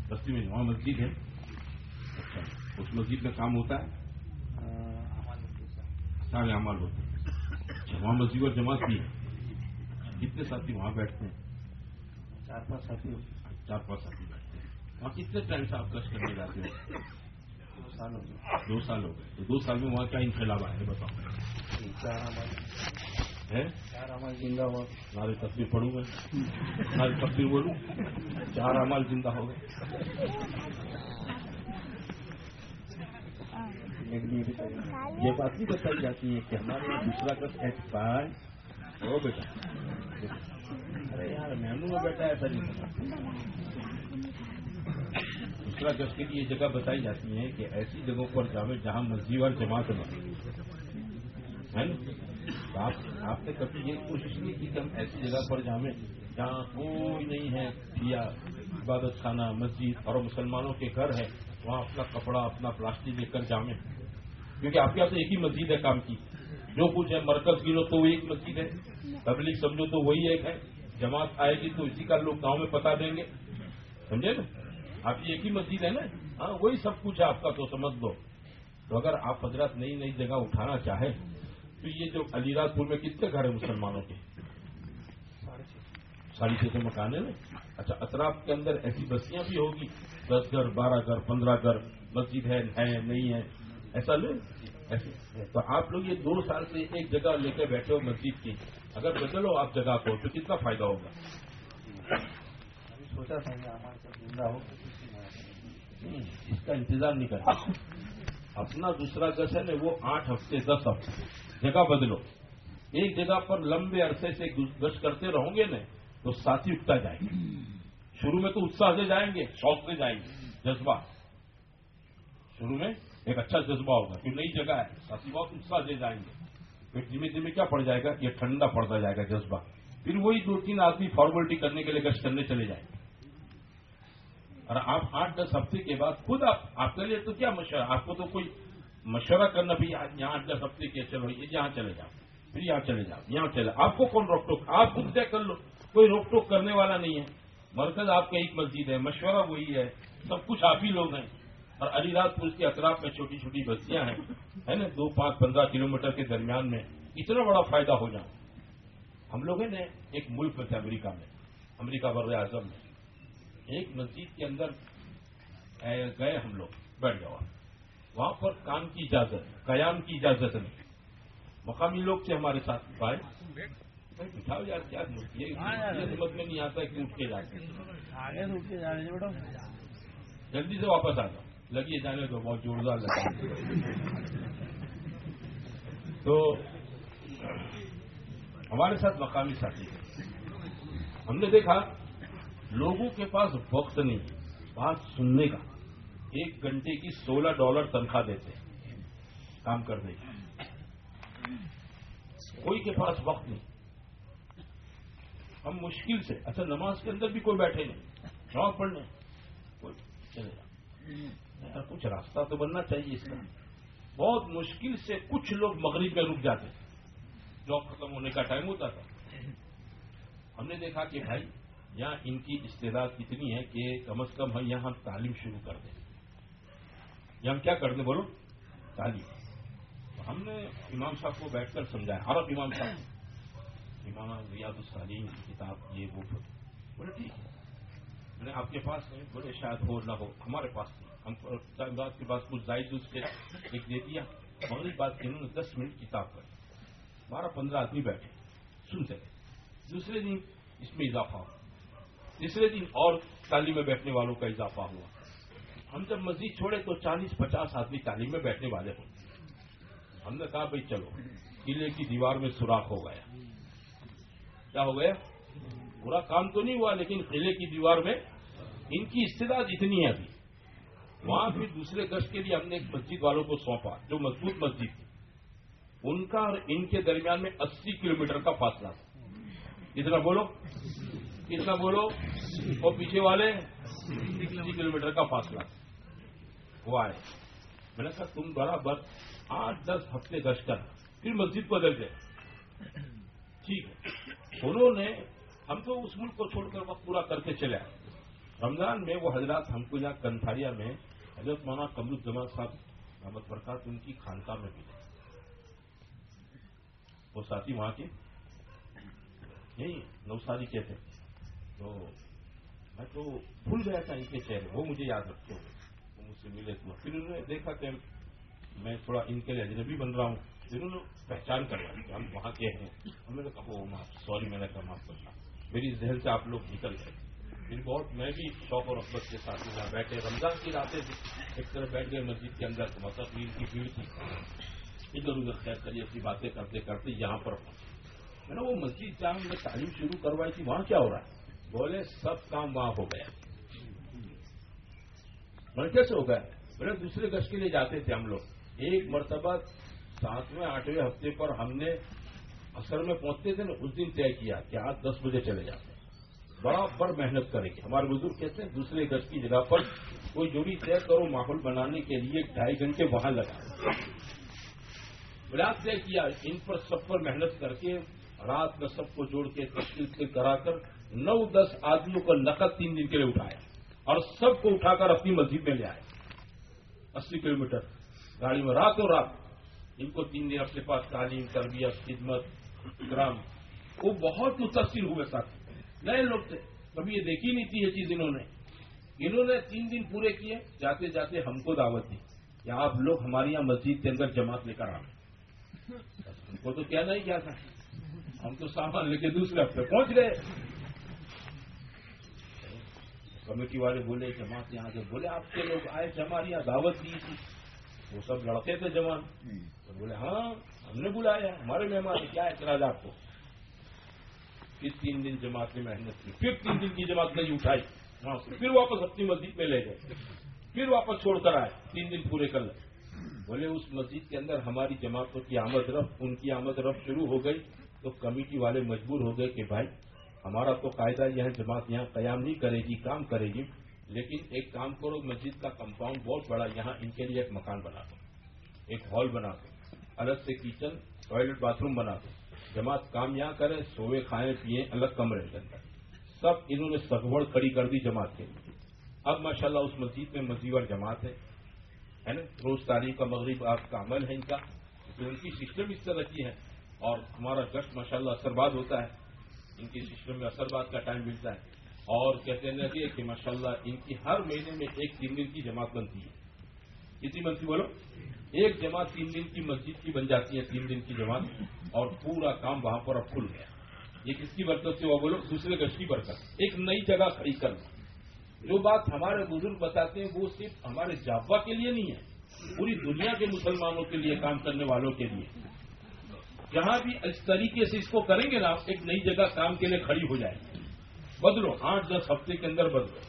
بستی میں۔ وہاں مسجد ہے۔ اچھا اس مسجد میں کام ہوتا ہے؟ سارے عمل ہوتے ہیں۔ وہاں مسجد اور جماعت ہے کتنے ساتھی وہاں بیٹھتے ہیں چار پانچ ساتھی چار پانچ ساتھی بیٹھتے ہیں۔ وہاں کتنے ٹائم سے آپ گش کرنے جاتے ہیں؟ دو سال ہو گئے۔ دو سال ہو گئے۔ تو دو سال میں وہاں کیا انقلاب آئے بتاؤ۔ چار ہمارے۔ ہے؟ چار ہمارے زندہ ہوا۔ سارے تصویر پڑھوں گا ساری تصویر بولوں۔ چار امال زندہ ہو گئے۔ ایک لیے یہ بات نہیں بتائی جاتی ہے کہ ہمارے یہاں دوسرا گش ایکسپائر ہو بیٹا ارے یار مہمو میں بیٹا ایسا نہیں دوسرا گش کے لیے یہ جگہ بتائی جاتی ہے کہ ایسی جگہوں پر جاوے جہاں مسجد اور جماعت نہ ہے نا؟ آپ نے کبھی یہ کوشش نہیں کی کہ ہم ایسی جگہ پر جامیں جہاں کوئی نہیں ہے، یا عبادت خانہ، مسجد اور مسلمانوں کے گھر ہے۔ وہاں اپنا کپڑا، اپنا پلاسٹک لے کر جامیں کیونکہ آپ کے یہاں تو ایک ہی مسجد ہے کام کی۔ جو کچھ ہے، مرکز گنو تو وہ ایک مسجد ہے۔ تبلیغ سمجھو تو وہی ایک ہے۔ جماعت آئے گی تو اسی کا لوگ گاؤں میں پتا دیں گے۔ سمجھے نا؟ آپ کی ایک ہی مسجد ہے نا؟ ہاں وہی سب کچھ ہے، آپ کا تو سمجھ دو تو اگر آپ حضرات نئی نئی جگہ اٹھانا چاہیں، تو یہ جو علی راج پور میں کتنے گھر ہیں مسلمانوں کے؟ ساڑھے چھ سو مکان ہے نا؟ اچھا اطراف کے اندر ایسی بستیاں بھی ہوگی دس گھر بارہ گھر پندرہ گھر مسجد ہے نہیں ہے ایسا نہیں؟ تو آپ لوگ یہ دو سال سے ایک جگہ لے کے بیٹھے ہو مسجد کی اگر بدلو آپ جگہ کو تو کتنا فائدہ ہوگا؟ سوچا تھا اس کا انتظام نہیں کرتا اپنا دوسرا گز ہے نا وہ آٹھ ہفتے دس ہفتے جگہ بدلو۔ ایک جگہ پر لمبے عرصے سے گش کرتے رہو گے نا تو ساتھی اگتا جائے گا شروع میں تو اتساہ سے جائیں گے، شوق سے جائیں گے۔ جذبہ۔ شروع میں ایک اچھا جذبہ ہوگا۔ کہ نئی جگہ ہے۔ ساتھی بہت اتساہ سے جائیں گے۔ پھر دھیمے دھیمے کیا پڑ جائے گا؟ یہ ٹھنڈا پڑتا جائے گا جذبہ۔ پھر وہی دو تین آدمی فارمیلٹی کرنے کے لیے گشت کرنے چلے جائیں۔ گے اور آپ آٹھ دس ہفتے کے بعد خود آپ آپ کے لیے تو کیا مشورہ؟ آپ کو تو کوئی مشورہ کرنا بھی یہاں آٹھ دس ہفتے کے چلو یہاں چلے جاؤ۔ پھر یہاں چلے جاؤ، یہاں چلے۔ آپ کو کون روک ٹوک؟ آپ خود طے کر لو۔ کوئی روک ٹوک کرنے والا نہیں ہے۔ مرکز آپ کا ایک مسجد ہے، مشورہ وہی ہے۔ سب کچھ آپ ہی لوگ ہیں۔ اور علی رات پور کے اطراف میں چھوٹی چھوٹی بستیاں ہیں۔ ہے نا؟ دو پانچ پندرہ کلومیٹر کے درمیان میں۔ اتنا بڑا فائدہ ہو جائے ہم لوگوں نے ایک ملک میں تھے، امریکہ میں۔ امریکہ بر اعظم میں۔ ایک مسجد کے اندر گئے ہم لوگ، بیٹھ جاؤ وہاں پر کام کی اجازت، قیام کی اجازت نہیں۔ مقامی لوگ تھے ہمارے ساتھ، بھائی۔ کیا میں نہیں آتا کہ اٹھ کے جاتے جلدی سے واپس آ جاؤ۔ لگیے جانے تو بہت زوردار لگا تو ہمارے ساتھ مقامی ساتھی ہے ہم نے دیکھا لوگوں کے پاس وقت نہیں بات سننے کا۔ ایک گھنٹے کی سولہ ڈالر تنخواہ دیتے ہیں کام کرنے کی۔ کوئی کے پاس وقت نہیں۔ ہم مشکل سے اچھا نماز کے اندر بھی کوئی بیٹھے نہیں۔ شوق پڑھنے۔ کوئی چلے کچھ راستہ تو بننا چاہیے اس کا۔ بہت مشکل سے کچھ لوگ مغرب میں رک جاتے ہیں۔ جاب ختم ہونے کا ٹائم ہوتا تھا۔ ہم نے دیکھا کہ بھائی، یہاں ان کی استعداد اتنی ہے کہ کم از کم ہم یہاں تعلیم شروع کر دیں۔ یا ہم کیا کر دیں بولو؟ تعلیم۔ ہم نے امام صاحب کو بیٹھ کر سمجھایا، عرب امام صاحب۔ امام ریاض السالین کی کتاب یہ وہ بولے ٹھیک ہے۔ میں نے آپ کے پاس ہے، بولے شاید ہو نہ ہو، ہمارے پاس نہیں۔ ہم بات کے پاس کچھ زائد اس کے لکھ دے دیا۔ مغرب بات انہوں نے دس منٹ کتاب پڑھی۔ بارہ پندرہ آدمی بیٹھے۔ سنتے رہے دوسرے دن اس میں اضافہ ہوا۔ تیسرے دن اور تعلیم میں بیٹھنے والوں کا اضافہ ہوا۔ ہم جب مزید چھوڑے تو چالیس پچاس آدمی تعلیم میں بیٹھنے والے ہوں ہم نے کہا بھائی چلو، قلعے کی دیوار میں سوراخ ہو گیا۔ کیا ہو گیا؟ برا کام تو نہیں ہوا، لیکن قلعے کی دیوار میں ان کی استداد اتنی ہے ابھی۔ وہاں پھر دوسرے گشت کے لیے ہم نے ایک مسجد والوں کو سونپا، جو مضبوط مسجد تھی۔ ان کا اور ان کے درمیان میں اسی کلومیٹر کا فاصلہ تھا۔ اتنا بولو؟ اتنا بولو؟ اور پیچھے والے اسی کلو میٹر کا فاصلہ وہ آئے۔ میں نے کہا، تم برابر آٹھ دس ہفتے گشت کر پھر مسجد بدل گئے۔ ٹھیک ہے۔ انہوں نے، ہم تو اس ملک کو چھوڑ کر وقت پورا کر کے چلے رمضان میں وہ حضرات ہم کو یہاں کنتھاریا میں حضرت مانا قمر الجما صاحب، محمد برکات، ان کی خانقاہ میں ملے وہ ساتھی وہاں کے؟ نہیں، نوساری کہتے تو میں تو بھول گیا تھا ان کے چہرے، وہ مجھے یاد رکھتے ہوئے۔ وہ مجھ سے ملے تو پھر انہوں نے دیکھا کہ میں تھوڑا ان کے لیے اجنبی بن رہا ہوں۔ جنہوں نے پہچان کریں گے کہ ہم وہاں کے ہیں، ہم نے کہا وہ معاف، سوری، میں نے کہا، معاف کرنا۔ میری ذہن سے آپ لوگ نکل گئے۔ پھر بہت، میں بھی شوق اور رفت کے ساتھ یہاں بیٹھے رمضان کی راتیں ایک طرح بیٹھ گئے، مسجد کے اندر مطلب عید کی بھیڑ تھی۔ ادھر ادھر خیر کری اپنی باتیں کرتے کرتے یہاں پر پہنچے۔ میں نے وہ مسجد جہاں میں تعلیم شروع کروائی تھی، وہاں کیا ہو رہا ہے؟ بولے، سب کام وہاں ہو گیا۔ مرکز کیسے ہو گیا نے دوسرے گز کے لیے جاتے تھے ہم لوگ۔ ایک مرتبہ ساتویں آٹھویں ہفتے پر ہم نے اثر میں پہنچتے تھے نا اس دن طے کیا کہ آج دس بجے چلے جاتے ہیں۔ برابر محنت کریں گے۔ ہمارے بزرگ کہتے ہیں، دوسرے گز کی جگہ پر کوئی جوڑی طے کرو ماحول بنانے کے لیے ڈھائی گھنٹے وہاں لگا۔ بلاس طے کیا، ان پر سب پر محنت کر کے رات میں سب کو جوڑ کے تشکیل سے کرا کر نو دس آدمیوں کا نقد تین دن کے لیے اٹھایا اور سب کو اٹھا کر اپنی مسجد میں لے آئے اسی کلو میٹر گاڑی میں راتوں رات جن کو تین دن اپنے پاس تعلیم، تربیت، خدمت کرام وہ بہت متاثر ہوئے ساتھ۔ نئے لوگ تھے۔ کبھی یہ دیکھی نہیں تھی یہ چیز انہوں نے۔ انہوں نے تین دن پورے کیے۔ جاتے جاتے ہم کو دعوت دی کہ آپ لوگ ہمارے یہاں مسجد کے اندر جماعت لے کر آئے ہم کو تو کیا نہیں کیا تھا۔ ہم تو سامان لے کے دوسرے ہفتے پہنچ گئے۔ کمیٹی والے بولے، جماعت یہاں سے بولے، آپ کے لوگ آئے جماعت یہاں دعوت دی تھی۔ وہ سب لڑکے تھے جوان تو بولے ہاں ہم نے بلایا ہمارے مہمان کیا اعتراض آپ کو؟ پھر تین دن جماعت نے محنت کی، پھر تین دن کی جماعت نہیں اٹھائی، وہاں سے پھر واپس اپنی مسجد میں لے گئے، پھر واپس چھوڑ کر آئے، تین دن پورے کر لے۔ بولے، اس مسجد کے اندر ہماری جماعتوں کی آمد رفت، ان کی آمد رفت شروع ہو گئی، تو کمیٹی والے مجبور ہو گئے کہ بھائی، ہمارا تو قاعدہ یہ ہے، جماعت یہاں قیام نہیں کرے گی، کام کرے گی، لیکن ایک کام کرو، مسجد کا کمپاؤنڈ بہت بڑا، یہاں ان کے لیے ایک مکان بنا دو، ایک ہال بنا دو۔ الگ سے کچن ٹوائلٹ باتھ روم بنا دو جماعت کام یہاں کرے، سوئے، کھائیں، پیئیں، الگ کمرے کے اندر سب انہوں نے سگوڑ کھڑی کر دی جماعت کے لیے۔ اب ماشاءاللہ اس مسجد میں مسجد اور جماعت ہے۔ ہے نا؟ روز تاریخ کا مغرب آپ کا عمل ہے ان کا۔ تو ان کی سسٹم اس طرح کی ہے۔ اور ہمارا گشت ماشاءاللہ اثر بعد ہوتا ہے۔ ان کی سسٹم میں اثر بعد کا ٹائم ملتا ہے۔ اور کہتے ہیں کہ جی کہ ماشاءاللہ ان کی ہر مہینے میں ایک تین دن کی جماعت بنتی ہے۔ کتنی بنتی بولو؟ ایک جماعت تین دن کی مسجد کی بن جاتی ہے، تین دن کی جماعت، اور پورا کام وہاں پر اب کھل گیا۔ یہ کس کی برکت سے وہ بولو دوسرے گشت کی برکت۔ ایک نئی جگہ کھڑی کرنا جو بات ہمارے بزرگ بتاتے ہیں، وہ صرف ہمارے جابا کے لیے نہیں ہے، پوری دنیا کے مسلمانوں کے لیے، کام کرنے والوں کے لیے۔ جہاں بھی اس طریقے سے اس کو کریں گے نا، ایک نئی جگہ کام کے لیے کھڑی ہو جائے گی۔ بدلو، آٹھ دس ہفتے کے اندر بدلو۔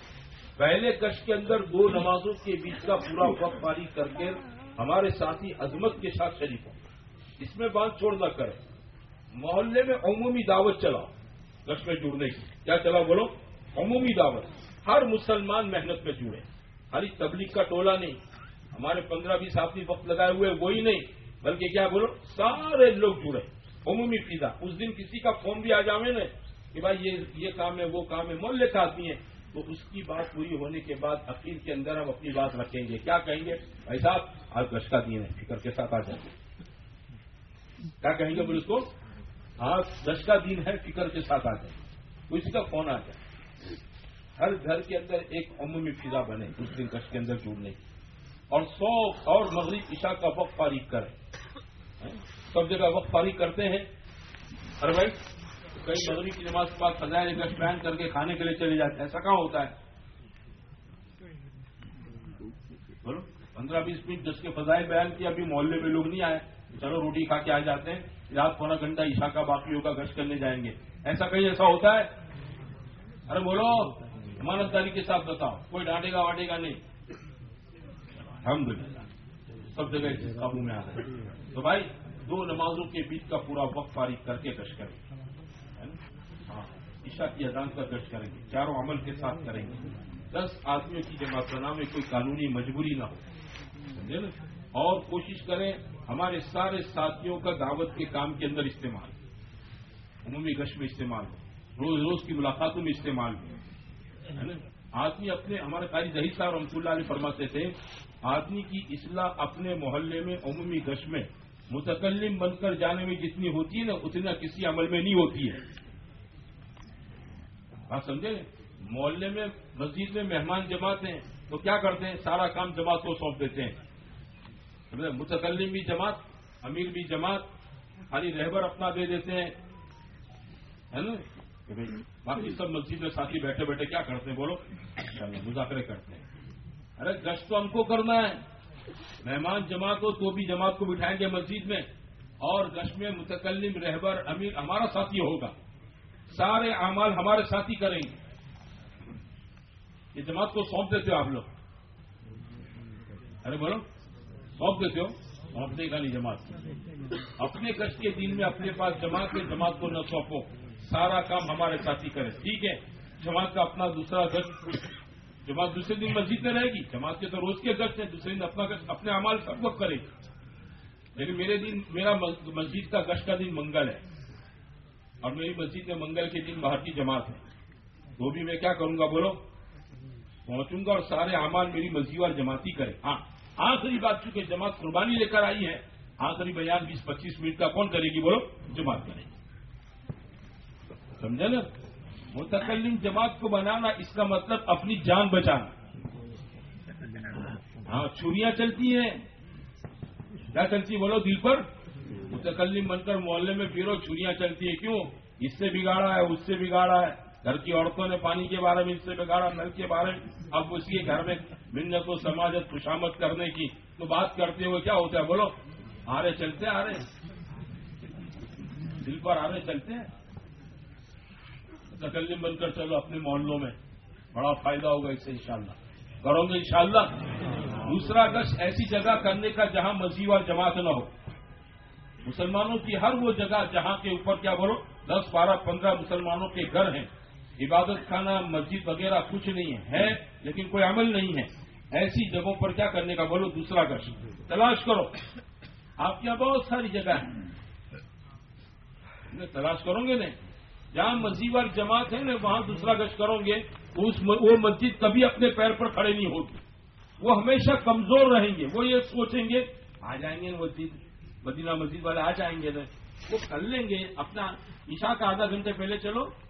پہلے کش کے اندر دو نمازوں کے بیچ کا پورا وقت پاری کر کے ہمارے ساتھی عظمت کے ساتھ شریک ہوں۔ اس میں بات چھوڑ نہ کریں۔ محلے میں عمومی دعوت چلاؤ کش میں جڑنے کی۔ کیا چلا بولو؟ عمومی دعوت۔ ہر مسلمان محنت میں جڑے۔ خالی تبلیغ کا ٹولہ نہیں۔ ہمارے پندرہ بیس آدمی وقت لگائے ہوئے وہی نہیں۔ بلکہ کیا بولو؟ سارے لوگ جڑے۔ عمومی فیدا اس دن کسی کا فون بھی آ جاوے نا کہ بھائی یہ یہ کام ہے، وہ کام ہے۔ محلے کا آدمی ہے۔ تو اس کی بات پوری ہونے کے بعد اخیر کے اندر ہم اپنی بات رکھیں گے۔ کیا کہیں گے؟ بھائی صاحب آج گش کا دن ہے، فکر کے ساتھ آ جائیں۔ گے کیا کہیں گے بولے اس کو؟ ہاں، آج گش کا ہے، فکر کے ساتھ آ جائیں۔ گے اسی کا فون آ جائے؟ ہر گھر کے اندر ایک عمومی فضا بنے اس دن کش کے اندر جڑنے۔ کی اور سو اور مغرب عشاء کا وقت فارغ کریں۔ سب جگہ وقت فارغ کرتے ہیں۔ ارے بھائی، کئی مغرب کی نماز کے بعد فضائے گش بیان کر کے کھانے کے لیے چلے جاتے ہیں۔ ایسا کہاں ہوتا ہے؟ بولو۔ پندرہ بیس منٹ جس کے فضائے بیان کیا ابھی محلے میں لوگ نہیں آئے۔ چلو روٹی کھا کے آ جاتے ہیں۔ رات پونا گھنٹہ عشاء کا باقی ہوگا گش کرنے جائیں گے۔ ایسا کہیں ایسا ہوتا ہے؟ ارے بولو امانتداری کے ساتھ بتاؤ، کوئی ڈانٹے گا، واٹے گا نہیں۔ الحمد للہ سب جگہ قابو میں آ رہے تو بھائی، دو نمازوں کے بیچ کا پورا وقت فارغ کر کے گشت کریں۔ گے ہاں عشاء کی اذان کا گشت کریں گے۔ چاروں عمل کے ساتھ کریں گے۔ دس آدمیوں کی جماعت بنا میں کوئی قانونی مجبوری نہ ہو۔ سمجھے نا؟ اور کوشش کریں ہمارے سارے ساتھیوں کا دعوت کے کام کے اندر استعمال عمومی گشت میں استعمال ہو۔ روز روز کی ملاقاتوں میں استعمال ہو۔ آدمی اپنے، ہمارے قاری ظہیر صاحب رحمۃ اللہ علیہ فرماتے تھے، آدمی کی اصلاح اپنے محلے میں عمومی گش میں متکلم بن کر جانے میں جتنی ہوتی ہے نا، اتنا کسی عمل میں نہیں ہوتی ہے۔ آپ سمجھے؟ محلے میں، مسجد میں مہمان جماعت ہیں۔ تو کیا کرتے ہیں؟ سارا کام جماعت کو سونپ دیتے ہیں۔ متکلم بھی جماعت، امیر بھی جماعت، خالی رہبر اپنا دے دیتے ہیں۔ ہے نا؟ کہ باقی سب مسجد میں ساتھی بیٹھے بیٹھے کیا کرتے ہیں؟ بولو۔ مذاکرے کرتے ہیں۔ ارے، گشت تو ہم کو کرنا ہے۔ مہمان جماعت ہو تو بھی جماعت کو بٹھائیں گے مسجد میں۔ اور گشت میں متکلم، رہبر، امیر، ہمارا ساتھی ہوگا۔ سارے اعمال ہمارے ساتھی کریں گے۔ یہ جماعت کو سونپ دیتے ہو آپ لوگ؟ ارے بولو، سونپ دیتے ہو؟ سونپنے کا نہیں جماعت اپنے گشت کے دن میں اپنے پاس جماعت کے جماعت کو نہ سونپو۔ سارا کام ہمارے ساتھی کرے ٹھیک ہے، جماعت کا اپنا دوسرا گشت۔ جماعت دوسرے دن مسجد میں رہے گی۔ جماعت کے تو روز کے گشت ہیں، دوسرے دن اپنا گشت، اپنے امال سب وقت کرے گی لیکن میرے دن، میرا مسجد کا گشت کا دن منگل ہے۔ اور میری مسجد میں منگل کے دن باہر کی جماعت ہے۔ تو بھی میں کیا کروں گا بولو؟ پہنچوں گا اور سارے اعمال میری مسجد اور جماعتی کرے۔ ہاں آخری بات چونکہ جماعت قربانی لے کر آئی ہے، آخری بیان بیس پچیس منٹ کا کون کرے گی بولو؟ جماعت کرے گی۔ سمجھا نا؟ متکلم جماعت کو بنانا اس کا مطلب اپنی جان بچانا۔ ہاں چھریاں چلتی ہیں۔ کیا چلتی بولو؟ دل پر۔ متکل بن کر محلے میں پھرو، چوریاں چلتی ہیں۔ کیوں؟ اس سے بگاڑا ہے، اس سے بگاڑا ہے۔ گھر کی عورتوں نے پانی کے بارے میں اس سے بگاڑا، نل کے بارے میں۔ اب اس کے گھر میں منت و سماجت، خوشامد کرنے کی۔ تو بات کرتے ہوئے کیا ہوتا ہے؟ بولو۔ آرے چلتے آ رہے دل پر آرے چلتے ہیں۔ تکلیم بن کر چلو اپنے محلوں میں۔ بڑا فائدہ ہوگا اس سے انشاءاللہ۔ کرو گے انشاءاللہ۔ دوسرا گش ایسی جگہ کرنے کا جہاں مسیح اور جماعت نہ ہو۔ مسلمانوں کی ہر وہ جگہ جہاں کے اوپر کیا بولو؟ دس، بارہ، پندرہ مسلمانوں کے گھر ہیں۔ عبادت خانہ، مسجد وغیرہ کچھ نہیں ہے لیکن کوئی عمل نہیں ہے۔ ایسی جگہوں پر کیا کرنے کا بولو، دوسرا کر تلاش کرو۔ آپ کے یہاں بہت ساری جگہ ہے تلاش کرو گے نہیں؟ جہاں مسجد اور جماعت ہے نا، وہاں دوسرا گش کرو گے۔ اس وہ مسجد کبھی اپنے پیر پر کھڑے نہیں ہوگی۔ وہ ہمیشہ کمزور رہیں گے۔ وہ یہ سوچیں گے، آ جائیں گے مسجد، مدینہ مسجد والے آ جائیں گے نا۔ وہ کر لیں گے۔ اپنا عشاء کا آدھا گھنٹے پہلے چلو۔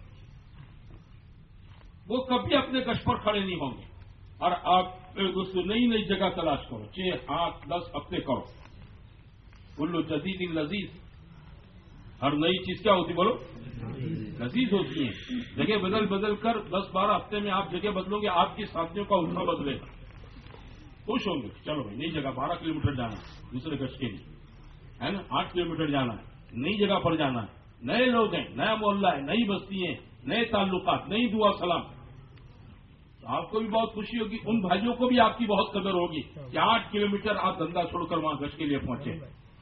وہ کبھی اپنے گش پر کھڑے نہیں ہوں گے۔ اور آپ نئی نئی جگہ تلاش کرو۔ چھ آٹھ دس ہفتے کرو۔ بولو جدید لذیذ۔ ہر نئی چیز کیا ہوتی بولو؟ لذیذ ہوتی ہے جگہ بدل بدل کر دس، بارہ ہفتے میں آپ جگہ بدلو گے، آپ کے ساتھیوں کا اٹھنا بدلے گا۔ خوش ہوں گے۔ چلو بھائی، نئی جگہ، بارہ کلو میٹر جانا ہے دوسرے گش کے لیے۔ ہے نا؟ آٹھ کلو میٹر جانا ہے۔ نئی جگہ پر جانا ہے۔ نئے لوگ ہیں، نیا محلہ ہے، نئی بستی ہیں، نئے تعلقات، نئی دعا سلام۔ آپ کو بھی بہت خوشی ہوگی، ان بھائیوں کو بھی آپ کی بہت قدر ہوگی کہ آٹھ کلو میٹر آپ دھندا چھوڑ کر وہاں گش کے لیے پہنچے۔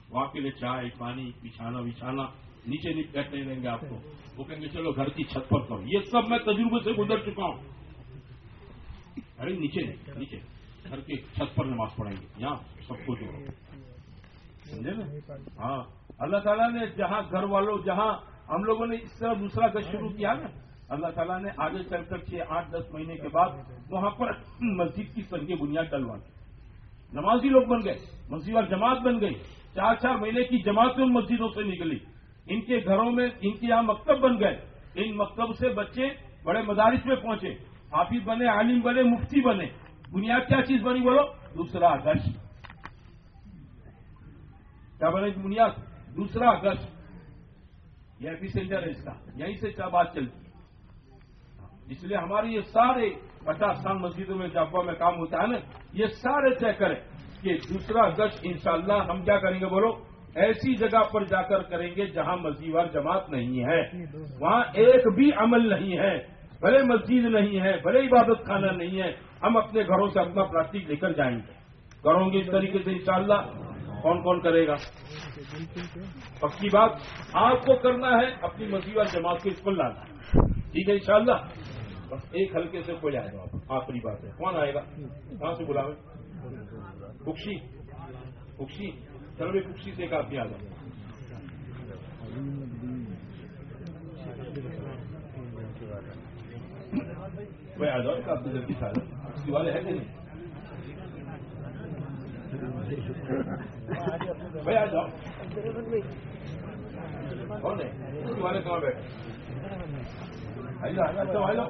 وہاں کے لیے چائے، پانی، بچھانا بچھانا نیچے نیچے بیٹھنے لیں گے آپ کو۔ وہ کہیں گے، چلو گھر کی چھت پر کرو یہ سب میں تجربے سے گزر چکا ہوں۔ ارے، نیچے نہیں، نیچے۔ گھر کی چھت پر نماز پڑھائیں گے۔ یہاں سب کو جوڑو۔ سمجھے نا؟ ہاں۔ اللہ تعالیٰ نے جہاں گھر والوں، جہاں ہم لوگوں نے اس طرح دوسرا گز شروع کیا نا اللہ تعالیٰ نے آگے چل کر چھ آٹھ دس مہینے کے بعد وہاں پر مسجد کی سنگ بنیاد ڈلوا دی نمازی لوگ بن گئے، مسجد اور جماعت بن گئی۔ چار چار مہینے کی جماعت ان مسجدوں سے نکلی۔ ان کے گھروں میں ان کے یہاں مکتب بن گئے۔ ان مکتب سے بچے بڑے مدارس میں پہنچے۔ حافظ بنے، عالم بنے، مفتی بنے۔ بنیاد کیا چیز بنی بولو؟ دوسرا آدرش۔ کیا بنے بنیاد؟ دوسرا آدرش۔ یہ بھی ہے اس کا۔ یہیں سے کیا بات چلتی۔ اس لیے ہماری یہ سارے پچاس سال مسجدوں میں جب میں کام ہوتا ہے نا، یہ سارے طے کریں کہ دوسرا گشت انشاءاللہ ہم کیا کریں گے بولو؟ ایسی جگہ پر جا کر کریں گے جہاں مسجدوار جماعت نہیں ہے۔ وہاں ایک بھی عمل نہیں ہے۔ بھلے مسجد نہیں ہے، بھلے عبادت خانہ نہیں ہے۔ ہم اپنے گھروں سے اپنا پلاسٹک لے کر جائیں گے۔ کروں گے اس طریقے سے انشاءاللہ۔ کون کون کرے گا؟ پکی بات، آپ کو کرنا ہے اپنی مسجد اور جماعت کو اس پر لانا۔ ٹھیک ہے انشاءاللہ۔ ایک ہلکے سے کوئی آئے گا آخری بات ہے کون آئے گا؟ کہاں سے بلاوے؟ کشی کشی سروے کشی سے ایک آدمی آ جائے۔ میں آ جاؤں آپ جلدی سے آ جاؤ اس والے ہے کہ نہیں؟ میں آ جاؤں کون ہے؟ اس والے کہاں بیٹھے؟ آ جاؤ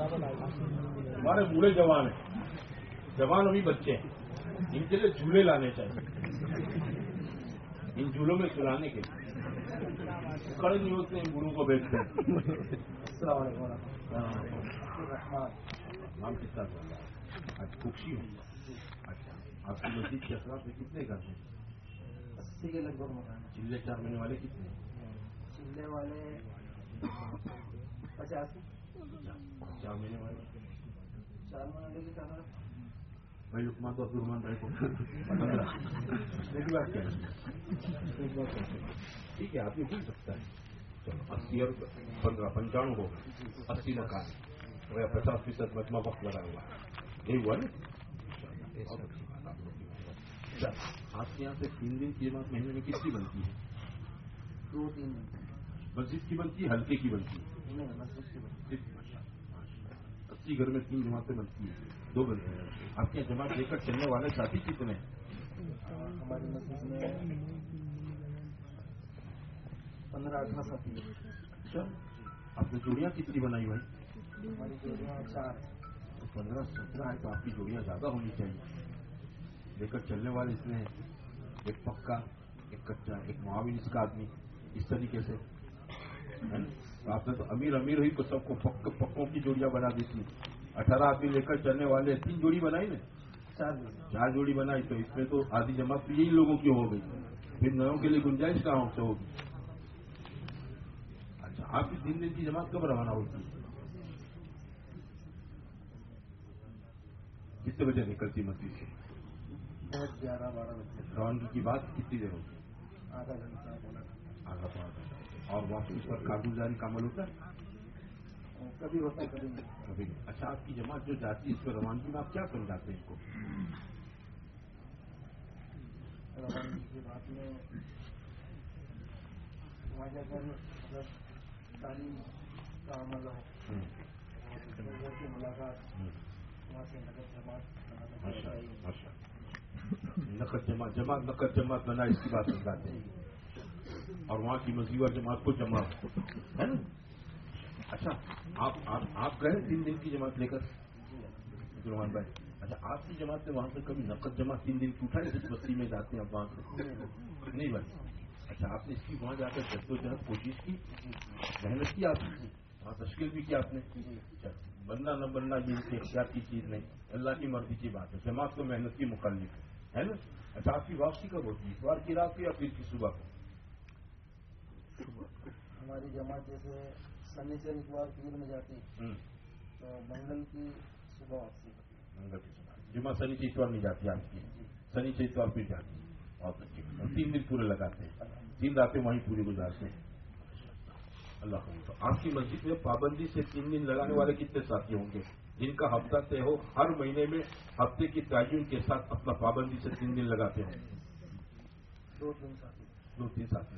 ہمارے بوڑھے جوان ہیں۔ جوان ابھی بچے ہیں۔ ان کے لیے جھولے لانے چاہیے۔ ان جھولوں میں کھلانے کے لیے۔ کڑے نہیں ہوتے ان گرو کو بیچتے ہیں۔ السلام علیکم ہاں۔ نام کس طرح آج خوشی ہوں اچھا۔ آپ کی مسجد کے اثرات میں کتنے گھر ہیں؟ اسی کے لگ بھگ چلے چار مہینے والے کتنے چلے والے پچاسی۔ چار مہینے بھائی عثمان تو عبد الرحمان بھائی کو ٹھیک ہے آپ یہ ہو سکتا ہے اسی اور پندرہ پنچانوے ہوگا اسی مکان یا پچاس فیصد مجمع وقت لگا ہوا ہے یہی ہوا نا آپ کے یہاں سے تین دن کی بات مہینے میں کس کی بنتی ہے دو تین مسجد کی بنتی ہے، ہلکے کی بنتی ہے۔ کسی گھر میں تین جماعتیں بنتی ہیں دو بن رہے ہیں۔ آپ کے جماعت لے کر چلنے والے ساتھی کتنے ہیں پندرہ اٹھارہ ساتھی سر آپ نے جوڑیاں کتنی بنائی بھائی؟ ہماری جوڑیاں پندرہ سترہ ہے تو آپ کی جوڑیاں زیادہ ہونی چاہیے۔ لے کر چلنے والے اس میں ایک پکا ایک کچا ایک معاون اس کا آدمی اس طریقے سے۔ آپ نے تو امیر امیر ہوئی تو سب کو پک پکوں کی جوڑیاں بنا دی تھی۔ اٹھارہ آدمی لے کر چلنے والے تین جوڑی بنائی نا چار چار جوڑی بنائی تو اس میں تو آدھی جماعت تو یہی لوگوں کی ہو گئی۔ پھر نئوں کے لیے گنجائش کہاں سے ہوگی؟ اچھا آپ کی تین دن کی جماعت کب روانہ ہوتی ہے کتنے بجے نکلتی مسجد سے؟ گیارہ بارہ بجے۔ روانگی کی بات کتنی دیر ہوتی آدھا گھنٹہ آدھا پونا اور واپس پر کاغذداری کا عمل ہوتا ہے کبھی ہوتا ہے کبھی نہیں کبھی نہیں۔ اچھا آپ کی جماعت جو جاتی ہے اس پہ روانگی میں آپ کیا سمجھاتے ہیں ان کو روانگی کی بات میں وہاں جا کر مطلب تعلیم کا عمل ہو ہوں، لوگوں کی ملاقات ہوں۔ وہاں سے نگر جماعت۔ نقد جماعت جماعت نقد جماعت بنا اس کی بات سمجھاتے ہیں اور وہاں کی مزیور جماعت کو جمع ہے نا؟ اچھا آپ آپ گئے تین دن کی جماعت لے کر؟ عبدالرحمان بھائی اچھا آپ کی جماعت نے وہاں سے کبھی نقد جماعت تین دن کی اٹھائی جس بستی میں جاتے ہیں آپ وہاں سے نہیں بھائی۔ اچھا آپ نے اس کی وہاں جا کر جدوجہد کوشش کی؟ محنت کی آپ نے؟ وہاں تشکیل بھی کیا آپ نے؟ اچھا، بننا نہ بننا یہ ان کے اختیار کی چیز نہیں۔ اللہ کی مرضی کی بات ہے۔ جماعت کو محنت کی مخالف ہے نا؟ اچھا آپ کی واپسی کب ہوتی ہے؟ اتوار کی رات کو یا پھر کی صبح کو؟ ہماری جماعت جیسے سنی سے اتوار پیر میں جاتی تو منگل کی صبح واپسی منگل کی صبح۔ جمعہ سنی اتوار نہیں جاتی آپ کی۔ سنی سے اتوار پھر جاتی بہت اچھی۔ تین دن پورے لگاتے ہیں۔ تین راتیں وہیں پوری گزارتے ہیں۔ اللہ کرے۔ آپ کی مسجد میں پابندی سے تین دن لگانے والے کتنے ساتھی ہوں گے؟ جن کا ہفتہ طے ہو ہر مہینے میں ہفتے کی تعین کے ساتھ اپنا پابندی سے تین دن لگاتے ہوں۔ دو تین ساتھی۔ دو تین ساتھی۔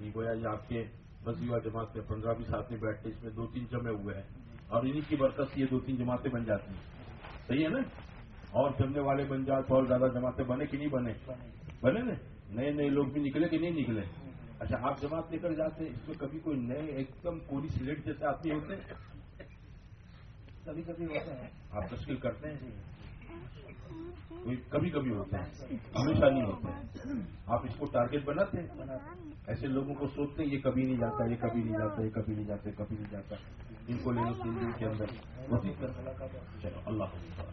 یعنی گویا، یہ آپ کے بزیوا جماعت میں پندرہ بھی ساتھی بیٹھتے اس میں دو تین جمع ہوئے ہیں۔ اور انہیں کی برکت سے یہ دو تین جماعتیں بن جاتی ہیں۔ صحیح ہے نا؟ اور جمنے والے بن جائے تو اور زیادہ جماعتیں بنے کہ نہیں بنے؟ بنے نا؟ نئے نئے لوگ بھی نکلے کہ نہیں نکلے؟ اچھا آپ جماعت لے کر جاتے ہیں، اس میں کبھی کوئی نئے ایک دم کوری سلیٹ جیسے آدمی ہوتے ہیں؟ کبھی کبھی ہوتا ہے۔ آپ تشکیل کرتے ہیں؟ کوئی کبھی کبھی ہوتے ہیں ہمیشہ نہیں ہوتے آپ اس کو ٹارگیٹ بناتے ہیں؟ ایسے لوگوں کو سوچتے ہیں یہ کبھی نہیں جاتا یہ کبھی نہیں جاتا یہ کبھی نہیں جاتا کبھی نہیں جاتا۔ ان کو لے لو تین دن کے اندر۔ چلو اللہ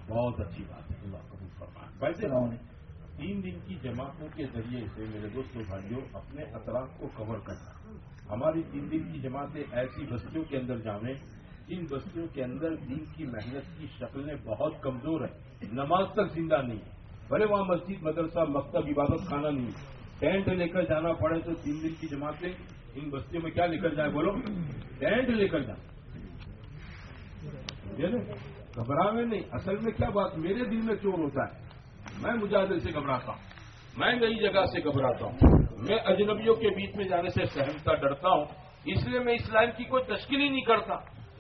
بہت اچھی بات ہے اللہ قبول ویسے ہم تین دن کی جماعتوں کے ذریعے سے میرے دوستوں بھائیوں اپنے اطراف کو کور کرنا۔ ہماری تین دن کی جماعتیں ایسی بستیوں کے اندر جامیں جن بستیوں کے اندر دین کی محنت کی شکلیں بہت کمزور ہیں نماز تک زندہ نہیں ہے۔ بھلے وہاں مسجد مدرسہ مکتب عبادت خانہ نہیں ہے۔ ٹینٹ لے کر جانا پڑے تو تین دن کی جماعتیں ان بستیوں میں کیا لے کر جائیں بولو؟ ٹینٹ لے کر جائیں گھبراوے نہیں، اصل میں کیا بات میرے دل میں چور ہوتا ہے؟ میں مجاہدے سے گھبراتا ہوں، میں نئی جگہ سے گھبراتا ہوں۔ میں اجنبیوں کے بیچ میں جانے سے سہمتا ڈرتا ہوں، اس لیے میں اس لائن کی کوئی تشکیل ہی نہیں کرتا۔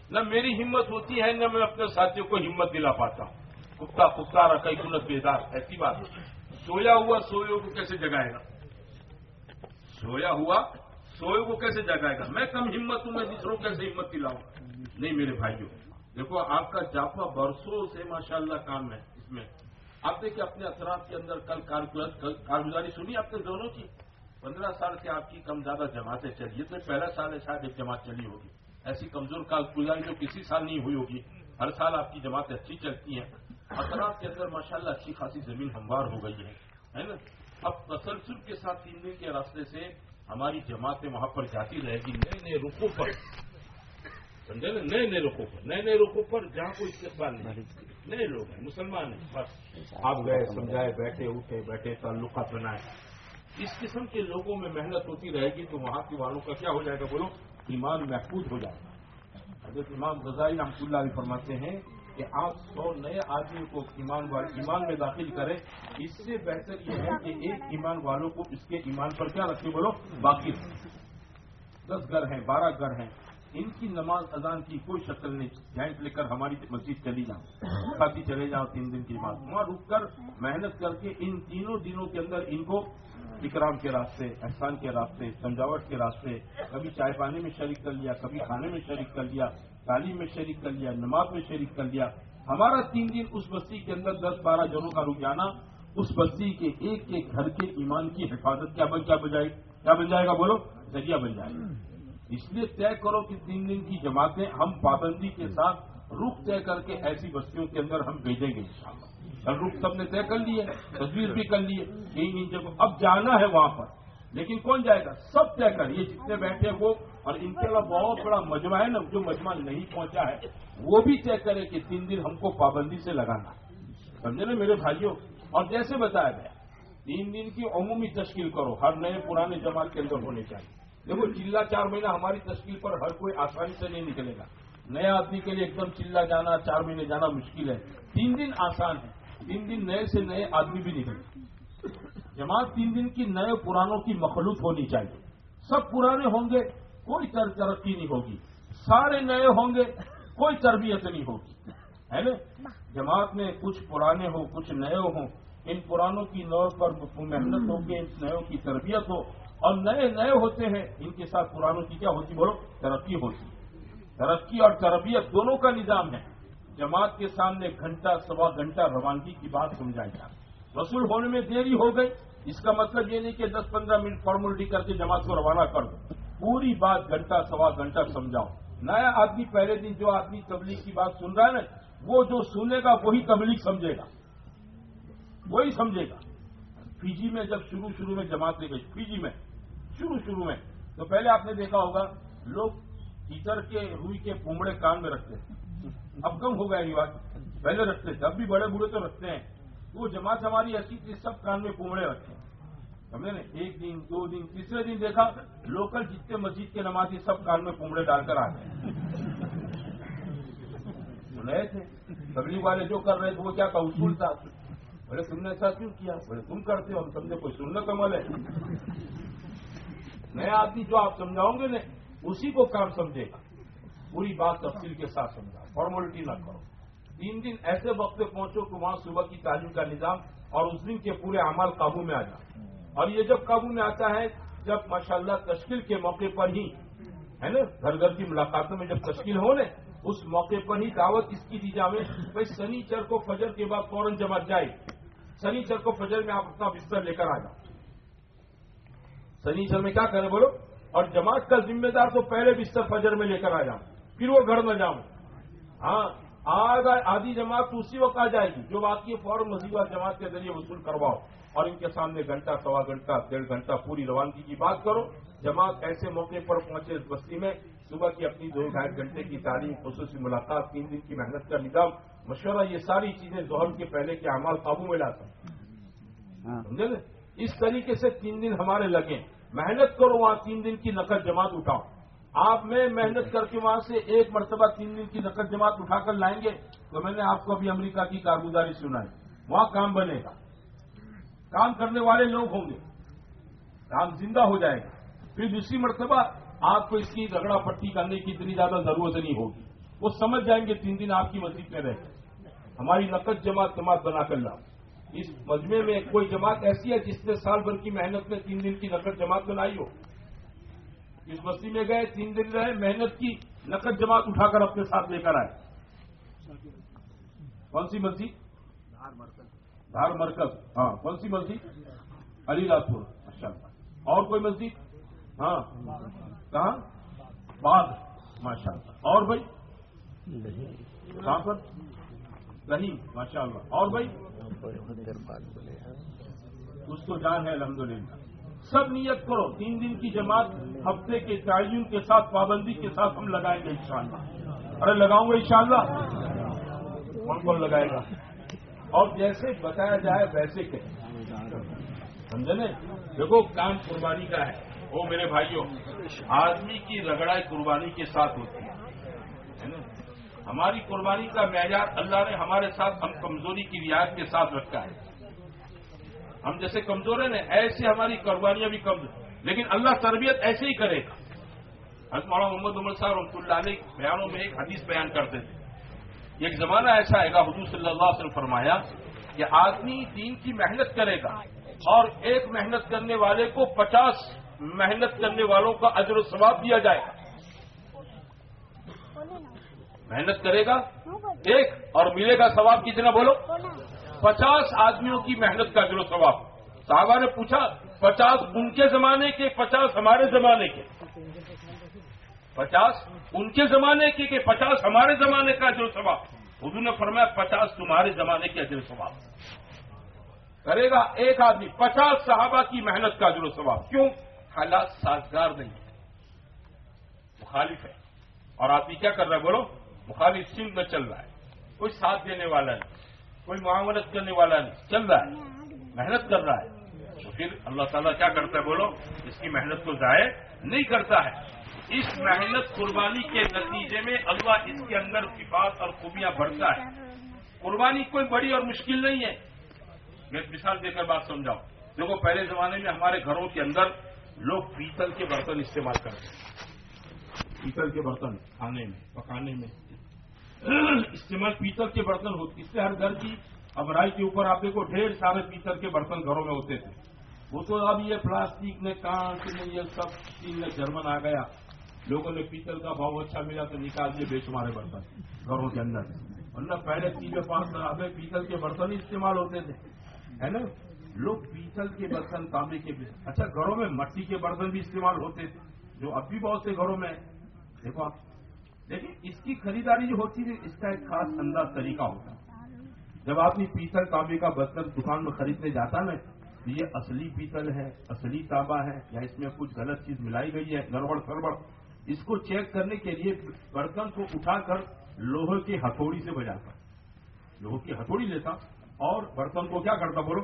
نہ میری ہمت ہوتی ہے، نہ میں اپنے ساتھیوں کو ہمت دلا پاتا ہوں۔ کتا کتا رکھا کنت بیدار، ایسی بات۔ ہے سویا ہوا، سوئے کو کیسے جگائے گا؟ سویا ہوا، سوئے کو کیسے جگائے گا؟ میں کم ہمت ہوں، میں دوسروں کیسے ہمت دلاؤں؟ نہیں میرے بھائیوں، دیکھو آپ کا جاپا برسوں سے ماشاءاللہ کام ہے اس میں۔ آپ دیکھیں اپنے اطراف کے اندر کل کارگزاری سنی آپ نے دونوں کی؟ پندرہ سال سے آپ کی کم زیادہ جماعتیں چلی تو پہلا سال ہے، شاید ایک جماعت چلی ہوگی۔ ایسی کمزور کارگزاری جو کسی سال نہیں ہوئی ہوگی۔ ہر سال آپ کی جماعتیں اچھی چلتی ہیں۔ اطراف کے اندر ماشاءاللہ اچھی خاصی زمین ہموار ہو گئی ہے ہے نا؟ اب تسلسل کے ساتھ تین دن کے راستے سے ہماری جماعتیں وہاں پر جاتی رہے گی۔ نئے نئے رخوں پر۔ سمجھے نا؟ نئے نئے رخوں پر۔ نئے نئے رخوں پر جہاں کوئی استقبال نہیں۔ نئے لوگ ہیں، مسلمان ہیں، بس۔ آپ گئے، سمجھائے، بیٹھے، اٹھے، بیٹھے، تعلقات بنائے۔ اس قسم کے لوگوں میں محنت ہوتی رہے گی تو وہاں کے والوں کا کیا ہو جائے گا؟ بولو، ایمان محفوظ ہو جائے گا۔ حضرت امام غزائی رحمۃ اللہ علیہ فرماتے ہیں کہ آپ سو نئے آدمی کو ایمان وال، ایمان میں داخل کریں، اس سے بہتر یہ ہے کہ ایک ایمان والوں کو اس کے ایمان پر کیا رکھے بولو؟ باقی دس گھر ہیں، بارہ گھر ہیں، ان کی نماز اذان کی کوئی شکل نہیں۔ جائنٹ لے کر ہماری مسجد چلی جاؤ، کھاتی چلے جاؤ تین دن کی نماز۔ وہاں رک کر محنت کر کے ان تینوں دنوں کے اندر ان کو اکرام کے راستے، احسان کے راستے، سمجھاوٹ کے راستے، کبھی چائے پانی میں شریک کر لیا، کبھی کھانے میں شریک کر لیا۔ تعلیم میں شریک کر لیا، نماز میں شریک کر لیا۔ ہمارا تین دن اس بستی کے اندر دس بارہ جنوں کا رک جانا اس بستی کے ایک ایک گھر کے ایمان کی حفاظت کیا بن کیا بن جائے؟ کیا بن جائے گا بولو؟ ذریعہ بن جائے گا۔ اس لیے طے کرو کہ تین دن کی جماعتیں ہم پابندی کے ساتھ رخ طے کر کے ایسی بستیوں کے اندر ہم بھیجیں گے انشاءاللہ۔ رخ سب نے طے کر لیے تصویر بھی کر لیے کہیں ان جگہ اب جانا ہے وہاں پر، لیکن کون جائے گا؟ سب طے کر، یہ جتنے بیٹھے وہ اور ان کے علاوہ بہت بڑا مجمع ہے نا جو مجمع نہیں پہنچا ہے، وہ بھی طے کرے کہ تین دن ہم کو پابندی سے لگانا سمجھے نا میرے بھائیوں؟ اور جیسے بتایا گیا، تین دن کی عمومی تشکیل کرو، ہر نئے پرانے جماعت کے اندر ہونے چاہیے۔ دیکھو، چلا چار مہینہ ہماری تشکیل پر ہر کوئی آسانی سے نہیں نکلے گا۔ نیا آدمی کے لیے ایک دم چلا جانا، چار مہینے جانا مشکل ہے۔ تین دن آسان ہے۔ تین دن نئے سے نئے آدمی بھی نکلے۔ جماعت تین دن کی نئے پرانوں کی مخلوط ہونی چاہیے۔ سب پرانے ہوں گے۔ کوئی تر ترقی نہیں ہوگی۔ سارے نئے ہوں گے، کوئی تربیت نہیں ہوگی۔ ہے نا؟ جماعت میں کچھ پرانے ہوں، کچھ نئے ہوں۔ ان پرانوں کی نو پر محنت ہوگی ان نئےوں کی تربیت ہو۔ اور نئے نئے ہوتے ہیں، ان کے ساتھ پرانوں کی کیا ہوتی؟ بولو، ترقی ہوتی۔ ترقی اور تربیت دونوں کا نظام ہے۔ جماعت کے سامنے گھنٹہ، سوا گھنٹہ روانگی کی بات سمجھائی جائے وصول ہونے میں دیری ہو گئی۔ اس کا مطلب یہ نہیں کہ دس پندرہ منٹ فارملٹی کر کے جماعت کو روانہ کر دو۔ پوری بات گھنٹہ، سوا گھنٹہ سمجھاؤ۔ نیا آدمی پہلے دن جو آدمی تبلیغ کی بات سن رہا ہے نا، وہ جو سنے گا، وہی تبلیغ سمجھے گا۔ وہی سمجھے گا۔ فیجی میں جب شروع شروع میں جماعت لے گئی فیجی میں، شروع شروع میں، تو پہلے آپ نے دیکھا ہوگا، لوگ ٹیچر کے روئی کے پومڑے کان میں رکھتے ہیں۔ اب کم ہو گیا یہ بات۔ پہلے رکھتے تھے، اب بھی بڑے بوڑھے تو رکھتے ہیں۔ وہ جماعت ہماری ایسی تھی سب کان میں پومڑے رکھتے ہیں۔ سمجھے نا ایک دن، دو دن، تیسرے دن دیکھا، لوکل جتنے مسجد کے نمازی سب کان میں پومڑے ڈال کر آ گئے۔ نئے تھے۔ تبلیغ والے جو کر رہے تھے، وہ کیا کا اصول تھا۔ بولے، تم نے ایسا کیوں کیا؟ بولے، تم کرتے ہو، ہم سمجھے کوئی سنت عمل ہے۔ نیا آدمی جو آپ سمجھاؤں گے نا اسی کو کام سمجھے گا۔ پوری بات تفصیل کے ساتھ سمجھاؤ۔ فارملٹی نہ کرو۔ تین دن ایسے وقت پہ پہنچو کہ وہاں صبح کی تعلیم کا نظام اور اس دن کے پورے اعمال قابو میں آ جائے۔ اور یہ جب قابو میں آتا ہے، جب ماشاءاللہ تشکیل کے موقع پر ہی، ہے نا، گھر گھر کی ملاقاتوں میں جب تشکیل ہو نا، اس موقع پر ہی دعوت اس کی دی جاوے بھائی سنیچر کو فجر کے بعد فوراً جماعت جائے۔ سنیچر کو فجر میں آپ اپنا بستر لے کر آ جاؤ۔ سنیچر میں کیا کریں بولو؟ اور جماعت کا ذمہ دار تو پہلے بستر فجر میں لے کر آ جاؤں پھر وہ گھر نہ جاؤں ہاں آج آدھی جماعت تو اسی وقت آ جائے گی جو باقی فوراً مصیبت جماعت کے ذریعے وصول کرواؤ اور ان کے سامنے گھنٹہ سوا گھنٹہ ڈیڑھ گھنٹہ پوری روانگی کی بات کرو۔ جماعت ایسے موقع پر پہنچے اس بستی میں صبح کی اپنی دو ڈھائی گھنٹے کی تعلیم خصوصی ملاقات تین دن کی محنت کا نظام مشورہ یہ ساری چیزیں ظہر کے پہلے کے اعمال قابو میں لاتا سمجھے نا؟ اس طریقے سے تین دن ہمارے لگے محنت کرو وہاں تین دن کی نقل جماعت اٹھاؤ۔ آپ میں محنت کر کے وہاں سے ایک مرتبہ تین دن کی نقل جماعت اٹھا کر لائیں گے تو میں نے آپ کو ابھی امریکہ کی کارگزاری سنائی۔ وہاں کام بنے گا۔ کام کرنے والے لوگ ہوں گے۔ کام زندہ ہو جائے گا۔ پھر دوسری مرتبہ آپ کو اس کی رگڑا پٹی کرنے کی اتنی زیادہ ضرورت نہیں ہوگی۔ وہ سمجھ جائیں گے تین دن آپ کی مسجد میں رہے ہماری نقد جماعت جماعت بنا کر لاؤ۔ اس مجمے میں کوئی جماعت ایسی ہے جس نے سال بھر کی محنت میں تین دن کی نقد جماعت بنائی ہو؟ اس مسجد میں گئے تین دن رہے محنت کی نقد جماعت اٹھا کر اپنے ساتھ لے کر آئے۔ کون سی مسجد؟ دھار مرکز۔ ہاں کون سی مسجد؟ علی راج پور ماشاء اللہ۔ اور کوئی مسجد؟ ہاں۔ کہاں؟ باغ ماشاء اللہ۔ اور بھائی؟ کہاں پر؟ نہیں ماشاء اللہ۔ اور بھائی؟ اس کو جان ہے الحمدللہ۔ سب نیت کرو۔ تین دن کی جماعت ہفتے کے تعین کے ساتھ پابندی کے ساتھ ہم لگائیں گے انشاءاللہ۔ ارے لگاؤں گا انشاءاللہ۔ کون کون لگائے گا؟ اور جیسے بتایا جائے ویسے کہ سمجھے نا؟ دیکھو، کام قربانی کا ہے۔ وہ میرے بھائیوں، آدمی کی رگڑائی قربانی کے ساتھ ہوتی ہے۔ ہماری قربانی کا معیار اللہ نے ہمارے ساتھ ہم کمزوری کی رعایت کے ساتھ رکھا ہے۔ ہم جیسے کمزور ہیں نا ایسے ہماری قربانیاں بھی کمزور لیکن اللہ تربیت ایسے ہی کرے گا۔ حضرت مولانا محمد عمر صاحب رحمۃ اللہ علیہ بیانوں میں ایک حدیث بیان کرتے تھے۔ ایک زمانہ ایسا آئے گا، حضور صلی اللہ علیہ وسلم فرمایا کہ آدمی دین کی محنت کرے گا اور ایک محنت کرنے والے کو پچاس محنت کرنے والوں کا اجر و ثواب دیا جائے گا۔ محنت کرے گا، ایک اور ملے گا ثواب، کتنا بولو؟ پچاس آدمیوں کی محنت کا جو ثواب۔ صحابہ نے پوچھا، پچاس ان کے زمانے کے، پچاس ہمارے زمانے کے۔ پچاس ان کے زمانے کے کہ پچاس ہمارے زمانے کا اجر و ثواب۔ حضور نے فرمایا، پچاس تمہارے زمانے کے اجر و ثواب۔ کرے گا ایک آدمی، پچاس صحابہ کی محنت کا اجر و ثواب۔ کیوں؟ حالات سازگار نہیں ہے مخالف ہے اور آدمی کیا کر رہا ہے؟ بولو، مخالف سندھ میں چل رہا ہے۔ کوئی ساتھ دینے والا نہیں۔ کوئی معاونت کرنے والا نہیں، چل رہا ہے، محنت کر رہا ہے۔ تو پھر اللہ تعالیٰ کیا کرتا ہے بولو؟ اس کی محنت کو ضائع نہیں کرتا ہے۔ اس محنت قربانی کے نتیجے میں اللہ اس کے اندر صفات اور خوبیاں بڑھتا ہے۔ قربانی کوئی بڑی اور مشکل نہیں ہے۔ میں مثال دے کر بات سمجھاؤں۔ دیکھو، پہلے زمانے میں ہمارے گھروں کے اندر لوگ پیتل کے برتن استعمال کرتے ہیں پیتل کے برتن کھانے میں، پکانے میں۔ استعمال پیتل کے برتن ہوتے اس سے ہر گھر کی ابرائی کے اوپر آپ دیکھو، ڈھیر سارے پیتل کے برتن گھروں میں ہوتے تھے۔ وہ تو اب یہ پلاسٹک میں کانچ میں یہ سب چیز میں جرمن آ گیا۔ لوگوں نے پیتل کا بھاؤ اچھا ملا تو نکال دیے بے شمارے برتن گھروں کے اندر۔ ورنہ پہلے تین میں پانچ ہمیں پیتل کے برتن ہی استعمال ہوتے تھے، ہے نا؟ لوگ پیتل کے برتن تانبے کے اچھا گھروں میں مٹی کے برتن بھی استعمال ہوتے تھے، جو اب بھی بہت سے گھروں میں دیکھو آپ لیکن اس کی خریداری جو ہوتی ہے، اس کا ایک خاص انداز طریقہ ہوتا ہے۔ جب آدمی پیتل تانبے کا برتن دکان میں خریدنے جاتا نا، تو یہ اصلی پیتل ہے، اصلی تانبا ہے، یا اس میں کچھ غلط چیز ملائی گئی ہے، گڑبڑ سڑبڑ اس کو چیک کرنے کے لیے برتن کو اٹھا کر لوہے کی ہتھوڑی سے بجاتا۔ لوہے کی ہتھوڑی لیتا اور برتن کو کیا کرتا بولو؟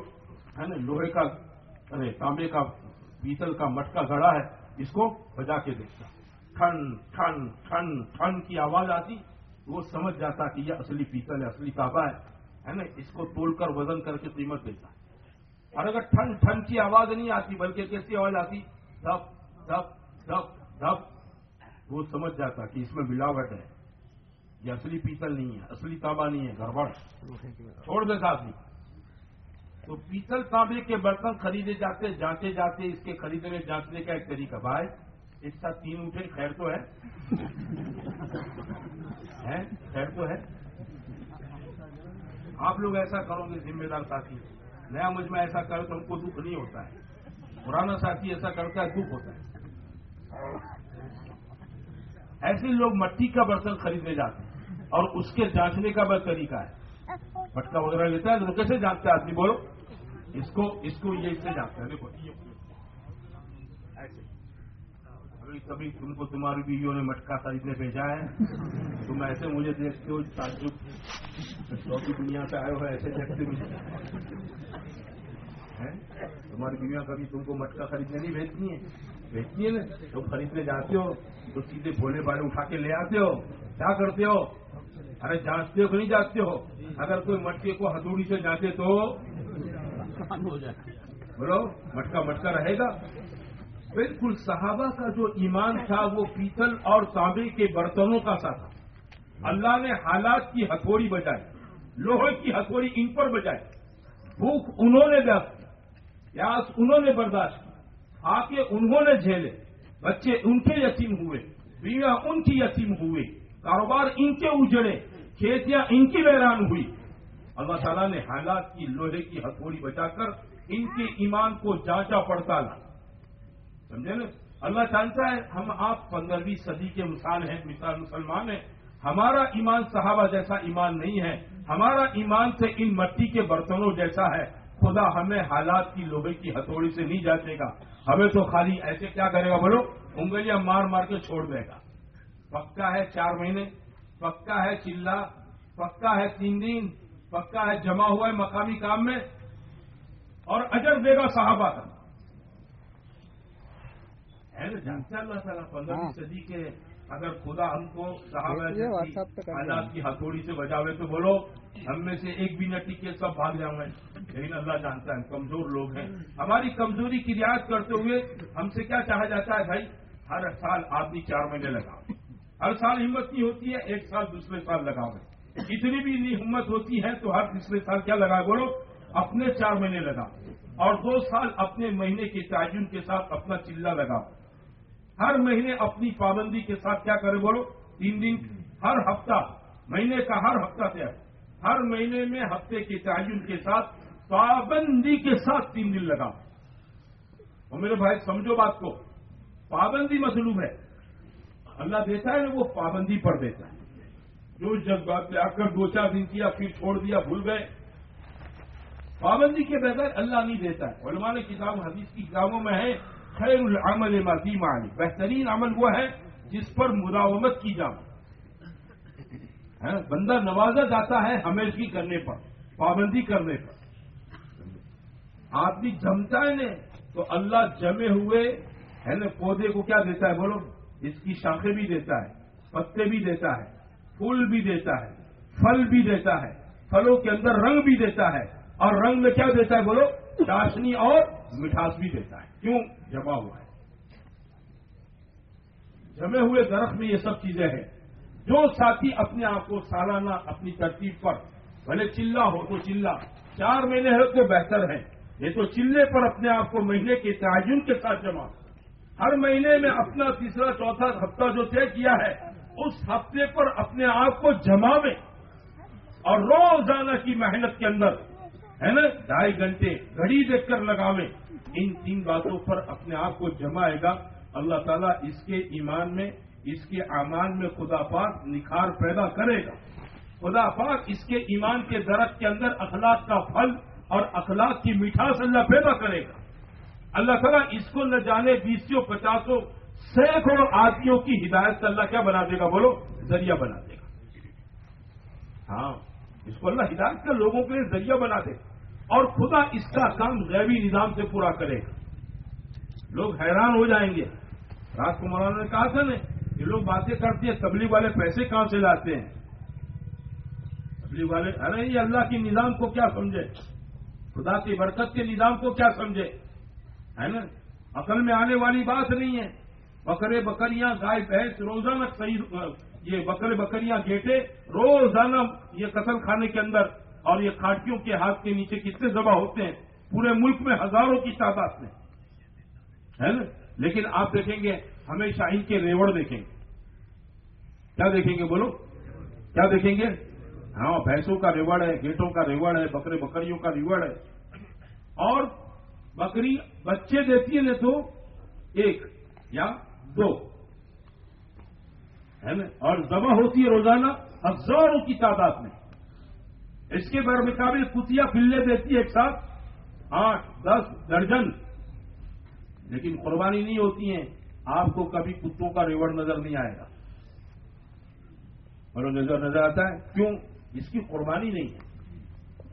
ہے نا، لوہے کا، ارے، تانبے کا، پیتل کا مٹکا گڑا ہے، اس کو بجا کے دیکھتا۔ ٹھن ٹھن ٹھن ٹھن کی آواز آتی، وہ سمجھ جاتا کہ یہ اصلی پیتل ہے، اصلی تابا ہے نا؟ اس کو تول کر وزن کر کے قیمت دیتا اور اگر ٹھن ٹھن کی آواز نہیں آتی، بلکہ کیسی آواز آتی؟ دب دب دب دب وہ سمجھ جاتا کہ اس میں ملاوٹ ہے۔ یہ اصلی پیتل نہیں ہے، اصلی تانبا نہیں ہے گڑبڑ چھوڑ دیتا آدمی تو پیتل تانبے کے برتن خریدے جاتے جانچے جاتے، اس کے خریدنے جانچنے کا ایک طریقہ بھائی ایک ساتھ تین اٹھے خیر تو ہے۔ خیر تو ہے۔ آپ لوگ ایسا کرو گے، ذمہ دار ساتھی۔ نیا مجھ میں ایسا کرے تو ہم کو دکھ نہیں ہوتا ہے۔ پرانا ساتھی ایسا کرتا ہے، دکھ ہوتا ہے۔ ایسے لوگ مٹی کا برتن خریدنے جاتے ہیں اور اس کے جانچنے کا بس طریقہ ہے۔ مٹکا وغیرہ لیتا ہے تو کیسے جانتے آدمی بولو۔ اس کو اس کو یہ اس سے جانتے ہیں دیکھو ایسے ابھی کبھی تم کو تمہاری بیویوں نے مٹکا خریدنے بھیجا ہے تم ایسے مجھے دیکھتے ہو تعجب چوتھی دنیا سے آئے ہو ایسے دیکھتے بھی تمہاری بیویاں کبھی تم کو مٹکا خریدنے نہیں بھیجتی ہیں۔ بھیجتی ہیں نا؟ تم خریدنے جاتے ہو تو سیدھے بھولے بالے اٹھا کے لے آتے ہو۔ کیا کرتے ہو؟ ارے جانچتے ہو کہ نہیں جانچتے ہو؟ اگر کوئی مٹکے کو ہتھوڑی سے جانتے تو؟ بولو مٹکا مٹکا رہے گا۔ بالکل صحابہ کا جو ایمان تھا وہ پیتل اور تانبے کے برتنوں کا سا تھا۔ اللہ نے حالات کی ہتھوڑی بجائی، لوہے کی ہتھوڑی ان پر بجائی۔ بھوک انہوں نے ویست کی، پیاس انہوں نے برداشت کی۔ آ کے انہوں نے جھیلے، بچے ان کے یتیم ہوئے، بیویاں ان کی یتیم ہوئے، کاروبار ان کے اجڑے، کھیتیاں ان کی ویران ہوئی۔ اللہ تعالیٰ نے حالات کی لوہے کی ہتھوڑی بچا کر ان کے ایمان کو جانچا پڑتالا سمجھے نا؟ اللہ جانتا ہے ہم آپ پندرہویں صدی کے مثال ہیں، مثال مسلمان ہیں۔ ہمارا ایمان صحابہ جیسا ایمان نہیں ہے۔ ہمارا ایمان سے ان مٹی کے برتنوں جیسا ہے۔ خدا ہمیں حالات کی لوہے کی ہتھوڑی سے نہیں جاتے گا۔ ہمیں تو خالی ایسے کیا کرے گا؟ بولو، انگلیاں مار مار کے چھوڑ دے گا۔ پکا ہے چار مہینے، پکا ہے چلا، پکا ہے تین دن، پکا ہے جمع ہوا ہے مقامی کام میں۔ اور اجر دے گا صحابہ کا ہے نا جانتے اللہ تعالیٰ پندرہویں صدی کے اگر خدا ہم کو صحابہ حالات کی ہتھوڑی سے بجاوے تو بولو ہم میں سے ایک بھی نٹی کے سب بھاگ جاؤں گے لیکن اللہ جانتا ہے کمزور لوگ ہیں۔ ہماری کمزوری کی رعایت کرتے ہوئے ہم سے کیا چاہا جاتا ہے بھائی؟ ہر سال آدمی چار مہینے لگاؤ۔ ہر سال ہمت نہیں ہوتی ہے ایک سال دوسرے سال لگاؤ۔ گے اتنی بھی نہیں ہمت ہوتی ہے تو ہر تیسرے سال کیا لگا؟ بولو اپنے چار مہینے لگاؤ۔ اور دو سال اپنے مہینے کے تعین کے ساتھ اپنا چلا لگاؤ۔ ہر مہینے اپنی پابندی کے ساتھ کیا کرے بولو؟ تین دن ہر ہفتہ، مہینے کا ہر ہفتہ سے ہر مہینے میں ہفتے کے تعین کے ساتھ، پابندی کے ساتھ تین دن لگا اور میرے بھائی، سمجھو بات کو۔ پابندی مطلوب ہے۔ اللہ دیتا ہے وہ پابندی پر دیتا ہے۔ جو جذبات پہ آ کر دو چار دن کیا، پھر چھوڑ دیا، بھول گئے۔ پابندی کے بغیر اللہ نہیں دیتا ہے۔ علماء نے کتاب، حدیث کی کتابوں میں ہے خیر العمل مزی معنی۔ بہترین عمل وہ ہے جس پر مداومت کی جائے۔ ہاں، بندہ نوازا جاتا ہے ہمیشگی کرنے پر، پابندی کرنے پر۔ آدمی جمتا ہے نا، تو اللہ جمے ہوئے، ہے نا، پودے کو کیا دیتا ہے بولو؟ اس کی شاخیں بھی دیتا ہے، پتے بھی دیتا ہے، پھول بھی دیتا ہے، پھل بھی دیتا ہے، پھلوں کے اندر رنگ بھی دیتا ہے۔ اور رنگ میں کیا دیتا ہے بولو؟ چاشنی اور مٹھاس بھی دیتا ہے۔ کیوں؟ جمع ہوا ہے۔ جمے ہوئے درخت میں یہ سب چیزیں ہیں۔ جو ساتھی اپنے آپ کو سالانہ اپنی ترتیب پر بھلے چلا ہو تو چلا چار مہینے ہے تو بہتر ہے۔ یہ تو چلے پر اپنے آپ کو مہینے کے تعین کے ساتھ جمع۔ ہر مہینے میں اپنا تیسرا، چوتھا ہفتہ جو طے کیا ہے، اس ہفتے پر اپنے آپ کو جمع میں۔ اور روزانہ کی محنت کے اندر، ہے نا؟ ڈھائی گھنٹے گھڑی دیکھ کر لگاویں ان تین باتوں پر اپنے آپ کو جمائے گا۔ اللہ تعالیٰ اس کے ایمان میں، اس کے امان میں خدا پاک نکھار پیدا کرے گا۔ خدا پاک اس کے ایمان کے درخت کے اندر اخلاق کا پھل اور اخلاق کی مٹھاس اللہ پیدا کرے گا۔ اللہ تعالیٰ اس کو نہ جانے بیسوں پچاسوں، سینکڑوں آدمیوں کی ہدایت سے اللہ کیا بنا دے گا؟ بولو، ذریعہ بنا دے گا۔ ہاں اس کو اللہ ہدایت کا لوگوں کے لیے ذریعہ بنا دے گا۔ اور خدا اس کا کام غیبی نظام سے پورا کرے گا۔ لوگ حیران ہو جائیں گے۔ رات کو مولانا نے کہا تھا نا، یہ لوگ باتیں کرتے ہیں، تبلیغ والے پیسے کہاں سے لاتے ہیں؟ تبلیغ والے ارے، یہ اللہ کے نظام کو کیا سمجھے؟ خدا کی برکت کے نظام کو کیا سمجھے؟ ہے نا؟ عقل میں آنے والی بات نہیں ہے۔ بکرے بکریاں، گائے بھینس، روزانہ صحیح، یہ بکرے بکریاں گیٹے روزانہ یہ قتل کھانے کے اندر اور یہ کھاٹیوں کے ہاتھ کے نیچے کتنے ذبح ہوتے ہیں؟ پورے ملک میں ہزاروں کی تعداد میں۔ ہے نا؟ لیکن آپ دیکھیں گے، ہمیشہ ان کے ریوڑ دیکھیں گے۔ کیا دیکھیں گے بولو؟ کیا دیکھیں گے؟ ہاں بھینسوں کا ریوڑ ہے، گیٹوں کا ریوڑ ہے، بکرے، بکریوں کا ریوڑ ہے۔ اور بکری بچے دیتی ہے نا تو ایک یا دو۔ ہے نا؟ اور ذبح ہوتی ہے روزانہ ہزاروں کی تعداد میں۔ اس کے بر مقابل کتیا پلے دیتی ہے ایک ساتھ، آٹھ، دس درجن۔ لیکن قربانی نہیں ہوتی ہیں، آپ کو کبھی کتوں کا ریوڑ نظر نہیں آئے گا۔ اور نظر نظر آتا ہے، کیوں؟ اس کی قربانی نہیں ہے۔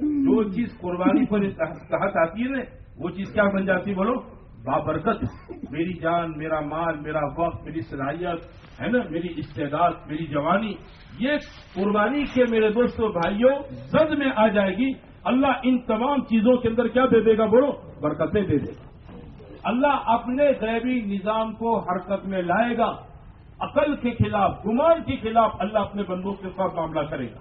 جو چیز قربانی پر تحت آتی ہے نا وہ چیز کیا بن جاتی بولو، بابرکت۔ میری جان، میرا مال، میرا وقت، میری صلاحیت۔ ہے نا میری استعداد، میری جوانی، یہ قربانی کے میرے دوستوں بھائیوں زد میں آ جائے گی۔ اللہ ان تمام چیزوں کے اندر کیا دے دے گا؟ بولو، برکتیں دے دے۔ گا اللہ اپنے غیبی نظام کو حرکت میں لائے گا۔ عقل کے خلاف، گمان کے خلاف اللہ اپنے بندوں کے ساتھ معاملہ کرے گا۔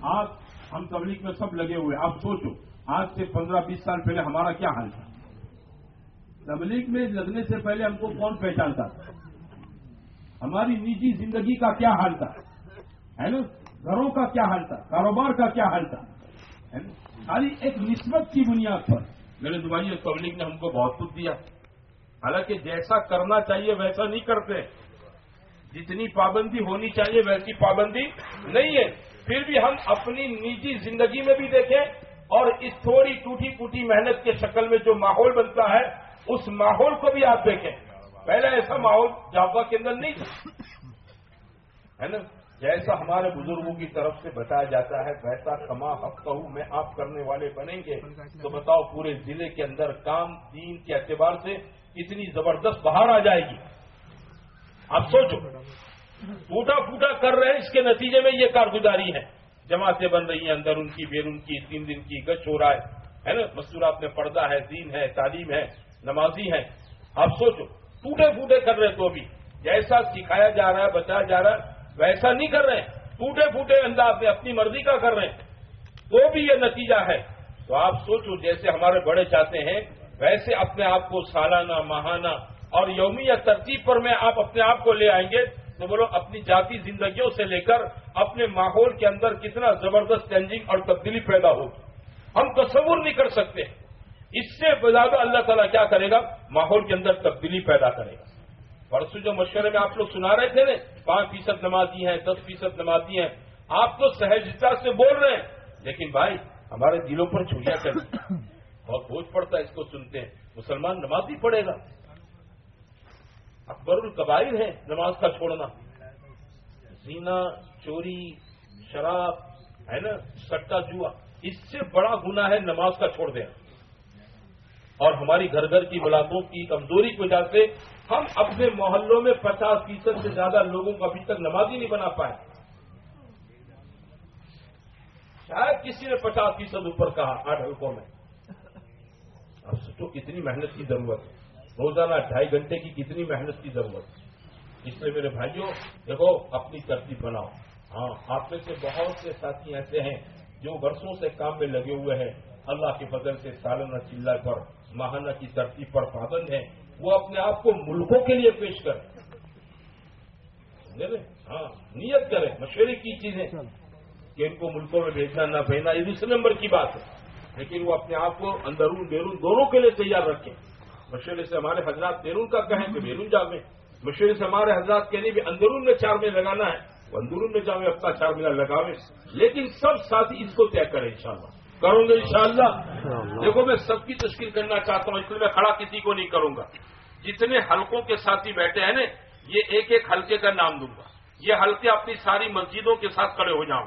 آج ہم تبلیغ میں سب لگے ہوئے، آپ سوچو، آج سے پندرہ بیس سال پہلے ہمارا کیا حال تھا؟ تبلیغ میں لگنے سے پہلے ہم کو کون پہچانتا تھا؟ ہماری نجی زندگی کا کیا حال تھا؟ ہے نا؟ گھروں کا کیا حال تھا؟ کاروبار کا کیا حال تھا؟ خالی ایک نسبت کی بنیاد پر۔ میرے دبئی پبلک نے ہم کو بہت کچھ دیا۔ حالانکہ جیسا کرنا چاہیے، ویسا نہیں کرتے۔ جتنی پابندی ہونی چاہیے، ویسی پابندی نہیں ہے۔ پھر بھی ہم اپنی نجی زندگی میں بھی دیکھیں اور اس تھوڑی ٹوٹی پوٹی محنت کے شکل میں جو ماحول بنتا ہے، اس ماحول کو بھی آپ دیکھیں۔ پہلے ایسا ماحول جاپا کے اندر نہیں تھا۔ ہے نا؟ جیسا ہمارے بزرگوں کی طرف سے بتایا جاتا ہے، ویسا کما ہفتہ میں آپ کرنے والے بنیں گے۔ تو بتاؤ پورے ضلع کے اندر کام دین کے اعتبار سے کتنی زبردست باہر آ جائے گی۔ آپ سوچو ٹوٹا پھوٹا کر رہے ہیں، اس کے نتیجے میں یہ کارگزاری ہے۔ جماعتیں بن رہی ہیں اندر، ان کی بیرون کی، تین دن کی گچ ہو رہا ہے نا؟ مستورات میں پردہ ہے، دین ہے، تعلیم ہے، نمازی ہے۔ آپ سوچو ٹوٹے پھوٹے کر رہے تو بھی۔ جیسا سکھایا جا رہا ہے، بتایا جا رہا ہے، ویسا نہیں کر رہے ہیں۔ ٹوٹے پھوٹے انداز میں اپنی مرضی کا کر رہے ہیں۔ تو بھی یہ نتیجہ ہے۔ تو آپ سوچو، جیسے ہمارے بڑے چاہتے ہیں، ویسے اپنے آپ کو سالانہ، ماہانہ اور یومیہ ترتیب پر میں آپ اپنے آپ کو لے آئیں گے تو بولو، اپنی ذاتی زندگیوں سے لے کر اپنے ماحول کے اندر کتنا زبردست چینجنگ اور تبدیلی پیدا ہوگی۔ ہم تصور نہیں کر سکتے۔ اس سے زیادہ اللہ تعالیٰ کیا کرے گا؟ ماحول کے اندر تبدیلی پیدا کرے گا۔ پرسوں جو مشورے میں آپ لوگ سنا رہے تھے نا، پانچ فیصد نمازی ہیں، دس فیصد نمازی ہیں، آپ تو سہجتا سے بول رہے ہیں۔ لیکن بھائی، ہمارے دلوں پر چھڑیاں کرتی بہت بوجھ پڑتا ہے اس کو سنتے ہیں۔ مسلمان نمازی پڑے گا۔ اکبر القبائر ہے نماز کا چھوڑنا۔ زینا، چوری، شراب، ہے نا، سٹا، جوا۔ اس سے بڑا گنا ہے نماز کا چھوڑ دینا۔ اور ہماری گھر گھر کی ملاقوں کی کمزوری کی وجہ سے ہم اپنے محلوں میں پچاس فیصد سے زیادہ لوگوں کو ابھی تک نمازی نہیں بنا پائے۔ شاید کسی نے پچاس فیصد اوپر کہا، آٹھ حلقوں میں۔ اب سوچو کتنی محنت کی ضرورت ہے۔ روزانہ ڈھائی گھنٹے کی کتنی محنت کی ضرورت ہے۔ اس لیے میرے بھائیوں، دیکھو، اپنی ترتیب بناؤ۔ ہاں آپ میں سے بہت سے ساتھی ایسے ہیں جو برسوں سے کام میں لگے ہوئے ہیں۔ اللہ کے فضل سے سالانہ چلہ پر ماہانہ کی ترتیب پر پابند ہیں، وہ اپنے آپ کو ملکوں کے لیے پیش کریں۔ ہاں نیت کریں، مشورے کی چیزیں۔ کہ ان کو ملکوں میں بھیجنا نہ بھیجنا، یہ دوسرے نمبر کی بات ہے۔ لیکن وہ اپنے آپ کو اندرون بیرون دونوں کے لیے تیار رکھیں۔ مشورے سے ہمارے حضرات بیرون کا کہیں کہ بیرون جاویں مشورے سے ہمارے حضرات کہنے بھی اندرون میں چار مہینے لگانا ہے۔ وہ اندرون میں جاویں اپنا چار مہینہ لگاویں لیکن سب ساتھی اس کو طے کریں، انشاءاللہ۔ کروں گے انشاءاللہ۔ دیکھو میں سب کی تشکیل کرنا چاہتا ہوں اس لیے میں کھڑا کسی کو نہیں کروں گا۔ جتنے حلقوں کے ساتھی بیٹھے ہیں نا یہ ایک ایک حلقے کا نام دوں گا۔ یہ حلقے اپنی ساری مسجدوں کے ساتھ کھڑے ہو جاؤں۔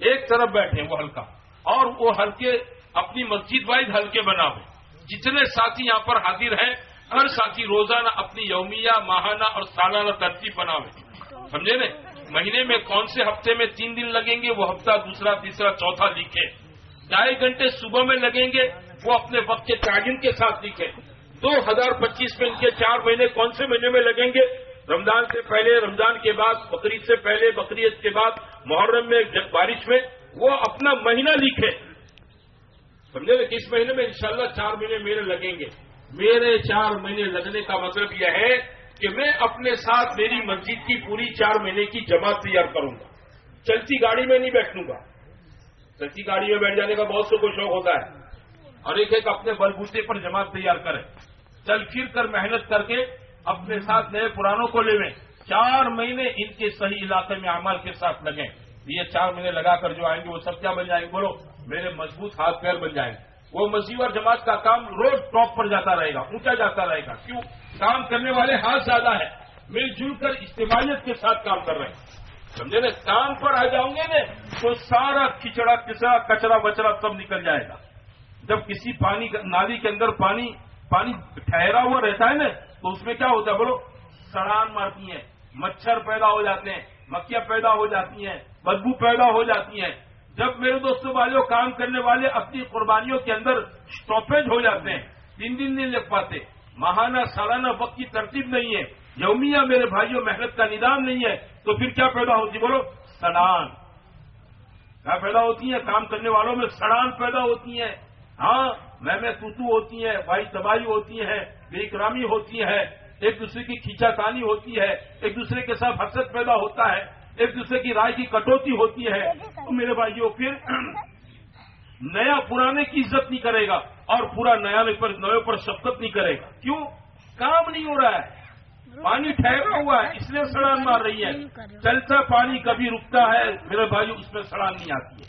ایک طرف بیٹھے وہ حلقہ اور وہ حلقے اپنی مسجد وائز حلقے بنا ہوئے جتنے ساتھی یہاں پر حاضر ہیں ہر ساتھی روزانہ اپنی یومیہ ماہانہ اور سالانہ ترتیب بنا ہوئے سمجھے نا؟ مہینے میں کون سے ہفتے میں تین دن لگیں گے؟ وہ ہفتہ دوسرا تیسرا چوتھا لکھے ڈھائی گھنٹے صبح میں لگیں گے، وہ اپنے وقت کے تعین کے ساتھ لکھے دو ہزار پچیس میں ان کے چار مہینے کون سے مہینے میں لگیں گے؟ رمضان سے پہلے، رمضان کے بعد، بقرعید سے پہلے، بقرعید کے بعد، محرم میں بارش میں، وہ اپنا مہینہ لکھے سمجھے نا کس مہینے میں؟ انشاءاللہ چار مہینے میرے لگیں گے۔ میرے چار مہینے لگنے کا مطلب یہ ہے کہ میں اپنے ساتھ میری مسجد کی پوری چار مہینے کی جماعت تیار کروں گا۔ چلتی گاڑی میں نہیں بیٹھوں گا۔ چلتی گاڑی میں بیٹھ جانے کا بہت سے کو شوق ہوتا ہے۔ اور ایک ایک اپنے بلبوتے پر جماعت تیار کرے۔ چل پھر کر محنت کر کے اپنے ساتھ نئے پرانوں کو لے چار مہینے ان کے صحیح علاقے میں عمل کے ساتھ لگیں۔ یہ چار مہینے لگا کر جو آئیں گے وہ سب کیا بن جائیں گے؟ بولو، میرے مضبوط ہاتھ پیر بن جائیں۔ گے وہ مسیح اور جماعت کا کام روز ٹاپ پر جاتا رہے گا، اونچا جاتا رہے گا۔ کیوں؟ کام کرنے والے ہاتھ زیادہ ہے مل جل کر استعمالیت کے ساتھ کام کر رہے ہیں۔ سمجھے نا کام پر آ جاؤں گے نا، تو سارا کھچڑا کچرا کچرا بچرا سب نکل جائے گا۔ جب کسی پانی نالی کے اندر پانی پانی ٹھہرا ہوا رہتا ہے نا، تو اس میں کیا ہوتا ہے؟ بولو، سڑان مارتی ہیں۔ مچھر پیدا ہو جاتے ہیں، مکھیاں پیدا ہو جاتی ہیں، بدبو پیدا ہو جاتی ہیں۔ جب میرے دوستوں والوں کام کرنے والے اپنی قربانیوں کے اندر اسٹاپیج ہو جاتے ہیں تین دن نہیں لگ پاتے۔ ماہانہ، سالانہ وقت کی ترتیب نہیں ہے۔ یومیہ میرے بھائیوں، محنت کا نظام نہیں ہے، تو پھر کیا پیدا ہوتی؟ بولو، سڑان۔ کیا پیدا ہوتی ہیں؟ کام کرنے والوں میں سڑان پیدا ہوتی ہیں۔ ہاں میں میں توتو ہوتی ہیں، بھائی تباہی ہوتی ہے بے اکرامی ہوتی ہے ایک دوسرے کی کھینچا تانی ہوتی ہے ایک دوسرے کے ساتھ حسد پیدا ہوتا ہے، ایک دوسرے کی رائے کی کٹوتی ہوتی ہے۔ تو میرے بھائیوں، پھر نیا پرانے کی عزت نہیں کرے گا اور پورا نیا پر نئے پر شفقت نہیں کرے گا۔ کیوں؟ کام نہیں ہو رہا ہے۔ پانی ٹھہرا ہوا ہے، اس لیے سڑان مار رہی ہے۔ چلتا پانی کبھی رکتا ہے، میرے بھائی اس میں سڑان نہیں آتی ہے۔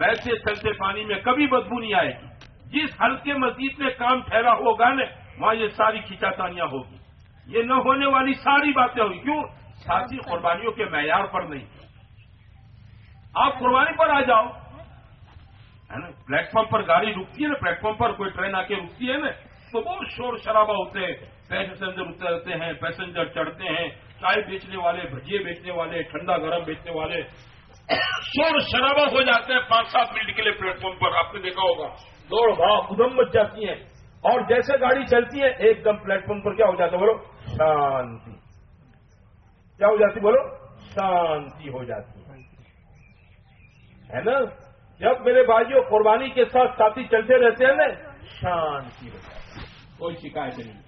ویسے چلتے پانی میں کبھی بدبو نہیں آئے گی۔ جس ہلکے مسجد میں کام ٹھہرا ہوگا نا، وہاں یہ ساری کھینچاتانیاں ہوگی۔ یہ نہ ہونے والی ساری باتیں ہوگی۔ کیوں؟ ساتھی قربانیوں کے معیار پر نہیں۔ آپ قربانی پر آ جاؤ۔ ہے نا؟ پلیٹ فارم پر گاڑی رکتی ہے نا پلیٹ فارم پر کوئی ٹرین آ کے رکتی ہے نا، تو بہت شور شرابہ ہوتے ہیں۔ پیسنجر اترتے ہیں پیسنجر چڑھتے ہیں، چائے بیچنے والے، بھجیے بیچنے والے، ٹھنڈا گرم بیچنے والے شور شرابہ ہو جاتے ہیں پانچ سات منٹ کے لیے پلیٹ فارم پر، آپ نے دیکھا ہوگا۔ دوڑ بھاؤ ادم مچ جاتی ہیں۔ اور جیسے گاڑی چلتی ہے، ایک دم پلیٹ فارم پر کیا ہو جاتا بولو، شانتی۔ کیا ہو جاتی بولو، شانتی ہو جاتی ہے۔ نا؟ جب میرے بھائیوں قربانی کے ساتھ ساتھی چلتے رہتے ہیں نا، شانتی ہو جاتی کوئی شکایت نہیں۔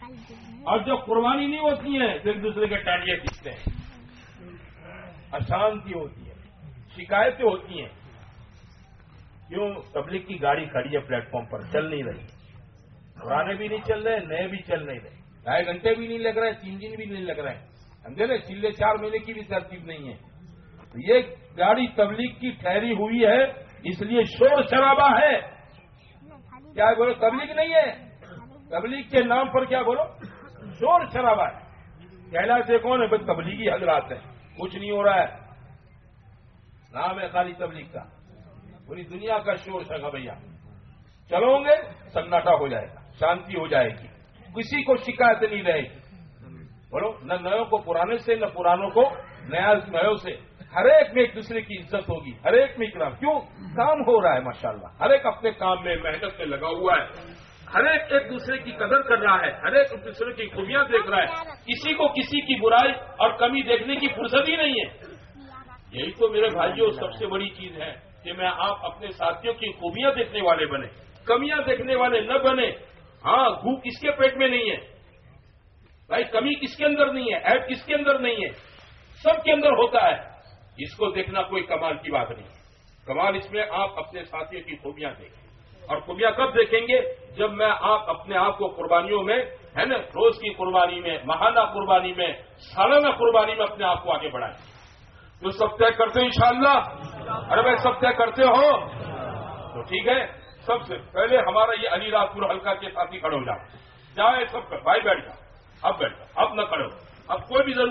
اور جو قربانی نہیں ہوتی ہے تو ایک دوسرے کے ٹانڈیاں کھینچتے ہیں۔ اشانتی ہوتی ہے شکایتیں ہوتی ہیں۔ کیوں؟ پبلک کی گاڑی کھڑی ہے پلیٹ فارم پر، چل نہیں رہی۔ پرانے بھی نہیں چل رہے، نئے بھی چل نہیں رہے۔ ڈھائی گھنٹے بھی نہیں لگ رہے، تین دن بھی نہیں لگ رہے۔ سمجھے نا، چلے چار مہینے کی بھی ترتیب نہیں ہے۔ یہ گاڑی تبلیغ کی ٹھہری ہوئی ہے، اس لیے شور شرابہ ہے۔ کیا بولو تبلیغ نہیں ہے۔ تبلیغ کے نام پر کیا بولو؟ شور شرابا ہے۔ کہلا سے کون ہے؟ بس تبلیغی حضرات ہیں۔ کچھ نہیں ہو رہا ہے۔ نام ہے خالی تبلیغ کا۔ پوری دنیا کا شور شرا بھیا۔ چلو گے، سناٹا ہو جائے گا۔ شانتی ہو جائے گی۔ کسی کو شکایت نہیں رہے گی۔ بولو، نہ نئے کو پرانے سے، نہ پرانوں کو، نیا نئے سے۔ ہر ایک میں ایک دوسرے کی عزت ہوگی۔ ہر ایک میں اکرام۔ کیوں؟ کام ہو رہا ہے، ماشاءاللہ۔ ہر ایک اپنے کام میں، محنت میں لگا ہوا ہے۔ ہر ایک ایک دوسرے کی قدر کر رہا ہے، ہر ایک دوسرے کی خوبیاں دیکھ رہا ہے۔ کسی کو کسی کی برائی اور کمی دیکھنے کی فرصت ہی نہیں ہے۔ یہی تو میرے بھائیوں سب سے بڑی چیز ہے کہ میں آپ اپنے ساتھیوں کی خوبیاں دیکھنے والے بنے، کمیاں دیکھنے والے نہ بنے۔ ہاں گو کس کے پیٹ میں نہیں ہے؟ بھائی، کمی کس کے اندر نہیں ہے؟ ایپ کس کے اندر نہیں ہے؟ سب کے اندر ہوتا ہے۔ اس کو دیکھنا کوئی کمال کی بات نہیں۔ کمال اس میں آپ اپنے ساتھیوں کی خوبیاں دیکھیں۔ اور کبیا کب دیکھیں گے؟ جب میں آپ اپنے آپ کو قربانیوں میں، ہے نا، روز کی قربانی میں، ماہانہ قربانی میں، سالانہ قربانی میں اپنے آپ کو آگے بڑھائیں۔ جو سب طے کرتے ان شاء اللہ ارے بھائی، سب طے کرتے ہو۔ تو ٹھیک ہے، سب سے پہلے ہمارا یہ علی راج پور ہلکا کے ساتھی کھڑے ہو جائے جائے سب کر بھائی بیٹھ جاؤ اب بیٹھ جا اب نہ کھڑے ہو۔ اب کوئی بھی ضرور